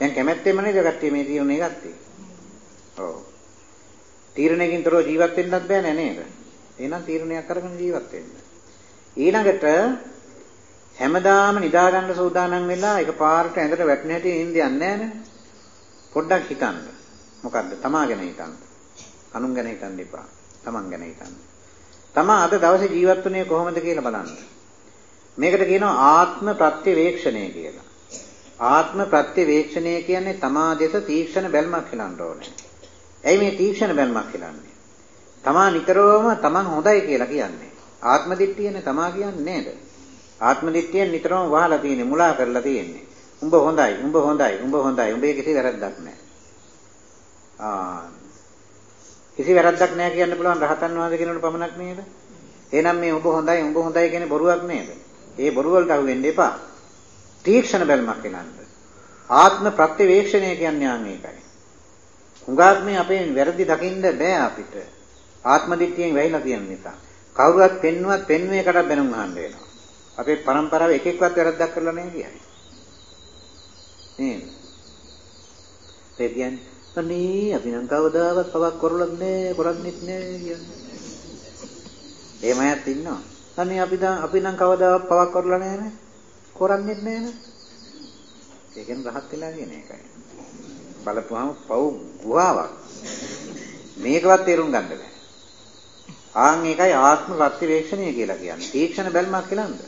දැන් කැමැත්තෙන්ම නේද කට්ටිය මේ තීරණය ගත්තේ. ඔව්. තීරණයකින් තොරව ජීවත් වෙන්නත් බෑ නේද? එහෙනම් තීරණයක් අරගෙන ජීවත් වෙන්න. ඊළඟට හැමදාම නිදා ගන්න සූදානම් වෙලා එකපාරට ඇඳට වැටෙන හැටි නිින්ද යන්නේ නැහැ පොඩ්ඩක් හිතන්න. මොකද්ද? තමා ගැන හිතන්න. අනුන් ගැන හිතන්න එපා. තමන් ගැන හිතන්න. තමා අද දවසේ ජීවත් වුණේ කොහොමද කියලා බලන්න. මේකට කියනවා ආත්ම ප්‍රත්‍යවේක්ෂණය කියලා. ආත්ම ප්‍රත්‍යවේක්ෂණය කියන්නේ තමා දෙස තීක්ෂණ බැල්මක් හෙලන්න ඕනේ. ඇයි මේ තීක්ෂණ බැල්මක් හෙලන්නේ? තමා නිතරම තමන් හොඳයි කියලා කියන්නේ. ආත්ම දිට්ඨියනේ තමා කියන්නේ නේද? ආත්ම දිට්ඨියෙන් නිතරම වහලා තියෙන්නේ, මුලා කරලා තියෙන්නේ. උඹ හොඳයි, උඹ හොඳයි, උඹ හොඳයි. උඹේ කිසි වැරද්දක් නැහැ. ආ කිසි වැරද්දක් නැහැ කියන්න පුළුවන් රහතන් වහන්සේ කෙනෙකුට පමණක් නේද? එහෙනම් මේ උඹ හොඳයි, උඹ හොඳයි කියන්නේ බොරුවක් නේද? ඒ බොරු වලට අහු වෙන්න එපා. තීක්ෂණ බැල්මක් එනන්න. ආත්ම ප්‍රත්‍යවේක්ෂණය කියන්නේ ආන් ඒකයි. හුඟක් මේ අපේ වැරදි දකින්න බෑ අපිට. ආත්ම දිට්ඨියෙන් වැහිලා තියෙන නිසා. කවුරුවත් පෙන්නුවත් පෙන්වේකට බැනුම් අහන්න වෙනවා. අපේ પરම්පරාව එක එක්කවත් වැරද්දක් කරලා නැහැ කියන්නේ. නේද? ඒ කියන්නේ අනේ අපි නම් කවදාවත් පවක් කරලත් නෑ කරන්නෙත් නෑ කියන්නේ. එහෙම අයත් ඉන්නවා. අනේ අපි දැන් අපි නම් කවදාවත් පවක් කරලා නෑ නේ. කරන්නෙත් නෑ නේ. ඒකෙන් රහත් වෙලා කියන එකයි. බලපුවහම පව් ගුහාවක්. මේකවත් තේරුම් ගන්න බෑ. ආන් ඒකයි ආත්ම ප්‍රතිවේක්ෂණය කියලා කියන්නේ. තීක්ෂණ බැල්මක් කියලාද?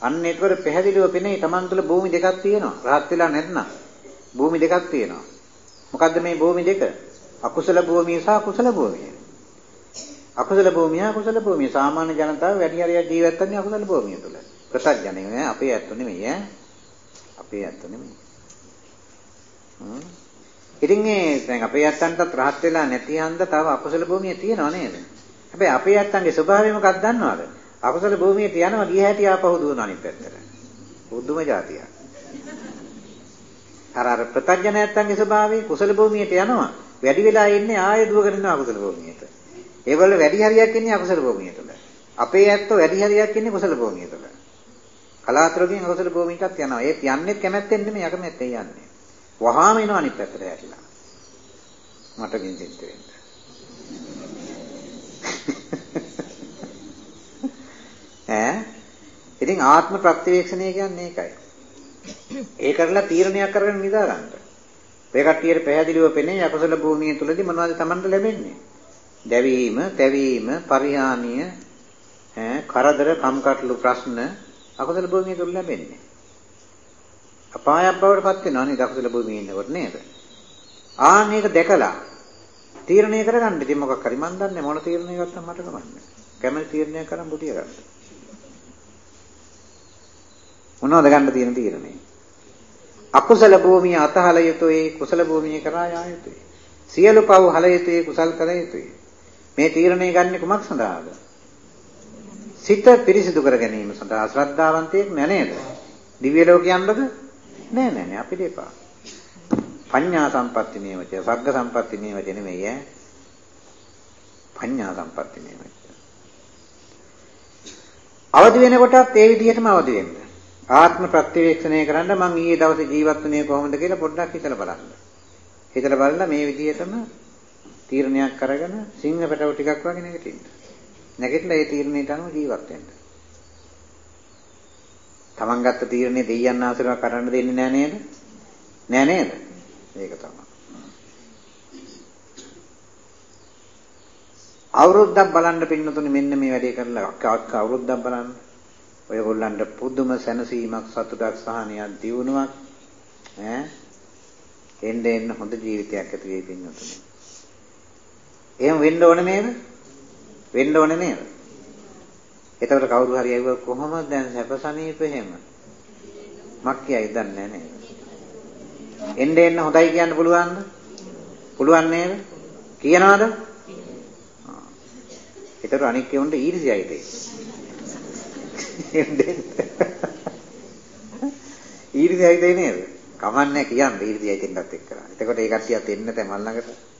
අන්න ඒකවල පැහැදිලිව පෙනේ Taman තුල භූමි දෙකක් තියෙනවා. රහත් වෙලා නැත්නම් භූමි දෙකක් තියෙනවා. මොකද්ද මේ භූමි දෙක? අකුසල භූමිය සහ කුසල භූමිය. අකුසල භූමිය අකුසල භූමිය සාමාන්‍ය ජනතාව වැඩි හරියක් ජීවත් වෙන්නේ අකුසල භූමිය තුල. ප්‍රසජනය නේ අපේ ඇත්ත නෙමෙයි ඈ. අපේ ඇත්ත නෙමෙයි. හ්ම්. ඉතින් මේ දැන් අපේ ඇත්තන්ටත් රහත් වෙලා නැති හන්ද තව අකුසල භූමිය තියෙනව නේද? හැබැයි අපේ ඇත්තන්ගේ ස්වභාවය මොකක්ද දන්නවද? අකුසල භූමියට යනවා ගිය හැටි ආපහු දුවන අනිත් පැත්තට. බුද්ධම જાතියක්. අර අර ප්‍රත්‍යඥ ඇත්තන්ගේ ස්වභාවය කුසල භූමියට යනවා. වැඩි වෙලා ඉන්නේ ආයෙ දුවගෙන යනවා අකුසල භූමියට. ඒගොල්ලෝ වැඩි හරියක් ඉන්නේ අකුසල භූමිය තුල. අපේ ඇත්තෝ වැඩි හරියක් ඉන්නේ කුසල භූමිය තුල. කලාතුරකින් අකුසල භූමියටත් යනවා. ඒත් යන්නේ කැමැත්තෙන් නෙමෙයි යකමැත්තෙන් යන්නේ. වහාම එනවා අනිත් පැත්තට ඇරිලා. මට කිංචිත් වෙන්න. ඈ ඉතින් ආත්ම ප්‍රත්‍යවේක්ෂණය කියන්නේ ඒකයි. ඒ කරලා තීරණයක් කරගෙන නිදා ගන්න. ඒ කට්ටියට පැහැදිලිව පෙනේ අකුසල භූමිය තුලදී මොනවද Tamanට ලැබෙන්නේ? දැවීම, තැවීම, පරිහානිය, ඈ කරදර, කම්කටොළු ප්‍රශ්න අකුසල භූමිය තුල ලැබෙන්නේ. අපායක් බවට පත් වෙනවා නේද අකුසල භූමියේ ඉන්නකොට නේද? ආන් මේක දැකලා තීරණය කරගන්න. ඉතින් මොකක් හරි මන් දන්නේ මොන තීරණයක් ගත්තම මට කමන්නේ. කැමති තීරණයක් කරන් බුටිය ගන්න. මොනවද ගන්න තියෙන තීරණය? අකුසල භූමිය අතහල යුතුයි කුසල භූමිය කරා යා යුතුයි. සියලු පව් හල යුතුයි කුසල් කළ යුතුයි. මේ තීරණය ගන්න කුමක් සඳහාද? සිත පිරිසිදු කර ගැනීම සඳහා ශ්‍රද්ධාවන්තයෙක් නෑ නේද? දිව්‍ය ලෝකයන්ද? නෑ නෑ නෑ අපිට එපා. පඤ්ඤා සම්පatti නේවච සග්ග සම්පatti නේවච නෙමෙයි ඈ. පඤ්ඤා සම්පatti නේවච. අවදි වෙනකොටත් ඒ විදිහටම අවදි වෙන්න. ආත්ම ප්‍රත්‍යවේක්ෂණය කරන්න මම ඊයේ දවසේ ජීවත් වුණේ කොහොමද කියලා පොඩ්ඩක් හිතලා බලන්න. හිතලා බලලා මේ විදිහටම තීරණයක් අරගෙන සිංහ පැටව ටිකක් වගේ නැගිටින්න. නැගිටලා ඒ තීරණයට අනුව ජීවත් වෙන්න. Taman ගත්ත තීරණේ දෙයයන් ආශ්‍රව කරන්න දෙන්නේ නෑ නේද? නෑ නේද? ඒක තමයි. අවුරුද්දක් බලන්න පින්නතුනේ මෙන්න මේ වැඩේ කරලා අක්ක අවුරුද්දක් බලන්න. ඔයගොල්ලන්ට පුදුම සැනසීමක් සතුටක් සහනයක් දියුණුවක් ඈ එන්න එන්න හොඳ ජීවිතයක් ඇති වෙයි පින්නතුනේ. එහෙම වෙන්න ඕනේ නේද? වෙන්න ඕනේ නේද? එතකොට කවුරු හරි ඇහුවා කොහොමද දැන් සැපසනීප එහෙම? මක් කියයි දන්නේ නේද? එන්න එන්න හොඳයි කියන්න පුළුවන්ද? පුළුවන් නේද? කියනවාද? එතකොට අනික් කෙවුන්ට ඊර්ෂ්‍යයිද? එන්න ඊර්ෂ්‍යයිද නේද? කමන්නේ කියන්න ඊර්ෂ්‍යයි දෙන්නත් එක්කලා. එතකොට ඒ කට්ටියත් එන්න තැ මල් ළඟට.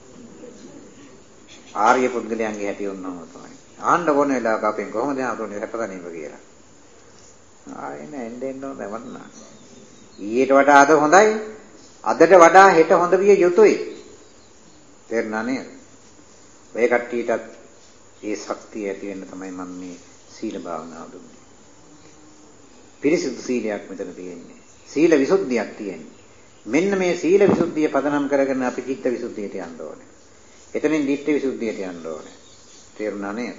ආර්ය පුද්ගලයන්ගේ හැටි වුණාම තමයි. ආන්න ඕන වෙලාවක අපෙන් කොහොමද ආතුනේ හැපතනීම කියලා. ආයෙ නෑ එන්න එන්න ඕන වන්න. ඊට වඩා අද හොඳයි. අදට වඩා හෙට හොඳ විය යුතුයි. තේරුණා නේද? ඔය කට්ටියටත් ඒ ශක්තිය ඇති වෙන්න තමයි මම මේ සීල භාවනාව දුන්නේ. පිරිසිදු සීලයක් මෙතන තියෙන්නේ. සීල විසුද්ධියක් තියෙන්නේ. මෙන්න මේ සීල විසුද්ධිය පදනම් කරගෙන අපි චිත්ත විසුද්ධියට යන්න ඕනේ. එතනින් දිට්ඨි විසුද්ධියට යන්න ඕනේ. තේරුණා නේද?